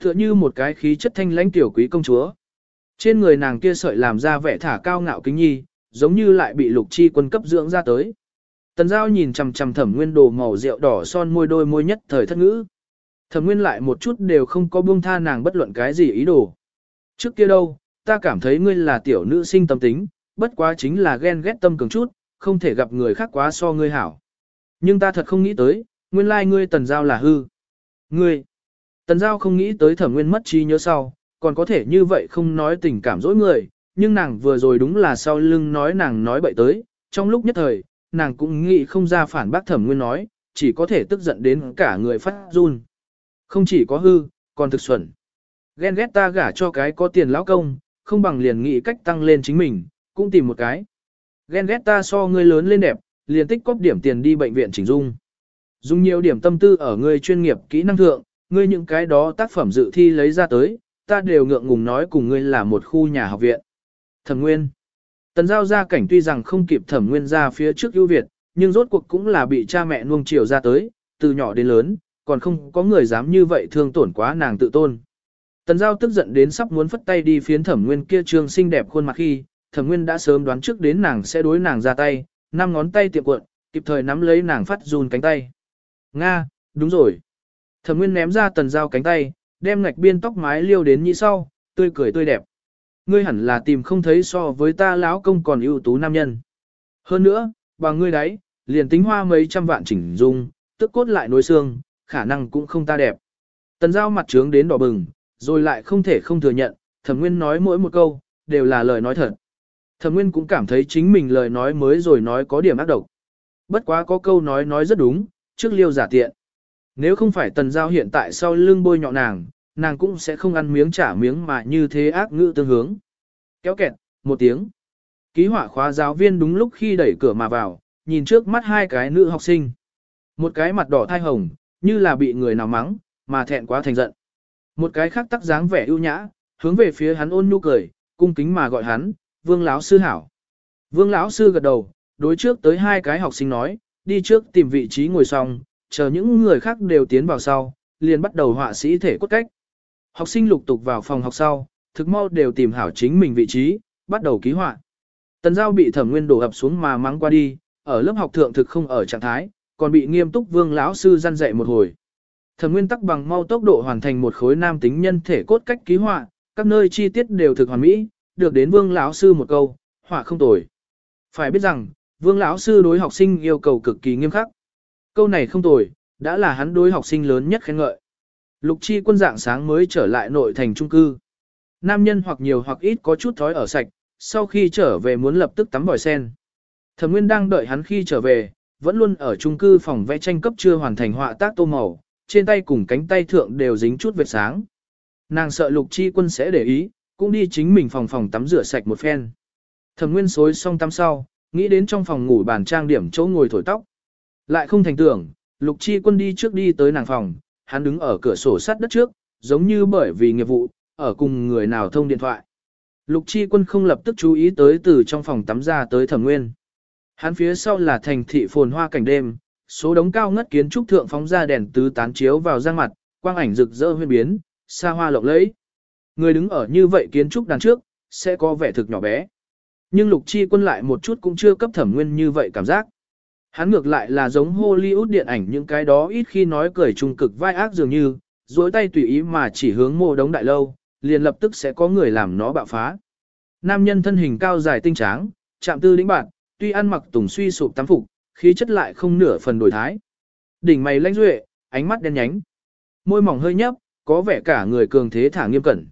Tựa như một cái khí chất thanh lãnh tiểu quý công chúa. Trên người nàng kia sợi làm ra vẻ thả cao ngạo kính nhi, giống như lại bị lục chi quân cấp dưỡng ra tới. Tần giao nhìn chằm chằm thẩm nguyên đồ màu rượu đỏ son môi đôi môi nhất thời thất ngữ. Thẩm nguyên lại một chút đều không có buông tha nàng bất luận cái gì ý đồ. Trước kia đâu, ta cảm thấy ngươi là tiểu nữ sinh tâm tính, bất quá chính là ghen ghét tâm cường chút, không thể gặp người khác quá so ngươi hảo. Nhưng ta thật không nghĩ tới, nguyên lai like ngươi tần giao là hư. Ngươi, tần giao không nghĩ tới thẩm nguyên mất trí nhớ sau, còn có thể như vậy không nói tình cảm dỗi người, nhưng nàng vừa rồi đúng là sau lưng nói nàng nói bậy tới, trong lúc nhất thời, nàng cũng nghĩ không ra phản bác thẩm nguyên nói, chỉ có thể tức giận đến cả người phát run. Không chỉ có hư, còn thực xuẩn. Ghen ghét ta gả cho cái có tiền lão công, không bằng liền nghĩ cách tăng lên chính mình, cũng tìm một cái. Ghen ghét ta so ngươi lớn lên đẹp, liền tích cóp điểm tiền đi bệnh viện chỉnh dung. Dùng nhiều điểm tâm tư ở ngươi chuyên nghiệp kỹ năng thượng, ngươi những cái đó tác phẩm dự thi lấy ra tới, ta đều ngượng ngùng nói cùng ngươi là một khu nhà học viện. Thẩm Nguyên Tần giao gia cảnh tuy rằng không kịp Thẩm Nguyên ra phía trước ưu việt, nhưng rốt cuộc cũng là bị cha mẹ nuông chiều ra tới, từ nhỏ đến lớn, còn không có người dám như vậy thương tổn quá nàng tự tôn. Tần giao tức giận đến sắp muốn phất tay đi phiến Thẩm Nguyên kia trương xinh đẹp khuôn mặt khi, Thẩm Nguyên đã sớm đoán trước đến nàng sẽ đối nàng ra tay, năm ngón tay tiệm cuộn, kịp thời nắm lấy nàng phát run cánh tay. Nga, đúng rồi. Thẩm Nguyên ném ra tần giao cánh tay, đem ngạch biên tóc mái liêu đến nhị sau, tươi cười tươi đẹp. Ngươi hẳn là tìm không thấy so với ta lão công còn ưu tú nam nhân. Hơn nữa, bằng ngươi đấy, liền tính hoa mấy trăm vạn chỉnh dung, tức cốt lại nối xương, khả năng cũng không ta đẹp. Tần giao mặt trướng đến đỏ bừng, rồi lại không thể không thừa nhận, thẩm nguyên nói mỗi một câu, đều là lời nói thật. Thẩm nguyên cũng cảm thấy chính mình lời nói mới rồi nói có điểm ác độc. Bất quá có câu nói nói rất đúng, trước liêu giả tiện. Nếu không phải tần giao hiện tại sau lưng bôi nhọ nàng, nàng cũng sẽ không ăn miếng trả miếng mà như thế ác ngữ tương hướng. Kéo kẹt, một tiếng. Ký họa khóa giáo viên đúng lúc khi đẩy cửa mà vào, nhìn trước mắt hai cái nữ học sinh. Một cái mặt đỏ thai hồng, như là bị người nào mắng, mà thẹn quá thành giận. Một cái khác tắc dáng vẻ ưu nhã, hướng về phía hắn ôn nhu cười, cung kính mà gọi hắn, vương lão sư hảo. Vương lão sư gật đầu, đối trước tới hai cái học sinh nói, đi trước tìm vị trí ngồi xong, chờ những người khác đều tiến vào sau, liền bắt đầu họa sĩ thể cốt cách. Học sinh lục tục vào phòng học sau, thực mau đều tìm hảo chính mình vị trí, bắt đầu ký họa. Tần giao bị thẩm nguyên đổ ập xuống mà mắng qua đi, ở lớp học thượng thực không ở trạng thái, còn bị nghiêm túc vương lão sư răn dạy một hồi. Thẩm nguyên tắc bằng mau tốc độ hoàn thành một khối nam tính nhân thể cốt cách ký họa, các nơi chi tiết đều thực hoàn mỹ, được đến vương lão sư một câu, họa không tồi. Phải biết rằng, vương lão sư đối học sinh yêu cầu cực kỳ nghiêm khắc. Câu này không tồi, đã là hắn đối học sinh lớn nhất khen ngợi. Lục chi quân dạng sáng mới trở lại nội thành trung cư. Nam nhân hoặc nhiều hoặc ít có chút thói ở sạch, sau khi trở về muốn lập tức tắm vòi sen. Thẩm Nguyên đang đợi hắn khi trở về, vẫn luôn ở trung cư phòng vẽ tranh cấp chưa hoàn thành họa tác tô màu, trên tay cùng cánh tay thượng đều dính chút vệt sáng. Nàng sợ lục chi quân sẽ để ý, cũng đi chính mình phòng phòng tắm rửa sạch một phen. Thẩm Nguyên xối xong tắm sau, nghĩ đến trong phòng ngủ bàn trang điểm chỗ ngồi thổi tóc. Lại không thành tưởng, lục chi quân đi trước đi tới nàng phòng, hắn đứng ở cửa sổ sắt đất trước, giống như bởi vì nghiệp vụ, ở cùng người nào thông điện thoại. Lục chi quân không lập tức chú ý tới từ trong phòng tắm ra tới thẩm nguyên. Hắn phía sau là thành thị phồn hoa cảnh đêm, số đống cao ngất kiến trúc thượng phóng ra đèn tứ tán chiếu vào giang mặt, quang ảnh rực rỡ huyên biến, xa hoa lộng lẫy. Người đứng ở như vậy kiến trúc đằng trước, sẽ có vẻ thực nhỏ bé. Nhưng lục chi quân lại một chút cũng chưa cấp thẩm nguyên như vậy cảm giác. Hắn ngược lại là giống Hollywood điện ảnh những cái đó ít khi nói cười trung cực vai ác dường như, duỗi tay tùy ý mà chỉ hướng mô đống đại lâu, liền lập tức sẽ có người làm nó bạo phá. Nam nhân thân hình cao dài tinh tráng, chạm tư đĩnh bạn, tuy ăn mặc tùng suy sụp tắm phục, khí chất lại không nửa phần đổi thái. Đỉnh mày lanh duệ, ánh mắt đen nhánh. Môi mỏng hơi nhấp, có vẻ cả người cường thế thả nghiêm cẩn.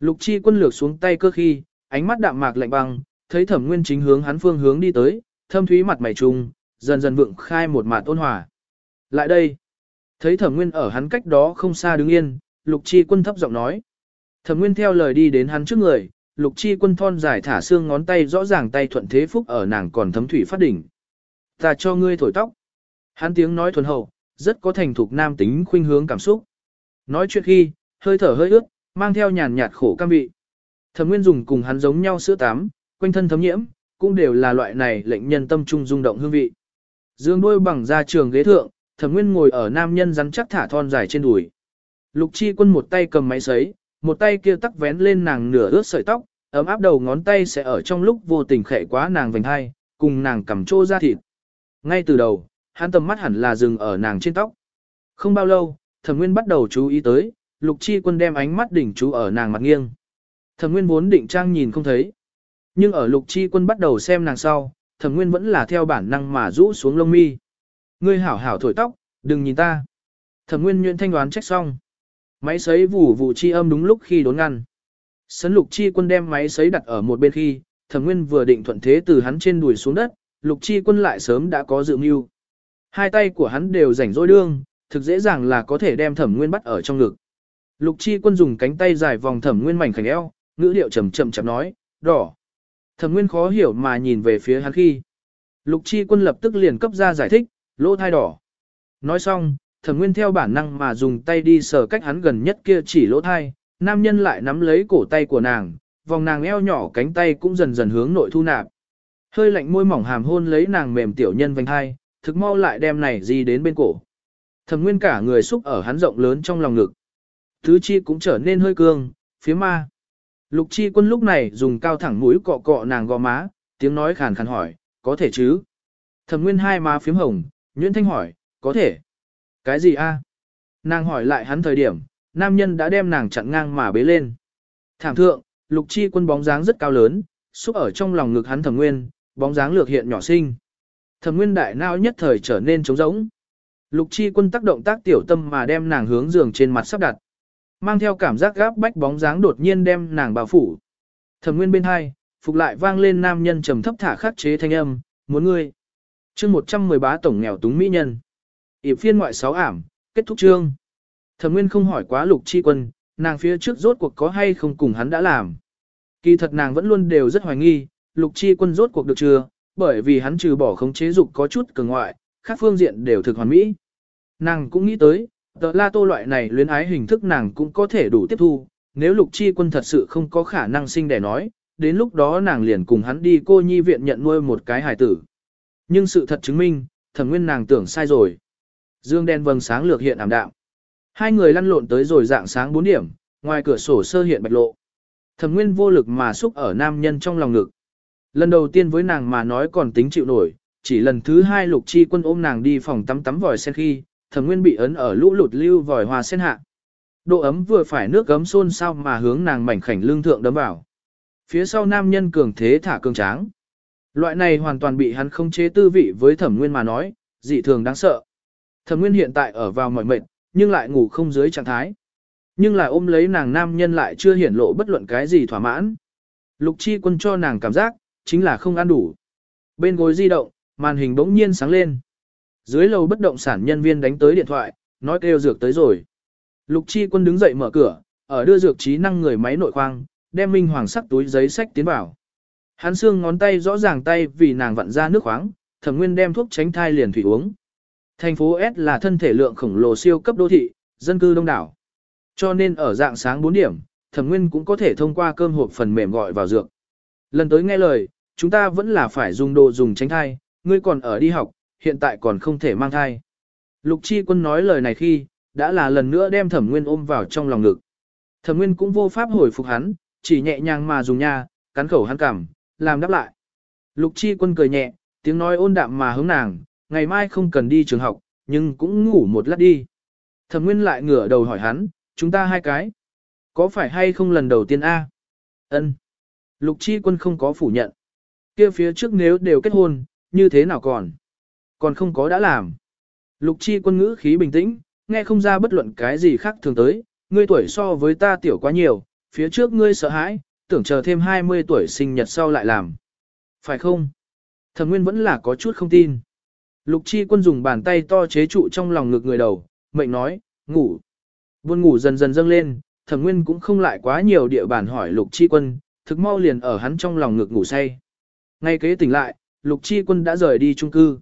Lục chi quân lược xuống tay cơ khi, ánh mắt đạm mạc lạnh băng, thấy thẩm nguyên chính hướng hắn phương hướng đi tới, thâm thúy mặt mày trùng, dần dần vượng khai một mặt ôn hòa. Lại đây, thấy thẩm nguyên ở hắn cách đó không xa đứng yên, lục chi quân thấp giọng nói. Thẩm nguyên theo lời đi đến hắn trước người, lục chi quân thon dài thả xương ngón tay rõ ràng tay thuận thế phúc ở nàng còn thấm thủy phát đỉnh. Ta cho ngươi thổi tóc. Hắn tiếng nói thuần hậu, rất có thành thục nam tính khuynh hướng cảm xúc. Nói chuyện khi, hơi thở hơi ướt, mang theo nhàn nhạt khổ cam vị. Thẩm Nguyên dùng cùng hắn giống nhau sữa tắm, quanh thân thấm nhiễm, cũng đều là loại này lệnh nhân tâm trung rung động hương vị. Dương đôi bằng ra trường ghế thượng, Thẩm Nguyên ngồi ở nam nhân rắn chắc thả thon dài trên đùi. Lục Chi Quân một tay cầm máy sấy, một tay kia tắc vén lên nàng nửa ướt sợi tóc, ấm áp đầu ngón tay sẽ ở trong lúc vô tình khẽ quá nàng vành hai, cùng nàng cầm trô ra thịt. Ngay từ đầu, hắn tầm mắt hẳn là dừng ở nàng trên tóc. Không bao lâu, Thẩm Nguyên bắt đầu chú ý tới, Lục Chi Quân đem ánh mắt đỉnh chú ở nàng mặt nghiêng. Thẩm Nguyên vốn định trang nhìn không thấy, nhưng ở Lục Chi Quân bắt đầu xem nàng sau, Thẩm Nguyên vẫn là theo bản năng mà rũ xuống lông mi. Ngươi hảo hảo thổi tóc, đừng nhìn ta. Thẩm Nguyên nhuyễn thanh đoán trách xong. Máy sấy vù vù chi âm đúng lúc khi đốn ngăn. Sấn Lục Chi Quân đem máy sấy đặt ở một bên khi, Thẩm Nguyên vừa định thuận thế từ hắn trên đùi xuống đất, Lục Chi Quân lại sớm đã có dự mưu. Hai tay của hắn đều rảnh rỗi đương, thực dễ dàng là có thể đem thẩm nguyên bắt ở trong ngực. Lục chi quân dùng cánh tay dài vòng thẩm nguyên mảnh khảnh eo, ngữ điệu chậm chậm chậm nói, đỏ. Thẩm nguyên khó hiểu mà nhìn về phía hắn khi. Lục chi quân lập tức liền cấp ra giải thích, lỗ thai đỏ. Nói xong, thẩm nguyên theo bản năng mà dùng tay đi sờ cách hắn gần nhất kia chỉ lỗ thai, nam nhân lại nắm lấy cổ tay của nàng, vòng nàng eo nhỏ cánh tay cũng dần dần hướng nội thu nạp. Hơi lạnh môi mỏng hàm hôn lấy nàng mềm tiểu nhân vành hai, thực mau lại đem này gì đến bên cổ. Thẩm nguyên cả người xúc ở hắn rộng lớn trong lòng ngực. Thứ chi cũng trở nên hơi cương, phía ma. Lục chi quân lúc này dùng cao thẳng mũi cọ cọ nàng gò má, tiếng nói khàn khàn hỏi, có thể chứ? Thẩm nguyên hai má phím hồng, Nguyễn Thanh hỏi, có thể. Cái gì a? Nàng hỏi lại hắn thời điểm, nam nhân đã đem nàng chặn ngang mà bế lên. Thảm thượng, lục chi quân bóng dáng rất cao lớn, xúc ở trong lòng ngực hắn thẩm nguyên, bóng dáng lược hiện nhỏ xinh. Thẩm nguyên đại não nhất thời trở nên trống rỗng. Lục chi quân tác động tác tiểu tâm mà đem nàng hướng giường trên mặt sắp đặt. Mang theo cảm giác gáp bách bóng dáng đột nhiên đem nàng bao phủ. Thẩm nguyên bên hai, phục lại vang lên nam nhân trầm thấp thả khắc chế thanh âm, muốn ngươi. chương 110 bá tổng nghèo túng mỹ nhân. ịp phiên ngoại sáu ảm, kết thúc chương. Thẩm nguyên không hỏi quá lục chi quân, nàng phía trước rốt cuộc có hay không cùng hắn đã làm. Kỳ thật nàng vẫn luôn đều rất hoài nghi, lục chi quân rốt cuộc được chưa, bởi vì hắn trừ bỏ khống chế dục có chút cường ngoại, khác phương diện đều thực hoàn mỹ. Nàng cũng nghĩ tới, tờ la tô loại này luyến ái hình thức nàng cũng có thể đủ tiếp thu, nếu lục chi quân thật sự không có khả năng sinh đẻ nói, đến lúc đó nàng liền cùng hắn đi cô nhi viện nhận nuôi một cái hài tử. Nhưng sự thật chứng minh, thẩm nguyên nàng tưởng sai rồi. Dương đen vầng sáng lược hiện ảm đạm. Hai người lăn lộn tới rồi dạng sáng 4 điểm, ngoài cửa sổ sơ hiện bạch lộ. Thẩm nguyên vô lực mà xúc ở nam nhân trong lòng ngực. Lần đầu tiên với nàng mà nói còn tính chịu nổi, chỉ lần thứ hai lục chi quân ôm nàng đi phòng tắm tắm vòi sen khi, thẩm nguyên bị ấn ở lũ lụt lưu vòi hoa sen hạ. Độ ấm vừa phải nước gấm xôn sao mà hướng nàng mảnh khảnh lương thượng đấm vào. Phía sau nam nhân cường thế thả cường tráng. Loại này hoàn toàn bị hắn không chế tư vị với thẩm nguyên mà nói, dị thường đáng sợ. Thẩm nguyên hiện tại ở vào mọi mệnh, nhưng lại ngủ không dưới trạng thái. Nhưng lại ôm lấy nàng nam nhân lại chưa hiển lộ bất luận cái gì thỏa mãn. Lục chi quân cho nàng cảm giác, chính là không ăn đủ. Bên gối di động, màn hình bỗng nhiên sáng lên. Dưới lầu bất động sản nhân viên đánh tới điện thoại, nói kêu dược tới rồi. Lục chi quân đứng dậy mở cửa, ở đưa dược trí năng người máy nội khoang, đem minh hoàng sắc túi giấy sách tiến vào. Hắn xương ngón tay rõ ràng tay vì nàng vặn ra nước khoáng, thẩm nguyên đem thuốc tránh thai liền thủy uống. Thành phố S là thân thể lượng khổng lồ siêu cấp đô thị, dân cư đông đảo. Cho nên ở dạng sáng 4 điểm, thẩm nguyên cũng có thể thông qua cơm hộp phần mềm gọi vào dược. Lần tới nghe lời, chúng ta vẫn là phải dùng đồ dùng tránh thai, ngươi còn ở đi học, hiện tại còn không thể mang thai. Lục Chi Quân nói lời này khi, đã là lần nữa đem Thẩm Nguyên ôm vào trong lòng ngực. Thẩm Nguyên cũng vô pháp hồi phục hắn, chỉ nhẹ nhàng mà dùng nha, cắn khẩu hắn cảm, làm đáp lại. Lục Chi Quân cười nhẹ, tiếng nói ôn đạm mà hướng nàng, ngày mai không cần đi trường học, nhưng cũng ngủ một lát đi. Thẩm Nguyên lại ngửa đầu hỏi hắn, chúng ta hai cái. Có phải hay không lần đầu tiên A? Ân. Lục Chi Quân không có phủ nhận kia phía trước nếu đều kết hôn, như thế nào còn? Còn không có đã làm. Lục Chi Quân ngữ khí bình tĩnh, nghe không ra bất luận cái gì khác thường tới, ngươi tuổi so với ta tiểu quá nhiều, phía trước ngươi sợ hãi, tưởng chờ thêm 20 tuổi sinh nhật sau lại làm. Phải không? Thẩm Nguyên vẫn là có chút không tin. Lục Chi Quân dùng bàn tay to chế trụ trong lòng ngực người đầu, mệnh nói, ngủ. Buồn ngủ dần dần dâng lên, Thẩm Nguyên cũng không lại quá nhiều địa bàn hỏi Lục Chi Quân, thực mau liền ở hắn trong lòng ngực ngủ say. Ngay kế tỉnh lại, Lục Chi Quân đã rời đi trung cư.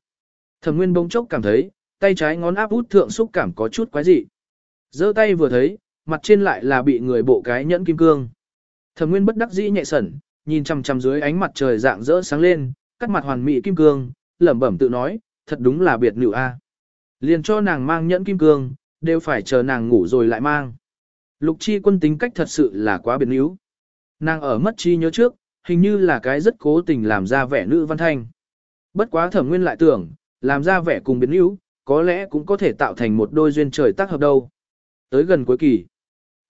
Thẩm Nguyên bỗng chốc cảm thấy, tay trái ngón áp út thượng xúc cảm có chút quái dị. Giơ tay vừa thấy, mặt trên lại là bị người bộ cái nhẫn kim cương. Thẩm Nguyên bất đắc dĩ nhẹ sẩn, nhìn chằm chằm dưới ánh mặt trời dạng rỡ sáng lên, cắt mặt hoàn mỹ kim cương, lẩm bẩm tự nói, thật đúng là biệt nữ a. Liền cho nàng mang nhẫn kim cương, đều phải chờ nàng ngủ rồi lại mang. Lục Chi Quân tính cách thật sự là quá biệt níu. Nàng ở mất chi nhớ trước, hình như là cái rất cố tình làm ra vẻ nữ văn thanh. Bất quá Thẩm Nguyên lại tưởng, làm ra vẻ cùng biến yếu, có lẽ cũng có thể tạo thành một đôi duyên trời tác hợp đâu. Tới gần cuối kỳ,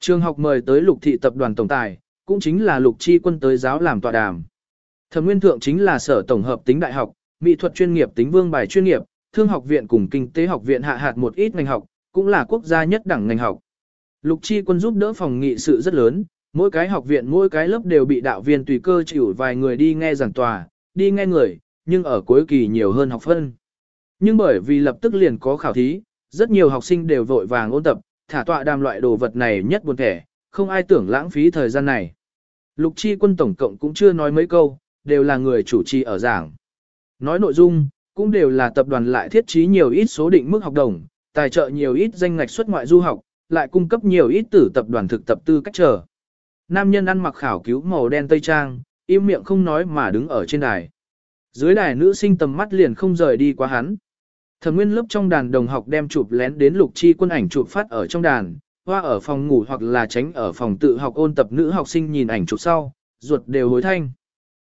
trường học mời tới lục thị tập đoàn tổng tài, cũng chính là lục chi quân tới giáo làm tọa đàm. Thẩm nguyên thượng chính là sở tổng hợp tính đại học, mỹ thuật chuyên nghiệp tính vương bài chuyên nghiệp, thương học viện cùng kinh tế học viện hạ hạt một ít ngành học, cũng là quốc gia nhất đẳng ngành học. Lục chi quân giúp đỡ phòng nghị sự rất lớn, mỗi cái học viện mỗi cái lớp đều bị đạo viên tùy cơ chịu vài người đi nghe giảng tòa, đi nghe người, nhưng ở cuối kỳ nhiều hơn học phân. Nhưng bởi vì lập tức liền có khảo thí, rất nhiều học sinh đều vội vàng ôn tập, thả tọa đàm loại đồ vật này nhất buồn thẻ, không ai tưởng lãng phí thời gian này. Lục chi quân tổng cộng cũng chưa nói mấy câu, đều là người chủ trì ở giảng. Nói nội dung, cũng đều là tập đoàn lại thiết trí nhiều ít số định mức học đồng, tài trợ nhiều ít danh ngạch xuất ngoại du học, lại cung cấp nhiều ít tử tập đoàn thực tập tư cách trở. Nam nhân ăn mặc khảo cứu màu đen tây trang, im miệng không nói mà đứng ở trên đài. Dưới đài nữ sinh tầm mắt liền không rời đi qua hắn. Thẩm nguyên lớp trong đàn đồng học đem chụp lén đến lục chi quân ảnh chụp phát ở trong đàn, hoa ở phòng ngủ hoặc là tránh ở phòng tự học ôn tập nữ học sinh nhìn ảnh chụp sau, ruột đều hối thanh.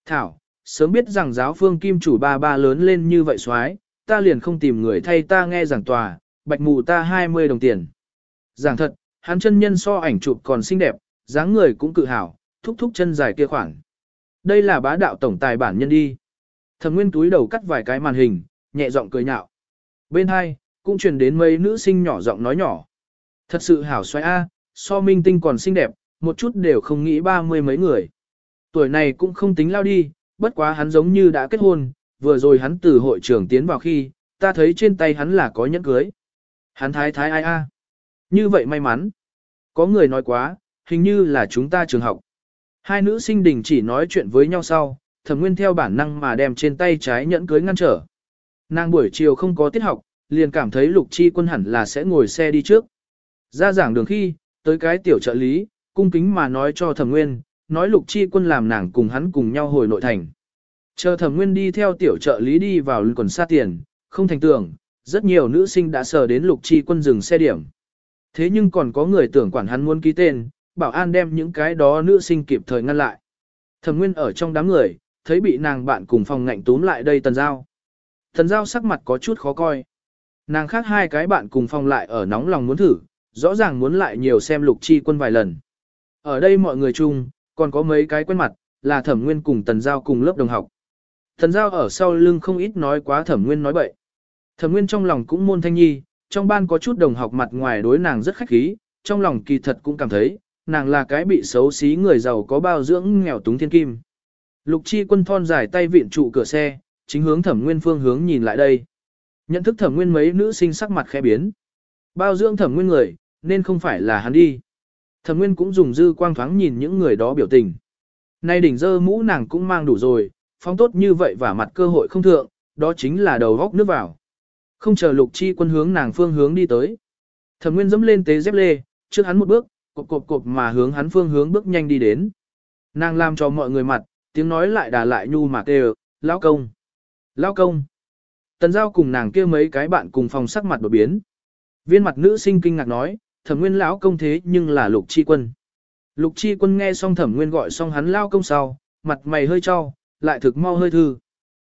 Thảo, sớm biết rằng giáo phương kim chủ ba ba lớn lên như vậy xoái, ta liền không tìm người thay ta nghe giảng tòa, bạch mù ta 20 đồng tiền. Giảng thật, hắn chân nhân so ảnh chụp còn xinh đẹp, dáng người cũng cự hảo, thúc thúc chân dài kia khoảng. Đây là bá đạo tổng tài bản nhân đi. Thẩm Nguyên túi đầu cắt vài cái màn hình, nhẹ giọng cười nhạo. Bên hai, cũng truyền đến mấy nữ sinh nhỏ giọng nói nhỏ. Thật sự hảo xoay A, so minh tinh còn xinh đẹp, một chút đều không nghĩ ba mươi mấy người. Tuổi này cũng không tính lao đi, bất quá hắn giống như đã kết hôn, vừa rồi hắn từ hội trưởng tiến vào khi, ta thấy trên tay hắn là có nhẫn cưới. Hắn thái thái ai a? Như vậy may mắn. Có người nói quá, hình như là chúng ta trường học. Hai nữ sinh đình chỉ nói chuyện với nhau sau, thẩm nguyên theo bản năng mà đem trên tay trái nhẫn cưới ngăn trở. Nàng buổi chiều không có tiết học, liền cảm thấy lục chi quân hẳn là sẽ ngồi xe đi trước. Ra giảng đường khi, tới cái tiểu trợ lý, cung kính mà nói cho thẩm nguyên, nói lục chi quân làm nàng cùng hắn cùng nhau hồi nội thành. Chờ thẩm nguyên đi theo tiểu trợ lý đi vào quần xa tiền, không thành tưởng, rất nhiều nữ sinh đã sờ đến lục chi quân dừng xe điểm. Thế nhưng còn có người tưởng quản hắn muốn ký tên, bảo an đem những cái đó nữ sinh kịp thời ngăn lại. Thẩm nguyên ở trong đám người, thấy bị nàng bạn cùng phòng ngạnh túm lại đây tần giao. Tần giao sắc mặt có chút khó coi. Nàng khác hai cái bạn cùng phòng lại ở nóng lòng muốn thử, rõ ràng muốn lại nhiều xem lục chi quân vài lần. Ở đây mọi người chung, còn có mấy cái quen mặt, là thẩm nguyên cùng tần giao cùng lớp đồng học. Tần giao ở sau lưng không ít nói quá thẩm nguyên nói bậy. Thẩm nguyên trong lòng cũng môn thanh nhi, trong ban có chút đồng học mặt ngoài đối nàng rất khách khí, trong lòng kỳ thật cũng cảm thấy, nàng là cái bị xấu xí người giàu có bao dưỡng nghèo túng thiên kim. Lục chi quân thon dài tay viện trụ cửa xe, chính hướng thẩm nguyên phương hướng nhìn lại đây. Nhận thức thẩm nguyên mấy nữ sinh sắc mặt khẽ biến. Bao dưỡng thẩm nguyên người, nên không phải là hắn đi. Thẩm Nguyên cũng dùng dư quang thoáng nhìn những người đó biểu tình. Nay đỉnh dơ mũ nàng cũng mang đủ rồi, phong tốt như vậy và mặt cơ hội không thượng, đó chính là đầu góc nước vào. Không chờ lục chi quân hướng nàng phương hướng đi tới. Thẩm Nguyên dẫm lên tế dép lê, trước hắn một bước, cộp cộp cộp mà hướng hắn phương hướng bước nhanh đi đến. Nàng làm cho mọi người mặt, tiếng nói lại đà lại nhu mà kêu, lão công. Lão công. Tần giao cùng nàng kia mấy cái bạn cùng phòng sắc mặt đột biến. Viên mặt nữ sinh kinh ngạc nói, thẩm nguyên lão công thế nhưng là lục chi quân. Lục chi quân nghe xong thẩm nguyên gọi xong hắn lao công sau, mặt mày hơi cho, lại thực mau hơi thư.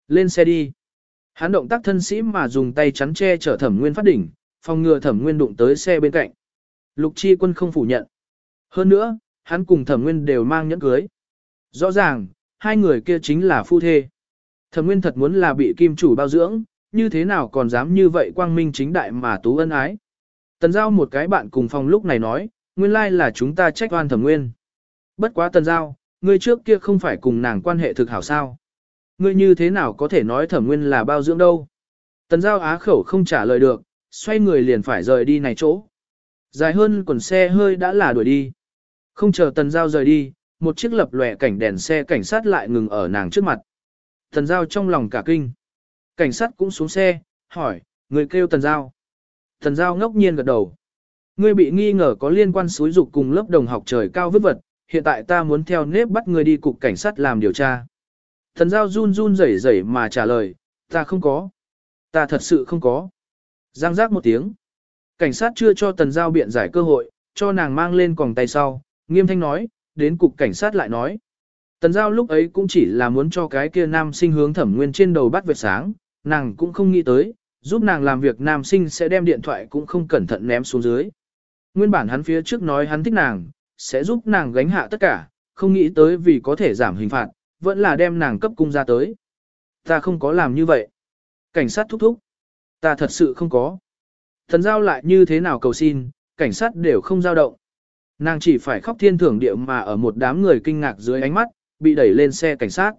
Lên xe đi. Hắn động tác thân sĩ mà dùng tay chắn che chở thẩm nguyên phát đỉnh, phòng ngừa thẩm nguyên đụng tới xe bên cạnh. Lục chi quân không phủ nhận. Hơn nữa, hắn cùng thẩm nguyên đều mang nhẫn cưới. Rõ ràng, hai người kia chính là phu thê. Thẩm nguyên thật muốn là bị kim chủ bao dưỡng, như thế nào còn dám như vậy quang minh chính đại mà tú ân ái. Tần Giao một cái bạn cùng phòng lúc này nói, nguyên lai là chúng ta trách oan thẩm nguyên. Bất quá Tần Giao, ngươi trước kia không phải cùng nàng quan hệ thực hảo sao. Ngươi như thế nào có thể nói thẩm nguyên là bao dưỡng đâu. Tần Giao á khẩu không trả lời được, xoay người liền phải rời đi này chỗ. Dài hơn quần xe hơi đã là đuổi đi. Không chờ Tần Giao rời đi, một chiếc lập lòe cảnh đèn xe cảnh sát lại ngừng ở nàng trước mặt. Tần Giao trong lòng cả kinh. Cảnh sát cũng xuống xe, hỏi, người kêu Tần Giao. Thần Giao ngốc nhiên gật đầu. Ngươi bị nghi ngờ có liên quan xúi dục cùng lớp đồng học trời cao vứt vật, hiện tại ta muốn theo nếp bắt ngươi đi cục cảnh sát làm điều tra. Thần Giao run run rẩy rẩy mà trả lời, ta không có. Ta thật sự không có. Giang giác một tiếng. Cảnh sát chưa cho Tần Giao biện giải cơ hội, cho nàng mang lên còng tay sau, nghiêm thanh nói, đến cục cảnh sát lại nói. Tần Giao lúc ấy cũng chỉ là muốn cho cái kia nam sinh hướng thẩm nguyên trên đầu bắt vệt sáng, nàng cũng không nghĩ tới, giúp nàng làm việc nam sinh sẽ đem điện thoại cũng không cẩn thận ném xuống dưới. Nguyên bản hắn phía trước nói hắn thích nàng, sẽ giúp nàng gánh hạ tất cả, không nghĩ tới vì có thể giảm hình phạt, vẫn là đem nàng cấp cung ra tới. Ta không có làm như vậy. Cảnh sát thúc thúc. Ta thật sự không có. Thần giao lại như thế nào cầu xin, cảnh sát đều không giao động. Nàng chỉ phải khóc thiên thưởng địa mà ở một đám người kinh ngạc dưới ánh mắt, bị đẩy lên xe cảnh sát.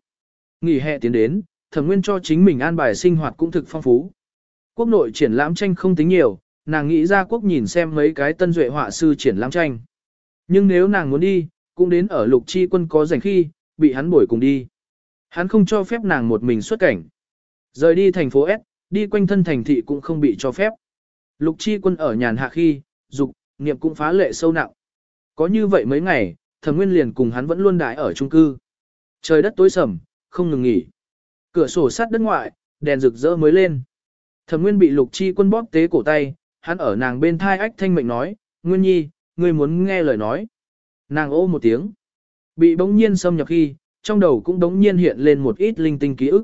Nghỉ hè tiến đến, thẩm nguyên cho chính mình an bài sinh hoạt cũng thực phong phú. Quốc nội triển lãm tranh không tính nhiều, nàng nghĩ ra quốc nhìn xem mấy cái tân duệ họa sư triển lãm tranh. Nhưng nếu nàng muốn đi, cũng đến ở lục chi quân có rảnh khi, bị hắn bổi cùng đi. Hắn không cho phép nàng một mình xuất cảnh. Rời đi thành phố S, đi quanh thân thành thị cũng không bị cho phép. Lục chi quân ở nhàn hạ khi, dục, niệm cũng phá lệ sâu nặng. Có như vậy mấy ngày, thẩm nguyên liền cùng hắn vẫn luôn đại ở trung cư. Trời đất tối sầm, không ngừng nghỉ. Cửa sổ sắt đất ngoại, đèn rực rỡ mới lên. Thẩm nguyên bị lục chi quân bóp tế cổ tay, hắn ở nàng bên thai ách thanh mệnh nói, Nguyên nhi, ngươi muốn nghe lời nói. Nàng ô một tiếng. Bị bỗng nhiên xâm nhập khi, trong đầu cũng bỗng nhiên hiện lên một ít linh tinh ký ức.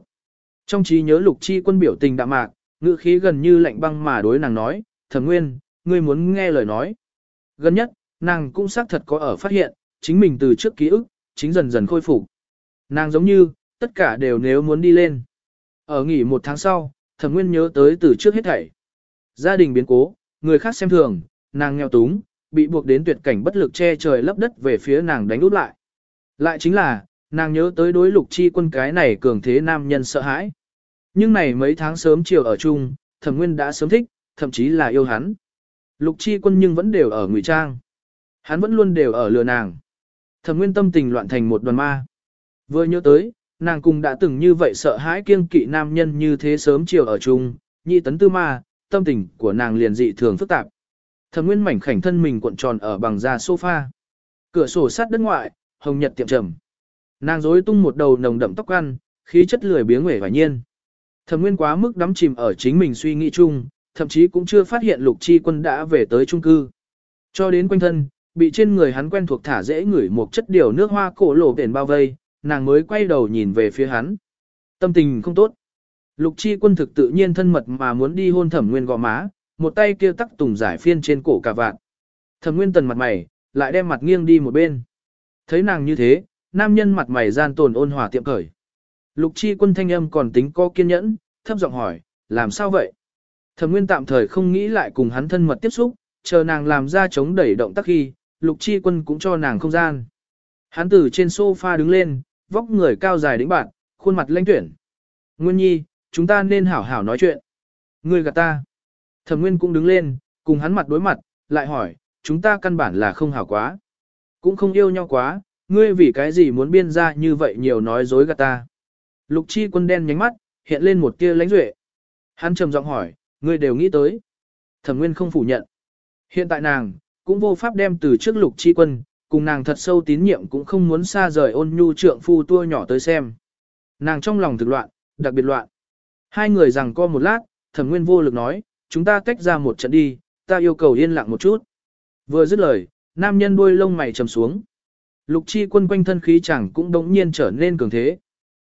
Trong trí nhớ lục chi quân biểu tình đạm mạc, ngữ khí gần như lạnh băng mà đối nàng nói, thẩm nguyên, ngươi muốn nghe lời nói. Gần nhất, nàng cũng xác thật có ở phát hiện, chính mình từ trước ký ức, chính dần dần khôi phục. Nàng giống như, tất cả đều nếu muốn đi lên. Ở nghỉ một tháng sau, thẩm nguyên nhớ tới từ trước hết thảy. Gia đình biến cố, người khác xem thường, nàng nghèo túng, bị buộc đến tuyệt cảnh bất lực che trời lấp đất về phía nàng đánh út lại. Lại chính là, nàng nhớ tới đối lục chi quân cái này cường thế nam nhân sợ hãi. Nhưng này mấy tháng sớm chiều ở chung, thẩm nguyên đã sớm thích, thậm chí là yêu hắn. Lục chi quân nhưng vẫn đều ở ngụy trang. Hắn vẫn luôn đều ở lừa nàng. Thẩm nguyên tâm tình loạn thành một đoàn ma. Vừa nhớ tới, nàng cùng đã từng như vậy sợ hãi kiêng kỵ nam nhân như thế sớm chiều ở chung, nhị tấn tư ma, tâm tình của nàng liền dị thường phức tạp. Thẩm nguyên mảnh khảnh thân mình cuộn tròn ở bằng da sofa. Cửa sổ sát đất ngoại, hồng nhật tiệm trầm. Nàng rối tung một đầu nồng đậm tóc ăn, khí chất lười biếng nguệ và nhiên. Thẩm Nguyên quá mức đắm chìm ở chính mình suy nghĩ chung, thậm chí cũng chưa phát hiện Lục Chi Quân đã về tới trung cư. Cho đến quanh thân, bị trên người hắn quen thuộc thả dễ ngửi một chất điều nước hoa cổ lộ đèn bao vây, nàng mới quay đầu nhìn về phía hắn. Tâm tình không tốt. Lục Chi Quân thực tự nhiên thân mật mà muốn đi hôn Thẩm Nguyên gò má, một tay kia tắc tùng giải phiên trên cổ cả vạn. Thẩm Nguyên tần mặt mày, lại đem mặt nghiêng đi một bên. Thấy nàng như thế, nam nhân mặt mày gian tồn ôn hòa tiệm cởi. Lục chi quân thanh âm còn tính có kiên nhẫn, thấp giọng hỏi, làm sao vậy? Thẩm nguyên tạm thời không nghĩ lại cùng hắn thân mật tiếp xúc, chờ nàng làm ra chống đẩy động tác khi, lục chi quân cũng cho nàng không gian. Hắn từ trên sofa đứng lên, vóc người cao dài đĩnh bạn, khuôn mặt lanh tuyển. Nguyên nhi, chúng ta nên hảo hảo nói chuyện. Ngươi gạt ta. Thẩm nguyên cũng đứng lên, cùng hắn mặt đối mặt, lại hỏi, chúng ta căn bản là không hảo quá. Cũng không yêu nhau quá, ngươi vì cái gì muốn biên ra như vậy nhiều nói dối gạt ta. Lục chi quân đen nhánh mắt, hiện lên một tia lãnh duệ. Hắn trầm giọng hỏi, ngươi đều nghĩ tới. Thẩm Nguyên không phủ nhận. Hiện tại nàng, cũng vô pháp đem từ trước lục chi quân, cùng nàng thật sâu tín nhiệm cũng không muốn xa rời ôn nhu trượng phu tua nhỏ tới xem. Nàng trong lòng thực loạn, đặc biệt loạn. Hai người rằng co một lát, thẩm nguyên vô lực nói, chúng ta tách ra một trận đi, ta yêu cầu yên lặng một chút. Vừa dứt lời, nam nhân đuôi lông mày trầm xuống. Lục chi quân quanh thân khí chẳng cũng đống nhiên trở nên cường thế.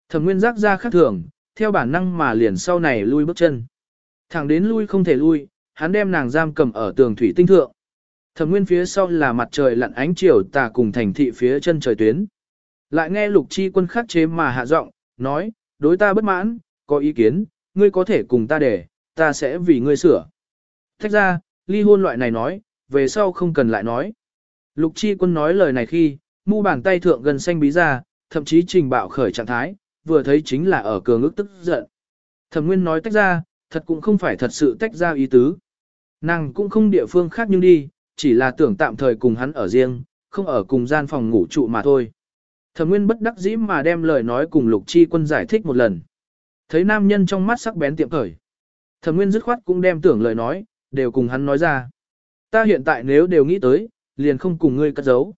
Thẩm nguyên giác ra khác thường, theo bản năng mà liền sau này lui bước chân. Thẳng đến lui không thể lui, hắn đem nàng giam cầm ở tường thủy tinh thượng. Thẩm nguyên phía sau là mặt trời lặn ánh chiều tà cùng thành thị phía chân trời tuyến. Lại nghe lục chi quân khắc chế mà hạ giọng, nói, đối ta bất mãn, có ý kiến, ngươi có thể cùng ta để, ta sẽ vì ngươi sửa. Thách ra, ly hôn loại này nói, về sau không cần lại nói. Lục chi quân nói lời này khi, mu bàn tay thượng gần xanh bí ra, thậm chí trình bạo khởi trạng thái, vừa thấy chính là ở cường ức tức giận. Thẩm Nguyên nói tách ra, thật cũng không phải thật sự tách ra ý tứ. Nàng cũng không địa phương khác nhưng đi, chỉ là tưởng tạm thời cùng hắn ở riêng, không ở cùng gian phòng ngủ trụ mà thôi. Thẩm Nguyên bất đắc dĩ mà đem lời nói cùng Lục Chi Quân giải thích một lần. Thấy nam nhân trong mắt sắc bén tiệm khởi. Thẩm Nguyên dứt khoát cũng đem tưởng lời nói, đều cùng hắn nói ra. Ta hiện tại nếu đều nghĩ tới, liền không cùng ngươi cất giấu.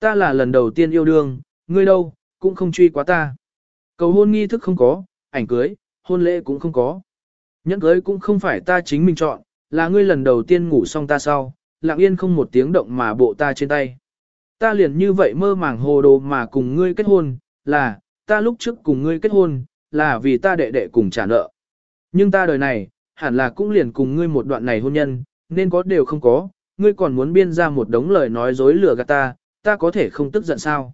Ta là lần đầu tiên yêu đương, ngươi đâu, cũng không truy quá ta. Cầu hôn nghi thức không có, ảnh cưới, hôn lễ cũng không có. Nhẫn cưới cũng không phải ta chính mình chọn, là ngươi lần đầu tiên ngủ xong ta sau, lặng yên không một tiếng động mà bộ ta trên tay. Ta liền như vậy mơ màng hồ đồ mà cùng ngươi kết hôn, là, ta lúc trước cùng ngươi kết hôn, là vì ta đệ đệ cùng trả nợ. Nhưng ta đời này, hẳn là cũng liền cùng ngươi một đoạn này hôn nhân, nên có đều không có, ngươi còn muốn biên ra một đống lời nói dối lừa gạt ta, ta có thể không tức giận sao.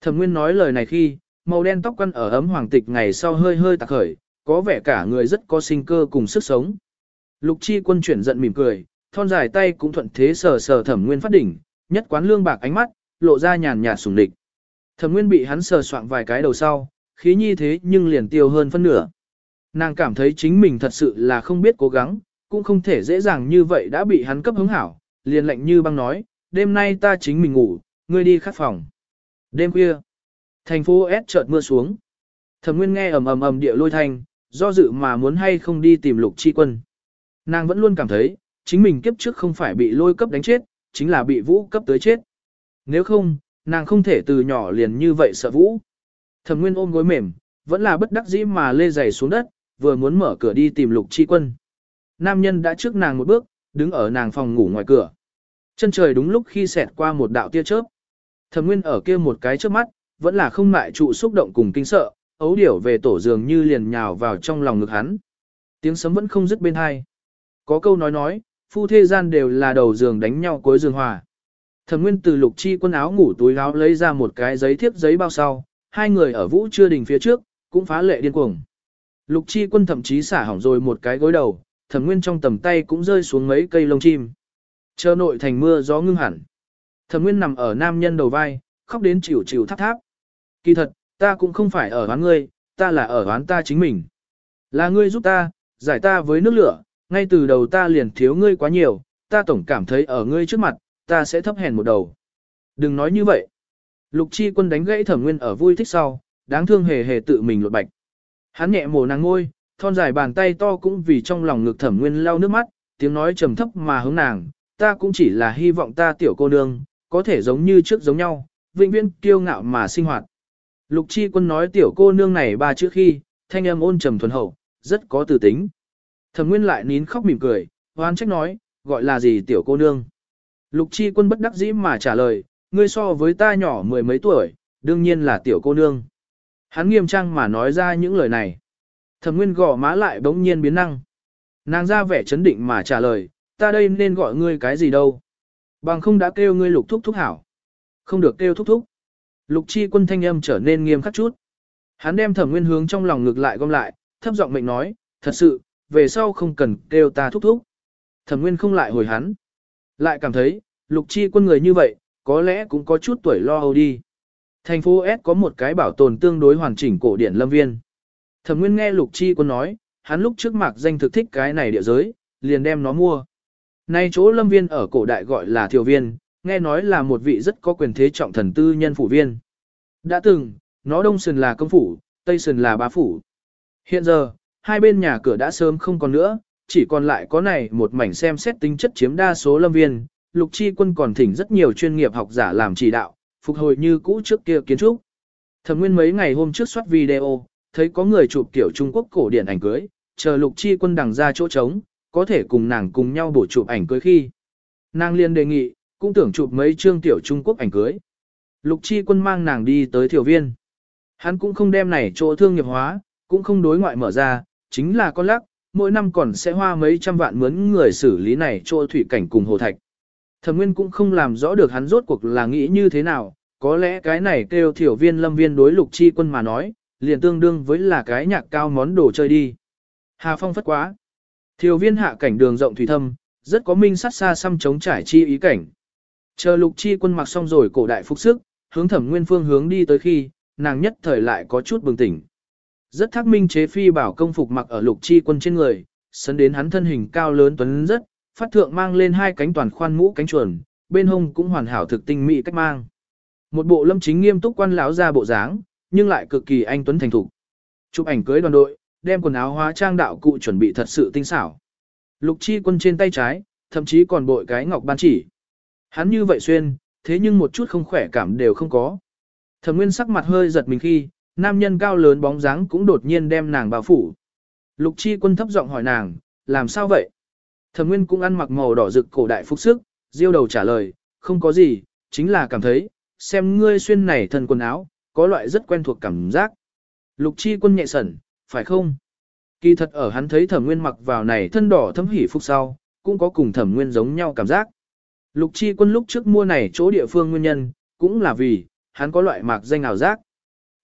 Thẩm Nguyên nói lời này khi, màu đen tóc quăn ở ấm hoàng tịch ngày sau hơi hơi tạc khởi, có vẻ cả người rất có sinh cơ cùng sức sống. Lục chi quân chuyển giận mỉm cười, thon dài tay cũng thuận thế sờ sờ thẩm nguyên phát đỉnh, nhất quán lương bạc ánh mắt, lộ ra nhàn nhạt sùng địch. Thẩm nguyên bị hắn sờ soạn vài cái đầu sau, khí nhi thế nhưng liền tiêu hơn phân nửa. Nàng cảm thấy chính mình thật sự là không biết cố gắng, cũng không thể dễ dàng như vậy đã bị hắn cấp hứng hảo, liền lệnh như băng nói, đêm nay ta chính mình ngủ, ngươi đi khắc phòng. Đêm khuya, thành phố S chợt mưa xuống. Thẩm Nguyên nghe ầm ầm ầm địa lôi thanh, do dự mà muốn hay không đi tìm Lục Chi Quân. Nàng vẫn luôn cảm thấy, chính mình kiếp trước không phải bị lôi cấp đánh chết, chính là bị vũ cấp tới chết. Nếu không, nàng không thể từ nhỏ liền như vậy sợ vũ. Thẩm Nguyên ôm gối mềm, vẫn là bất đắc dĩ mà lê giày xuống đất, vừa muốn mở cửa đi tìm Lục Chi Quân. Nam nhân đã trước nàng một bước, đứng ở nàng phòng ngủ ngoài cửa. Chân trời đúng lúc khi xẹt qua một đạo tia chớp. Thẩm Nguyên ở kia một cái trước mắt, vẫn là không mại trụ xúc động cùng kinh sợ, ấu điểu về tổ giường như liền nhào vào trong lòng ngực hắn. Tiếng sấm vẫn không dứt bên hai. Có câu nói nói, phu thê gian đều là đầu giường đánh nhau cuối giường hòa. Thẩm Nguyên từ lục chi quân áo ngủ túi áo lấy ra một cái giấy thiếp giấy bao sau, hai người ở vũ chưa đình phía trước, cũng phá lệ điên cuồng. Lục chi quân thậm chí xả hỏng rồi một cái gối đầu, thẩm nguyên trong tầm tay cũng rơi xuống mấy cây lông chim. Chờ nội thành mưa gió ngưng hẳn. Thẩm nguyên nằm ở nam nhân đầu vai, khóc đến chịu chịu tháp tháp. Kỳ thật, ta cũng không phải ở oán ngươi, ta là ở oán ta chính mình. Là ngươi giúp ta, giải ta với nước lửa, ngay từ đầu ta liền thiếu ngươi quá nhiều, ta tổng cảm thấy ở ngươi trước mặt, ta sẽ thấp hèn một đầu. Đừng nói như vậy. Lục chi quân đánh gãy thẩm nguyên ở vui thích sau, đáng thương hề hề tự mình lột bạch. Hắn nhẹ mồ nàng ngôi, thon dài bàn tay to cũng vì trong lòng ngực thẩm nguyên lau nước mắt, tiếng nói trầm thấp mà hướng nàng, ta cũng chỉ là hy vọng ta tiểu cô nương, có thể giống như trước giống nhau, vĩnh viễn kiêu ngạo mà sinh hoạt. Lục chi quân nói tiểu cô nương này ba chữ khi, thanh âm ôn trầm thuần hậu, rất có từ tính. Thẩm nguyên lại nín khóc mỉm cười, hoan trách nói, gọi là gì tiểu cô nương. Lục chi quân bất đắc dĩ mà trả lời, ngươi so với ta nhỏ mười mấy tuổi, đương nhiên là tiểu cô nương. Hắn nghiêm trang mà nói ra những lời này. Thẩm nguyên gõ má lại bỗng nhiên biến năng. Nàng ra vẻ chấn định mà trả lời, ta đây nên gọi ngươi cái gì đâu. Bằng không đã kêu ngươi lục thúc thúc hảo. Không được kêu thúc thúc. Lục chi quân thanh âm trở nên nghiêm khắc chút. Hắn đem thẩm nguyên hướng trong lòng ngược lại gom lại, thấp giọng mệnh nói, thật sự, về sau không cần kêu ta thúc thúc. Thẩm nguyên không lại hồi hắn. Lại cảm thấy, lục chi quân người như vậy, có lẽ cũng có chút tuổi lo âu đi. Thành phố S có một cái bảo tồn tương đối hoàn chỉnh cổ điển lâm viên. Thẩm Nguyên nghe Lục Chi Quân nói, hắn lúc trước mạc danh thực thích cái này địa giới, liền đem nó mua. Nay chỗ lâm viên ở cổ đại gọi là thiều viên, nghe nói là một vị rất có quyền thế trọng thần tư nhân phủ viên. Đã từng, nó đông sườn là công phủ, tây sườn là bá phủ. Hiện giờ, hai bên nhà cửa đã sớm không còn nữa, chỉ còn lại có này một mảnh xem xét tính chất chiếm đa số lâm viên. Lục Chi Quân còn thỉnh rất nhiều chuyên nghiệp học giả làm chỉ đạo, phục hồi như cũ trước kia kiến trúc. Thẩm Nguyên mấy ngày hôm trước soát video, thấy có người chụp kiểu Trung Quốc cổ điển ảnh cưới, chờ Lục Chi Quân đằng ra chỗ trống, có thể cùng nàng cùng nhau bổ chụp ảnh cưới khi. Nàng liên đề nghị, cũng tưởng chụp mấy chương tiểu Trung Quốc ảnh cưới. Lục Chi Quân mang nàng đi tới thiểu viên. Hắn cũng không đem này chỗ thương nghiệp hóa, cũng không đối ngoại mở ra, chính là con lắc, mỗi năm còn sẽ hoa mấy trăm vạn mướn người xử lý này chỗ thủy cảnh cùng hồ thạch. Thẩm Nguyên cũng không làm rõ được hắn rốt cuộc là nghĩ như thế nào, có lẽ cái này kêu thiểu viên lâm viên đối lục chi quân mà nói, liền tương đương với là cái nhạc cao món đồ chơi đi. Hà phong phất quá. Thiểu viên hạ cảnh đường rộng thủy thâm, rất có minh sát xa xăm chống trải chi ý cảnh. Chờ lục chi quân mặc xong rồi cổ đại phục sức, hướng thẩm nguyên phương hướng đi tới khi, nàng nhất thời lại có chút bừng tỉnh. Rất thắc minh chế phi bảo công phục mặc ở lục chi quân trên người, sấn đến hắn thân hình cao lớn tuấn rất, phát thượng mang lên hai cánh toàn khoan mũ cánh chuồn, bên hông cũng hoàn hảo thực tinh mỹ cách mang. Một bộ lâm chính nghiêm túc quan lão ra bộ dáng, nhưng lại cực kỳ anh tuấn thành thục. Chụp ảnh cưới đoàn đội, đem quần áo hóa trang đạo cụ chuẩn bị thật sự tinh xảo. Lục chi quân trên tay trái, thậm chí còn bội cái ngọc ban chỉ. Hắn như vậy xuyên, thế nhưng một chút không khỏe cảm đều không có. Thẩm Nguyên sắc mặt hơi giật mình khi, nam nhân cao lớn bóng dáng cũng đột nhiên đem nàng bao phủ. Lục Chi Quân thấp giọng hỏi nàng, làm sao vậy? Thẩm Nguyên cũng ăn mặc màu đỏ rực cổ đại phục sức, diêu đầu trả lời, không có gì, chính là cảm thấy, xem ngươi xuyên này thân quần áo, có loại rất quen thuộc cảm giác. Lục Chi Quân nhẹ sẩn, phải không? Kỳ thật ở hắn thấy Thẩm Nguyên mặc vào này thân đỏ thấm hỉ phục sau, cũng có cùng Thẩm Nguyên giống nhau cảm giác. Lục Chi Quân lúc trước mua này chỗ địa phương nguyên nhân, cũng là vì, hắn có loại mạc danh ảo giác.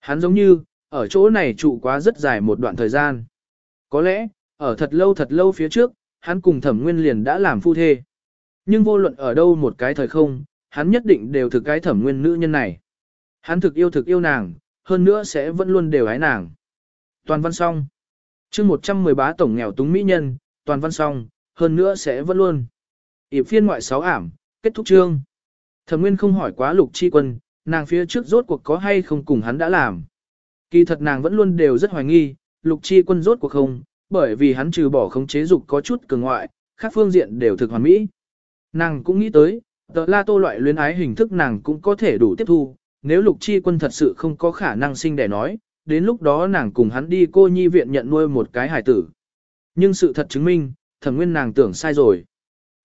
Hắn giống như, ở chỗ này trụ quá rất dài một đoạn thời gian. Có lẽ, ở thật lâu thật lâu phía trước, hắn cùng thẩm nguyên liền đã làm phu thê. Nhưng vô luận ở đâu một cái thời không, hắn nhất định đều thực cái thẩm nguyên nữ nhân này. Hắn thực yêu thực yêu nàng, hơn nữa sẽ vẫn luôn đều ái nàng. Toàn văn song. chương 110 bá tổng nghèo túng mỹ nhân, toàn văn song, hơn nữa sẽ vẫn luôn. ỉ phiên ngoại sáu ảm, kết thúc chương. Thẩm Nguyên không hỏi quá Lục Chi Quân, nàng phía trước rốt cuộc có hay không cùng hắn đã làm. Kỳ thật nàng vẫn luôn đều rất hoài nghi, Lục Chi Quân rốt cuộc không, bởi vì hắn trừ bỏ khống chế dục có chút cường ngoại, khác phương diện đều thực hoàn mỹ. Nàng cũng nghĩ tới, tờ la tô loại luyến ái hình thức nàng cũng có thể đủ tiếp thu, nếu Lục Chi Quân thật sự không có khả năng sinh để nói, đến lúc đó nàng cùng hắn đi cô nhi viện nhận nuôi một cái hài tử. Nhưng sự thật chứng minh, thẩm nguyên nàng tưởng sai rồi.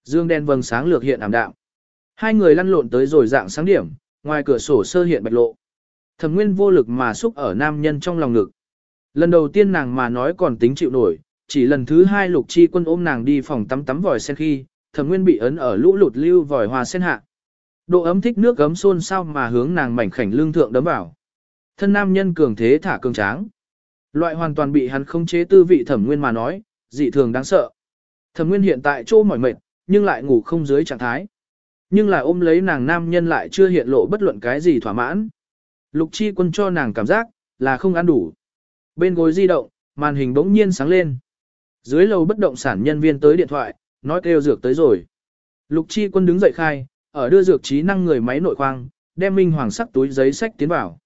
Dương đen vầng sáng lược hiện ảm đạm. Hai người lăn lộn tới rồi dạng sáng điểm, ngoài cửa sổ sơ hiện bạch lộ. Thẩm nguyên vô lực mà xúc ở nam nhân trong lòng ngực. Lần đầu tiên nàng mà nói còn tính chịu nổi, chỉ lần thứ hai lục chi quân ôm nàng đi phòng tắm tắm vòi sen khi, thẩm nguyên bị ấn ở lũ lụt lưu vòi hoa sen hạ. Độ ấm thích nước gấm xôn sao mà hướng nàng mảnh khảnh lương thượng đấm vào. Thân nam nhân cường thế thả cường tráng. Loại hoàn toàn bị hắn không chế tư vị thẩm nguyên mà nói, dị thường đáng sợ. Thẩm nguyên hiện tại chỗ mỏi mệt, nhưng lại ngủ không dưới trạng thái. Nhưng là ôm lấy nàng nam nhân lại chưa hiện lộ bất luận cái gì thỏa mãn. Lục chi quân cho nàng cảm giác, là không ăn đủ. Bên gối di động, màn hình bỗng nhiên sáng lên. Dưới lầu bất động sản nhân viên tới điện thoại, nói kêu dược tới rồi. Lục chi quân đứng dậy khai, ở đưa dược trí năng người máy nội khoang, đem minh hoàng sắc túi giấy sách tiến vào.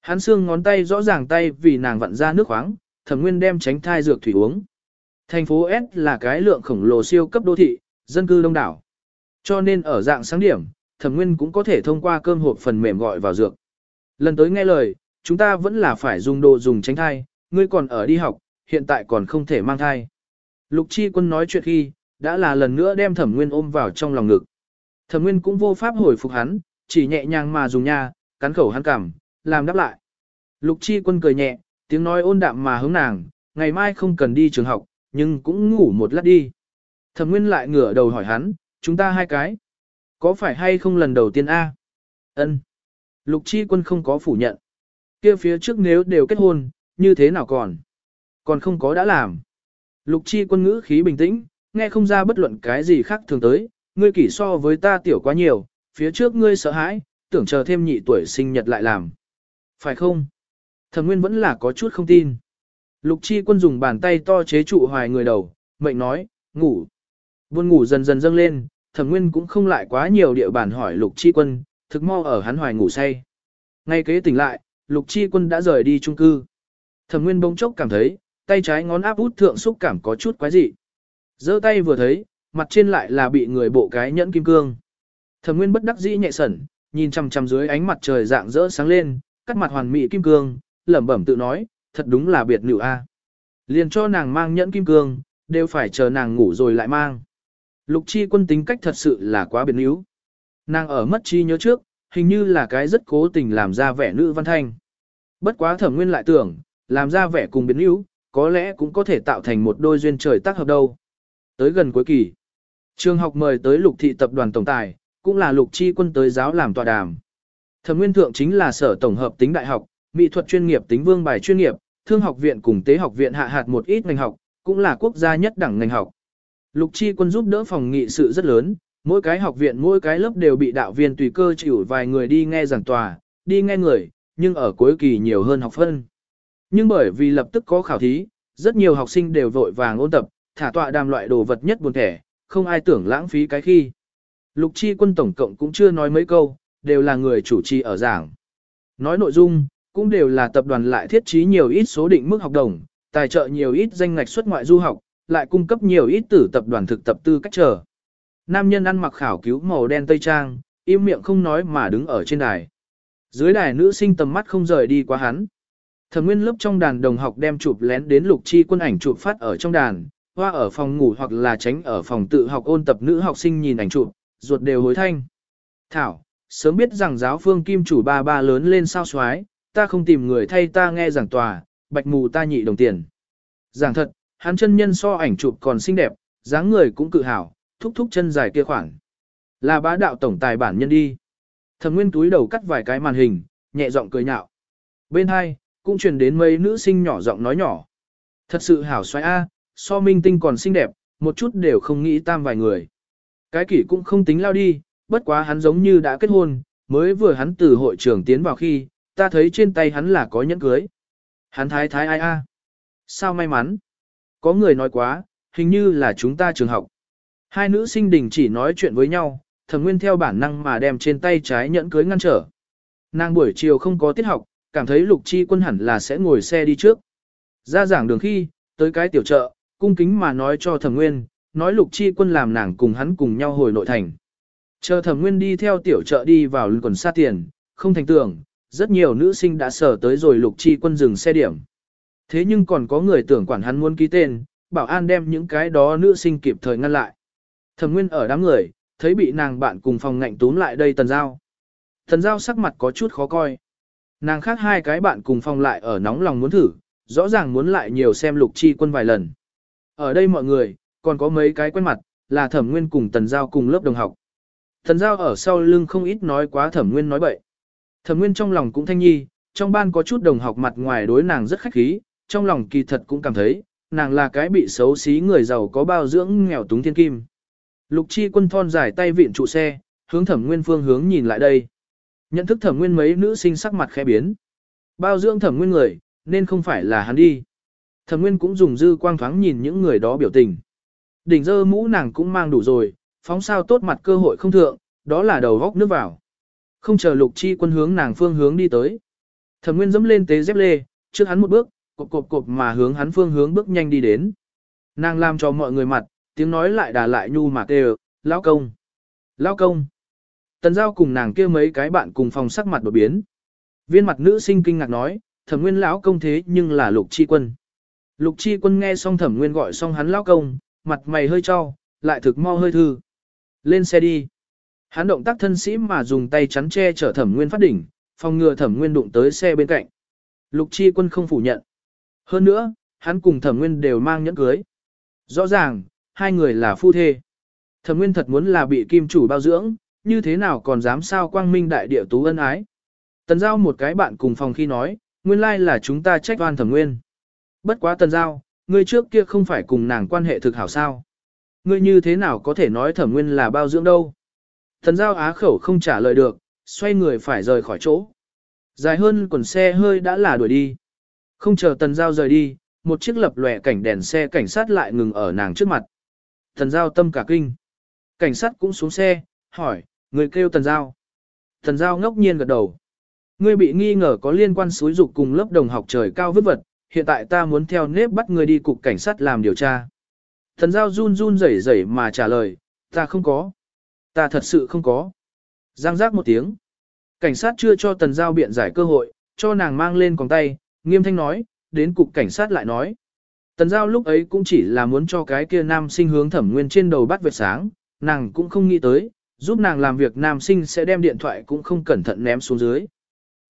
Hắn xương ngón tay rõ ràng tay vì nàng vặn ra nước khoáng, thẩm nguyên đem tránh thai dược thủy uống. Thành phố S là cái lượng khổng lồ siêu cấp đô thị, dân cư đông đảo. Cho nên ở dạng sáng điểm, thẩm nguyên cũng có thể thông qua cơm hộp phần mềm gọi vào dược. Lần tới nghe lời, chúng ta vẫn là phải dùng đồ dùng tránh thai, ngươi còn ở đi học, hiện tại còn không thể mang thai. Lục Chi Quân nói chuyện khi, đã là lần nữa đem Thẩm Nguyên ôm vào trong lòng ngực. Thẩm Nguyên cũng vô pháp hồi phục hắn, chỉ nhẹ nhàng mà dùng nha, cắn khẩu hắn cảm, làm đáp lại. Lục Chi Quân cười nhẹ, tiếng nói ôn đạm mà hướng nàng, ngày mai không cần đi trường học, nhưng cũng ngủ một lát đi. Thẩm Nguyên lại ngửa đầu hỏi hắn, chúng ta hai cái. Có phải hay không lần đầu tiên A? Ân. Lục Chi Quân không có phủ nhận. kia phía trước nếu đều kết hôn, như thế nào còn? Còn không có đã làm. Lục Chi Quân ngữ khí bình tĩnh, nghe không ra bất luận cái gì khác thường tới, ngươi kỷ so với ta tiểu quá nhiều, phía trước ngươi sợ hãi, tưởng chờ thêm nhị tuổi sinh nhật lại làm. Phải không? Thẩm Nguyên vẫn là có chút không tin. Lục Chi Quân dùng bàn tay to chế trụ hoài người đầu, mệnh nói, ngủ. Buồn ngủ dần dần dâng lên, Thẩm Nguyên cũng không lại quá nhiều địa bàn hỏi Lục Chi Quân, thực mau ở hắn hoài ngủ say. Ngay kế tỉnh lại, Lục Chi Quân đã rời đi trung cư. Thẩm Nguyên bỗng chốc cảm thấy, tay trái ngón áp út thượng xúc cảm có chút quái dị. giơ tay vừa thấy, mặt trên lại là bị người bộ cái nhẫn kim cương. Thẩm Nguyên bất đắc dĩ nhẹ sẩn, nhìn chằm chằm dưới ánh mặt trời dạng rỡ sáng lên, cắt mặt hoàn mỹ kim cương, lẩm bẩm tự nói, thật đúng là biệt nữ a. Liền cho nàng mang nhẫn kim cương, đều phải chờ nàng ngủ rồi lại mang. Lục chi quân tính cách thật sự là quá biến yếu, Nàng ở mất chi nhớ trước, hình như là cái rất cố tình làm ra vẻ nữ văn thanh. Bất quá thẩm nguyên lại tưởng, làm ra vẻ cùng biến yếu, có lẽ cũng có thể tạo thành một đôi duyên trời tác hợp đâu. Tới gần cuối kỳ, trường học mời tới lục thị tập đoàn tổng tài, cũng là lục chi quân tới giáo làm tòa đàm. Thẩm nguyên thượng chính là sở tổng hợp tính đại học, mỹ thuật chuyên nghiệp tính vương bài chuyên nghiệp, thương học viện cùng tế học viện hạ hạt một ít ngành học, cũng là quốc gia nhất đẳng ngành học. Lục chi quân giúp đỡ phòng nghị sự rất lớn, mỗi cái học viện mỗi cái lớp đều bị đạo viên tùy cơ chịu vài người đi nghe giảng tòa, đi nghe người, nhưng ở cuối kỳ nhiều hơn học phân. Nhưng bởi vì lập tức có khảo thí, rất nhiều học sinh đều vội vàng ôn tập, thả tọa đàm loại đồ vật nhất buồn thẻ, không ai tưởng lãng phí cái khi. Lục chi quân tổng cộng cũng chưa nói mấy câu, đều là người chủ trì ở giảng. Nói nội dung, cũng đều là tập đoàn lại thiết trí nhiều ít số định mức học đồng, tài trợ nhiều ít danh ngạch xuất ngoại du học, lại cung cấp nhiều ít tử tập đoàn thực tập tư cách trở. Nam nhân ăn mặc khảo cứu màu đen tây trang, im miệng không nói mà đứng ở trên đài. Dưới đài nữ sinh tầm mắt không rời đi qua hắn. Thẩm nguyên lớp trong đàn đồng học đem chụp lén đến lục chi quân ảnh chụp phát ở trong đàn, hoa ở phòng ngủ hoặc là tránh ở phòng tự học ôn tập nữ học sinh nhìn ảnh chụp, ruột đều hối thanh. Thảo, sớm biết rằng giáo phương kim chủ ba ba lớn lên sao xoái, ta không tìm người thay ta nghe giảng tòa, bạch mù ta nhị đồng tiền. Giảng thật, hắn chân nhân so ảnh chụp còn xinh đẹp, dáng người cũng cự hảo, thúc thúc chân dài kia khoảng. Là bá đạo tổng tài bản nhân đi. Thẩm nguyên túi đầu cắt vài cái màn hình, nhẹ giọng cười nhạo. Bên hai, cũng truyền đến mấy nữ sinh nhỏ giọng nói nhỏ. Thật sự hảo xoay A, so minh tinh còn xinh đẹp, một chút đều không nghĩ tam vài người. Cái kỷ cũng không tính lao đi, bất quá hắn giống như đã kết hôn, mới vừa hắn từ hội trưởng tiến vào khi, ta thấy trên tay hắn là có nhẫn cưới. Hắn thái thái ai a? Sao may mắn? Có người nói quá, hình như là chúng ta trường học. Hai nữ sinh đình chỉ nói chuyện với nhau, thẩm nguyên theo bản năng mà đem trên tay trái nhẫn cưới ngăn trở. Nàng buổi chiều không có tiết học, cảm thấy lục chi quân hẳn là sẽ ngồi xe đi trước. Ra giảng đường khi, tới cái tiểu chợ, cung kính mà nói cho thẩm nguyên, nói lục chi quân làm nàng cùng hắn cùng nhau hồi nội thành. Chờ thẩm nguyên đi theo tiểu chợ đi vào quần xa tiền, không thành tưởng, rất nhiều nữ sinh đã sở tới rồi lục chi quân dừng xe điểm. Thế nhưng còn có người tưởng quản hắn muốn ký tên, bảo an đem những cái đó nữ sinh kịp thời ngăn lại. Thẩm nguyên ở đám người, thấy bị nàng bạn cùng phòng ngạnh túm lại đây tần giao. Tần giao sắc mặt có chút khó coi. Nàng khác hai cái bạn cùng phòng lại ở nóng lòng muốn thử, rõ ràng muốn lại nhiều xem lục chi quân vài lần. Ở đây mọi người, còn có mấy cái quen mặt, là thẩm nguyên cùng tần giao cùng lớp đồng học. Tần giao ở sau lưng không ít nói quá thẩm nguyên nói bậy. Thẩm nguyên trong lòng cũng thanh nhi, trong ban có chút đồng học mặt ngoài đối nàng rất khách khí, trong lòng kỳ thật cũng cảm thấy, nàng là cái bị xấu xí người giàu có bao dưỡng nghèo túng thiên kim. Lục chi quân thon dài tay viện trụ xe, hướng thẩm nguyên phương hướng nhìn lại đây. Nhận thức thẩm nguyên mấy nữ sinh sắc mặt khẽ biến. Bao dưỡng thẩm nguyên người, nên không phải là hắn đi. Thẩm nguyên cũng dùng dư quang thoáng nhìn những người đó biểu tình. Đỉnh dơ mũ nàng cũng mang đủ rồi, phóng sao tốt mặt cơ hội không thượng, đó là đầu góc nước vào. Không chờ lục chi quân hướng nàng phương hướng đi tới. Thẩm nguyên dẫm lên tế dép lê, trước hắn một bước, cộp cộp cộp mà hướng hắn phương hướng bước nhanh đi đến. Nàng làm cho mọi người mặt, tiếng nói lại đà lại nhu mà kêu, lão công. Lão công. Tần giao cùng nàng kia mấy cái bạn cùng phòng sắc mặt đột biến. Viên mặt nữ sinh kinh ngạc nói, thẩm nguyên lão công thế nhưng là lục chi quân. Lục chi quân nghe xong thẩm nguyên gọi xong hắn lão công, mặt mày hơi cho, lại thực mo hơi thư. Lên xe đi. Hắn động tác thân sĩ mà dùng tay chắn che chở thẩm nguyên phát đỉnh, phòng ngừa thẩm nguyên đụng tới xe bên cạnh. Lục chi quân không phủ nhận. Hơn nữa, hắn cùng thẩm nguyên đều mang nhẫn cưới. Rõ ràng, hai người là phu thê. Thẩm nguyên thật muốn là bị kim chủ bao dưỡng, như thế nào còn dám sao quang minh đại địa tú ân ái. Tần giao một cái bạn cùng phòng khi nói, nguyên lai là chúng ta trách oan thẩm nguyên. Bất quá tần giao, ngươi trước kia không phải cùng nàng quan hệ thực hảo sao. Ngươi như thế nào có thể nói thẩm nguyên là bao dưỡng đâu. Tần giao á khẩu không trả lời được, xoay người phải rời khỏi chỗ. Dài hơn quần xe hơi đã là đuổi đi. Không chờ tần giao rời đi, một chiếc lập lòe cảnh đèn xe cảnh sát lại ngừng ở nàng trước mặt. Tần giao tâm cả kinh. Cảnh sát cũng xuống xe, hỏi, người kêu tần giao. Tần giao ngốc nhiên gật đầu. Ngươi bị nghi ngờ có liên quan xúi dục cùng lớp đồng học trời cao vứt vật, hiện tại ta muốn theo nếp bắt ngươi đi cục cảnh sát làm điều tra. Tần giao run run rẩy rẩy mà trả lời, ta không có. Ta thật sự không có. Giang giác một tiếng. Cảnh sát chưa cho tần giao biện giải cơ hội, cho nàng mang lên còng tay, nghiêm thanh nói, đến cục cảnh sát lại nói. Tần giao lúc ấy cũng chỉ là muốn cho cái kia nam sinh hướng thẩm nguyên trên đầu bắt vệt sáng, nàng cũng không nghĩ tới, giúp nàng làm việc nam sinh sẽ đem điện thoại cũng không cẩn thận ném xuống dưới.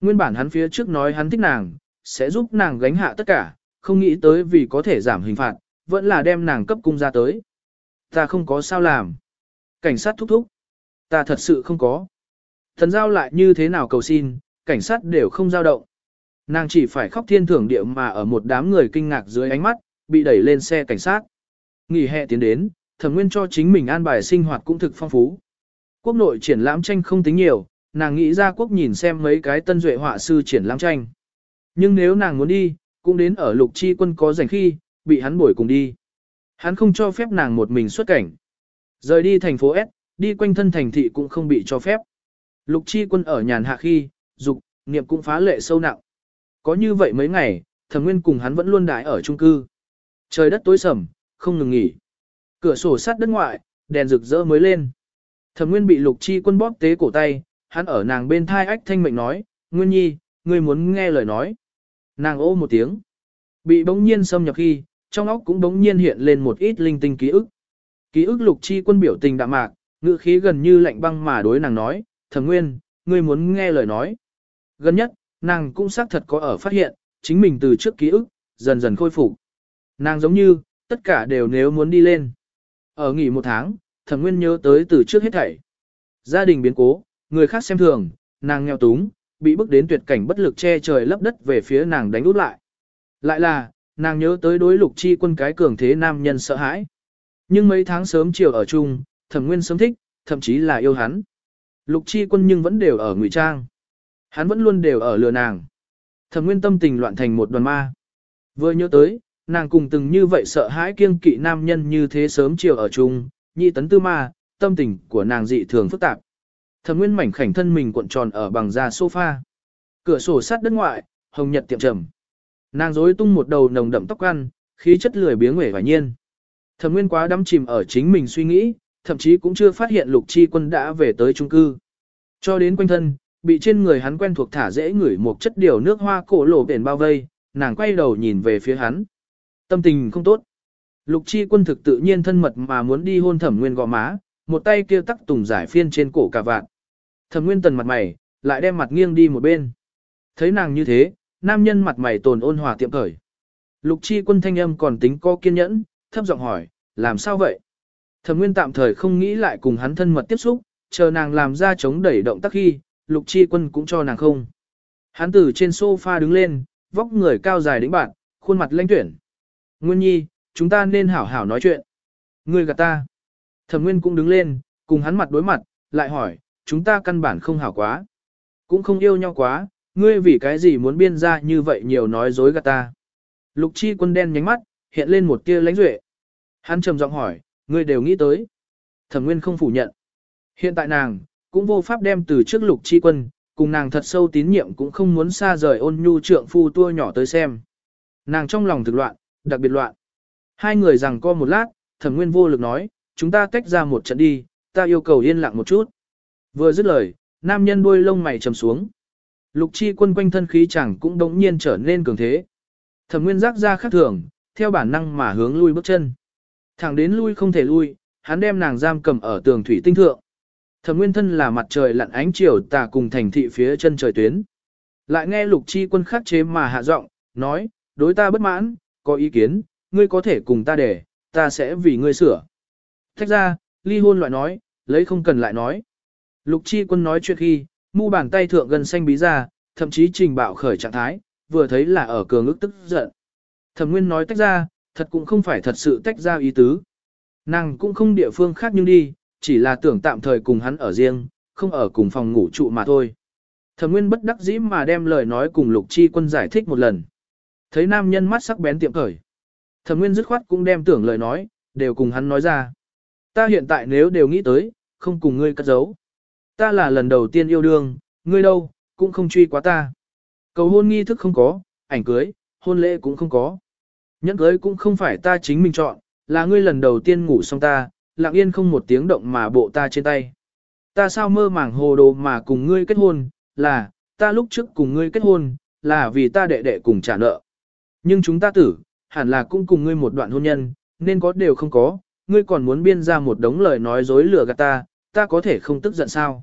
Nguyên bản hắn phía trước nói hắn thích nàng, sẽ giúp nàng gánh hạ tất cả, không nghĩ tới vì có thể giảm hình phạt, vẫn là đem nàng cấp cung ra tới. Ta không có sao làm. Cảnh sát thúc thúc. Ta thật sự không có. Thần giao lại như thế nào cầu xin, cảnh sát đều không giao động. Nàng chỉ phải khóc thiên thưởng địa mà ở một đám người kinh ngạc dưới ánh mắt, bị đẩy lên xe cảnh sát. Nghỉ hè tiến đến, thẩm nguyên cho chính mình an bài sinh hoạt cũng thực phong phú. Quốc nội triển lãm tranh không tính nhiều, nàng nghĩ ra quốc nhìn xem mấy cái tân duệ họa sư triển lãm tranh. Nhưng nếu nàng muốn đi, cũng đến ở lục chi quân có rảnh khi, bị hắn bổi cùng đi. Hắn không cho phép nàng một mình xuất cảnh. Rời đi thành phố S, đi quanh thân thành thị cũng không bị cho phép. Lục chi quân ở nhàn hạ khi, dục, niệm cũng phá lệ sâu nặng. Có như vậy mấy ngày, thẩm nguyên cùng hắn vẫn luôn đái ở chung cư. Trời đất tối sầm, không ngừng nghỉ. Cửa sổ sắt đất ngoại, đèn rực rỡ mới lên. Thẩm nguyên bị lục chi quân bóp tế cổ tay, hắn ở nàng bên thai ách thanh mệnh nói, Nguyên nhi, ngươi muốn nghe lời nói. Nàng ô một tiếng. Bị bỗng nhiên xâm nhập khi, trong óc cũng bỗng nhiên hiện lên một ít linh tinh ký ức. Ký ức lục chi quân biểu tình đạm mạc, ngữ khí gần như lạnh băng mà đối nàng nói, thẩm nguyên, ngươi muốn nghe lời nói. Gần nhất, nàng cũng xác thật có ở phát hiện, chính mình từ trước ký ức, dần dần khôi phục. Nàng giống như, tất cả đều nếu muốn đi lên. Ở nghỉ một tháng, thẩm nguyên nhớ tới từ trước hết thảy. Gia đình biến cố, người khác xem thường, nàng nghèo túng, bị bức đến tuyệt cảnh bất lực che trời lấp đất về phía nàng đánh út lại. Lại là, nàng nhớ tới đối lục chi quân cái cường thế nam nhân sợ hãi. Nhưng mấy tháng sớm chiều ở chung, thẩm nguyên sớm thích, thậm chí là yêu hắn. Lục chi quân nhưng vẫn đều ở ngụy trang. Hắn vẫn luôn đều ở lừa nàng. Thẩm nguyên tâm tình loạn thành một đoàn ma. Vừa nhớ tới, nàng cùng từng như vậy sợ hãi kiêng kỵ nam nhân như thế sớm chiều ở chung, nhị tấn tư ma, tâm tình của nàng dị thường phức tạp. Thẩm Nguyên mảnh khảnh thân mình cuộn tròn ở bằng da sofa. Cửa sổ sát đất ngoại, hồng nhật tiệm trầm. Nàng rối tung một đầu nồng đậm tóc ăn, khí chất lười biếng nguệ và nhiên. Thẩm Nguyên quá đắm chìm ở chính mình suy nghĩ, thậm chí cũng chưa phát hiện Lục Chi Quân đã về tới trung cư. Cho đến quanh thân, bị trên người hắn quen thuộc thả dễ ngửi một chất điều nước hoa cổ lộ biển bao vây, nàng quay đầu nhìn về phía hắn. Tâm tình không tốt. Lục Chi Quân thực tự nhiên thân mật mà muốn đi hôn Thẩm Nguyên gò má, một tay kia tắc tùng giải phiên trên cổ cả vạn. Thẩm Nguyên tần mặt mày, lại đem mặt nghiêng đi một bên. Thấy nàng như thế, nam nhân mặt mày tồn ôn hòa tiệm cởi. Lục chi quân thanh âm còn tính có kiên nhẫn, thấp giọng hỏi, làm sao vậy? Thẩm Nguyên tạm thời không nghĩ lại cùng hắn thân mật tiếp xúc, chờ nàng làm ra chống đẩy động tác khi, lục chi quân cũng cho nàng không. Hắn từ trên sofa đứng lên, vóc người cao dài đĩnh bạn, khuôn mặt lãnh tuyển. Nguyên nhi, chúng ta nên hảo hảo nói chuyện. Ngươi gạt ta. Thẩm Nguyên cũng đứng lên, cùng hắn mặt đối mặt, lại hỏi, chúng ta căn bản không hảo quá. Cũng không yêu nhau quá, ngươi vì cái gì muốn biên ra như vậy nhiều nói dối gạt ta. Lục chi quân đen nhánh mắt, hiện lên một tia lãnh duệ. Hắn trầm giọng hỏi, ngươi đều nghĩ tới. Thẩm Nguyên không phủ nhận. Hiện tại nàng, cũng vô pháp đem từ trước lục chi quân, cùng nàng thật sâu tín nhiệm cũng không muốn xa rời ôn nhu trượng phu tua nhỏ tới xem. Nàng trong lòng thực loạn, đặc biệt loạn. Hai người rằng co một lát, thẩm nguyên vô lực nói, chúng ta tách ra một trận đi, ta yêu cầu yên lặng một chút. Vừa dứt lời, nam nhân đuôi lông mày trầm xuống. Lục chi quân quanh thân khí chẳng cũng đống nhiên trở nên cường thế. Thẩm nguyên giác ra khác thường, theo bản năng mà hướng lui bước chân. Thẳng đến lui không thể lui, hắn đem nàng giam cầm ở tường thủy tinh thượng. Thẩm nguyên thân là mặt trời lặn ánh chiều tà cùng thành thị phía chân trời tuyến. Lại nghe lục chi quân khắc chế mà hạ giọng, nói, đối ta bất mãn, có ý kiến, ngươi có thể cùng ta để, ta sẽ vì ngươi sửa. Thách ra, ly hôn loại nói, lấy không cần lại nói. Lục chi quân nói chuyện khi, mu bàn tay thượng gần xanh bí ra, thậm chí trình bạo khởi trạng thái, vừa thấy là ở cường ức tức giận. Thẩm nguyên nói tách ra, thật cũng không phải thật sự tách ra ý tứ. Nàng cũng không địa phương khác nhưng đi, chỉ là tưởng tạm thời cùng hắn ở riêng, không ở cùng phòng ngủ trụ mà thôi. Thẩm nguyên bất đắc dĩ mà đem lời nói cùng lục chi quân giải thích một lần. Thấy nam nhân mắt sắc bén tiệm khởi. Thẩm nguyên dứt khoát cũng đem tưởng lời nói, đều cùng hắn nói ra. Ta hiện tại nếu đều nghĩ tới, không cùng ngươi cất giấu. Ta là lần đầu tiên yêu đương, ngươi đâu, cũng không truy quá ta. Cầu hôn nghi thức không có, ảnh cưới, hôn lễ cũng không có. Nhẫn cưới cũng không phải ta chính mình chọn, là ngươi lần đầu tiên ngủ xong ta, lặng yên không một tiếng động mà bộ ta trên tay. Ta sao mơ màng hồ đồ mà cùng ngươi kết hôn, là, ta lúc trước cùng ngươi kết hôn, là vì ta đệ đệ cùng trả nợ. Nhưng chúng ta tử, hẳn là cũng cùng ngươi một đoạn hôn nhân, nên có đều không có, ngươi còn muốn biên ra một đống lời nói dối lừa gạt ta, ta có thể không tức giận sao.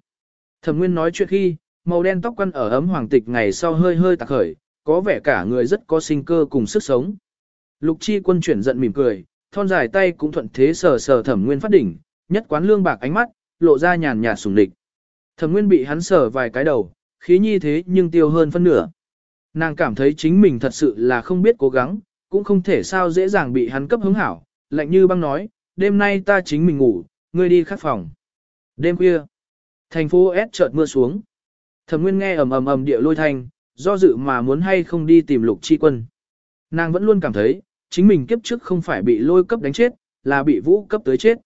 Thẩm Nguyên nói chuyện khi, màu đen tóc quăn ở ấm hoàng tịch ngày sau hơi hơi tạc khởi, có vẻ cả người rất có sinh cơ cùng sức sống. Lục chi quân chuyển giận mỉm cười, thon dài tay cũng thuận thế sờ sờ thẩm nguyên phát đỉnh, nhất quán lương bạc ánh mắt, lộ ra nhàn nhạt sùng địch. Thẩm nguyên bị hắn sờ vài cái đầu, khí nhi thế nhưng tiêu hơn phân nửa. Nàng cảm thấy chính mình thật sự là không biết cố gắng, cũng không thể sao dễ dàng bị hắn cấp hứng hảo, lạnh như băng nói, đêm nay ta chính mình ngủ, ngươi đi khắc phòng. Đêm khuya, thành phố S chợt mưa xuống. Thẩm Nguyên nghe ầm ầm ầm địa lôi thanh, do dự mà muốn hay không đi tìm Lục Chi Quân. Nàng vẫn luôn cảm thấy, chính mình kiếp trước không phải bị lôi cấp đánh chết, là bị vũ cấp tới chết.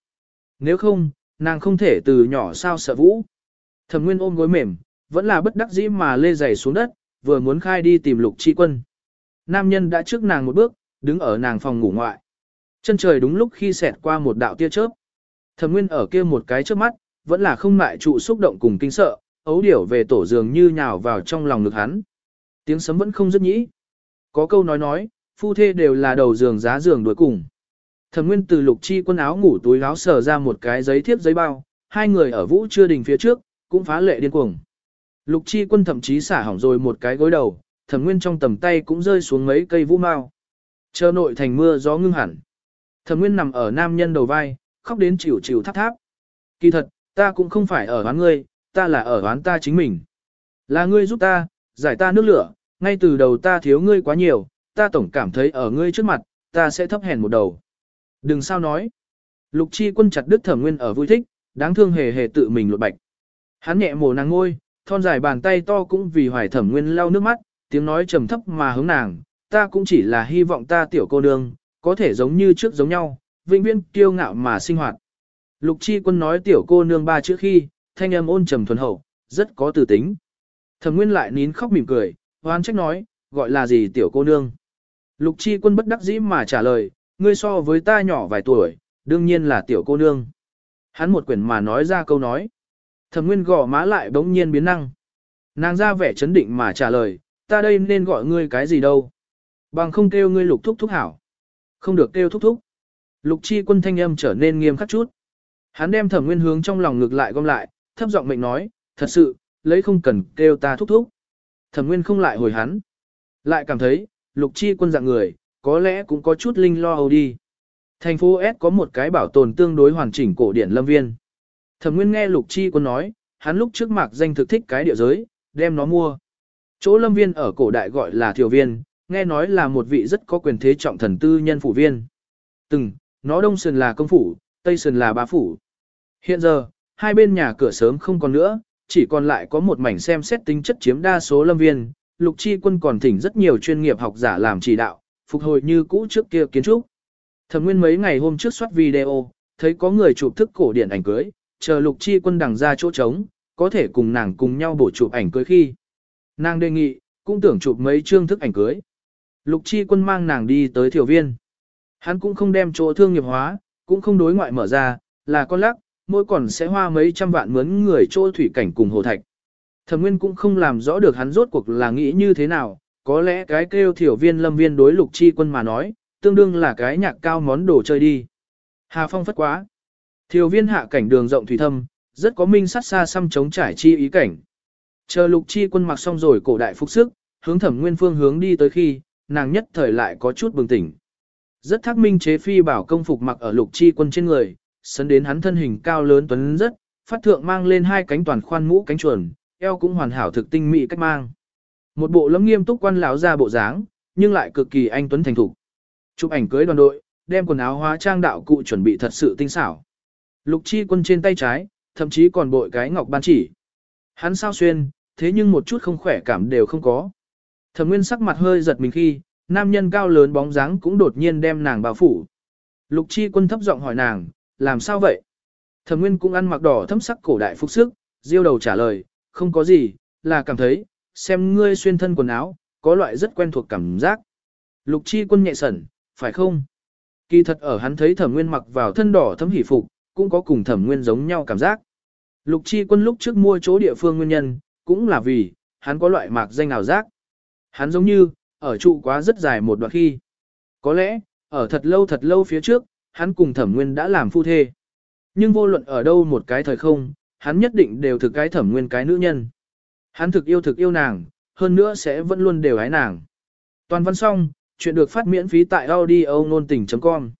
Nếu không, nàng không thể từ nhỏ sao sợ vũ. Thẩm Nguyên ôm gối mềm, vẫn là bất đắc dĩ mà lê giày xuống đất, vừa muốn khai đi tìm Lục Chi Quân. Nam nhân đã trước nàng một bước, đứng ở nàng phòng ngủ ngoại. Chân trời đúng lúc khi xẹt qua một đạo tia chớp. Thẩm Nguyên ở kia một cái trước mắt, vẫn là không ngại trụ xúc động cùng kinh sợ, ấu điểu về tổ giường như nhào vào trong lòng ngực hắn. Tiếng sấm vẫn không dứt nhĩ. Có câu nói nói, phu thê đều là đầu giường giá giường đối cùng. Thẩm Nguyên từ lục chi quân áo ngủ túi áo sờ ra một cái giấy thiếp giấy bao, hai người ở vũ chưa đình phía trước, cũng phá lệ điên cuồng. Lục chi quân thậm chí xả hỏng rồi một cái gối đầu, thẩm nguyên trong tầm tay cũng rơi xuống mấy cây vũ mao. Chờ nội thành mưa gió ngưng hẳn. Thẩm nguyên nằm ở nam nhân đầu vai, khóc đến chịu chịu tháp tháp. Kỳ thật, ta cũng không phải ở oán ngươi, ta là ở oán ta chính mình. Là ngươi giúp ta, giải ta nước lửa, ngay từ đầu ta thiếu ngươi quá nhiều, ta tổng cảm thấy ở ngươi trước mặt, ta sẽ thấp hèn một đầu. Đừng sao nói. Lục chi quân chặt đứt thẩm nguyên ở vui thích, đáng thương hề hề tự mình lột bạch. Hắn nhẹ mồ nàng ngôi, thon dài bàn tay to cũng vì hoài thẩm nguyên lau nước mắt, tiếng nói trầm thấp mà hướng nàng, ta cũng chỉ là hy vọng ta tiểu cô nương, có thể giống như trước giống nhau, vĩnh viễn kiêu ngạo mà sinh hoạt. Lục chi quân nói tiểu cô nương ba chữ khi, thanh âm ôn trầm thuần hậu, rất có tử tính. Thẩm nguyên lại nín khóc mỉm cười, hoan trách nói, gọi là gì tiểu cô nương. Lục chi quân bất đắc dĩ mà trả lời, ngươi so với ta nhỏ vài tuổi, đương nhiên là tiểu cô nương. Hắn một quyển mà nói ra câu nói. Thẩm nguyên gõ má lại bỗng nhiên biến năng. Nàng ra vẻ chấn định mà trả lời, ta đây nên gọi ngươi cái gì đâu. Bằng không kêu ngươi lục thúc thúc hảo. Không được kêu thúc thúc. Lục chi quân thanh âm trở nên nghiêm khắc chút. Hắn đem thẩm nguyên hướng trong lòng ngược lại gom lại, thấp giọng mệnh nói, thật sự, lấy không cần kêu ta thúc thúc. Thẩm nguyên không lại hồi hắn. Lại cảm thấy, lục chi quân dạng người, có lẽ cũng có chút linh lo âu đi. Thành phố S có một cái bảo tồn tương đối hoàn chỉnh cổ điển lâm viên. Thẩm Nguyên nghe Lục Chi Quân nói, hắn lúc trước mạc danh thực thích cái địa giới, đem nó mua. Chỗ lâm viên ở cổ đại gọi là thiều viên, nghe nói là một vị rất có quyền thế trọng thần tư nhân phủ viên. Từng, nó đông sườn là công phủ, tây sườn là bá phủ. Hiện giờ, hai bên nhà cửa sớm không còn nữa, chỉ còn lại có một mảnh xem xét tính chất chiếm đa số lâm viên. Lục Chi Quân còn thỉnh rất nhiều chuyên nghiệp học giả làm chỉ đạo, phục hồi như cũ trước kia kiến trúc. Thẩm Nguyên mấy ngày hôm trước soát video, thấy có người chụp thức cổ điển ảnh cưới, chờ Lục Chi Quân đằng ra chỗ trống, có thể cùng nàng cùng nhau bổ chụp ảnh cưới khi. Nàng đề nghị, cũng tưởng chụp mấy chương thức ảnh cưới. Lục Chi Quân mang nàng đi tới thiểu viên. Hắn cũng không đem chỗ thương nghiệp hóa, cũng không đối ngoại mở ra, là con lắc, mỗi còn sẽ hoa mấy trăm vạn mướn người chỗ thủy cảnh cùng hồ thạch. Thẩm Nguyên cũng không làm rõ được hắn rốt cuộc là nghĩ như thế nào, có lẽ cái kêu thiểu viên lâm viên đối lục chi quân mà nói, tương đương là cái nhạc cao món đồ chơi đi. Hà phong phất quá. Thiểu viên hạ cảnh đường rộng thủy thâm, rất có minh sát xa xăm chống trải chi ý cảnh. Chờ lục chi quân mặc xong rồi cổ đại phục sức, hướng thẩm nguyên phương hướng đi tới khi, nàng nhất thời lại có chút bừng tỉnh. Rất thắc minh chế phi bảo công phục mặc ở lục chi quân trên người, sấn đến hắn thân hình cao lớn tuấn rất, phát thượng mang lên hai cánh toàn khoan mũ cánh chuồn, eo cũng hoàn hảo thực tinh mỹ cách mang. Một bộ lấm nghiêm túc quan lão ra bộ dáng, nhưng lại cực kỳ anh tuấn thành thục. Chụp ảnh cưới đoàn đội, đem quần áo hóa trang đạo cụ chuẩn bị thật sự tinh xảo. Lục chi quân trên tay trái, thậm chí còn bội cái ngọc ban chỉ. Hắn sao xuyên, thế nhưng một chút không khỏe cảm đều không có. Thẩm Nguyên sắc mặt hơi giật mình khi, nam nhân cao lớn bóng dáng cũng đột nhiên đem nàng bao phủ. Lục Chi Quân thấp giọng hỏi nàng, làm sao vậy? Thẩm Nguyên cũng ăn mặc đỏ thâm sắc cổ đại phục sức, diêu đầu trả lời, không có gì, là cảm thấy, xem ngươi xuyên thân quần áo, có loại rất quen thuộc cảm giác. Lục Chi Quân nhẹ sẩn, phải không? Kỳ thật ở hắn thấy Thẩm Nguyên mặc vào thân đỏ thấm hỉ phục, cũng có cùng Thẩm Nguyên giống nhau cảm giác. Lục Chi Quân lúc trước mua chỗ địa phương nguyên nhân, cũng là vì, hắn có loại mạc danh ảo giác. Hắn giống như, ở trụ quá rất dài một đoạn khi. Có lẽ, ở thật lâu thật lâu phía trước, hắn cùng thẩm nguyên đã làm phu thê. Nhưng vô luận ở đâu một cái thời không, hắn nhất định đều thực cái thẩm nguyên cái nữ nhân. Hắn thực yêu thực yêu nàng, hơn nữa sẽ vẫn luôn đều ái nàng. Toàn văn xong, chuyện được phát miễn phí tại audio nôn tình.com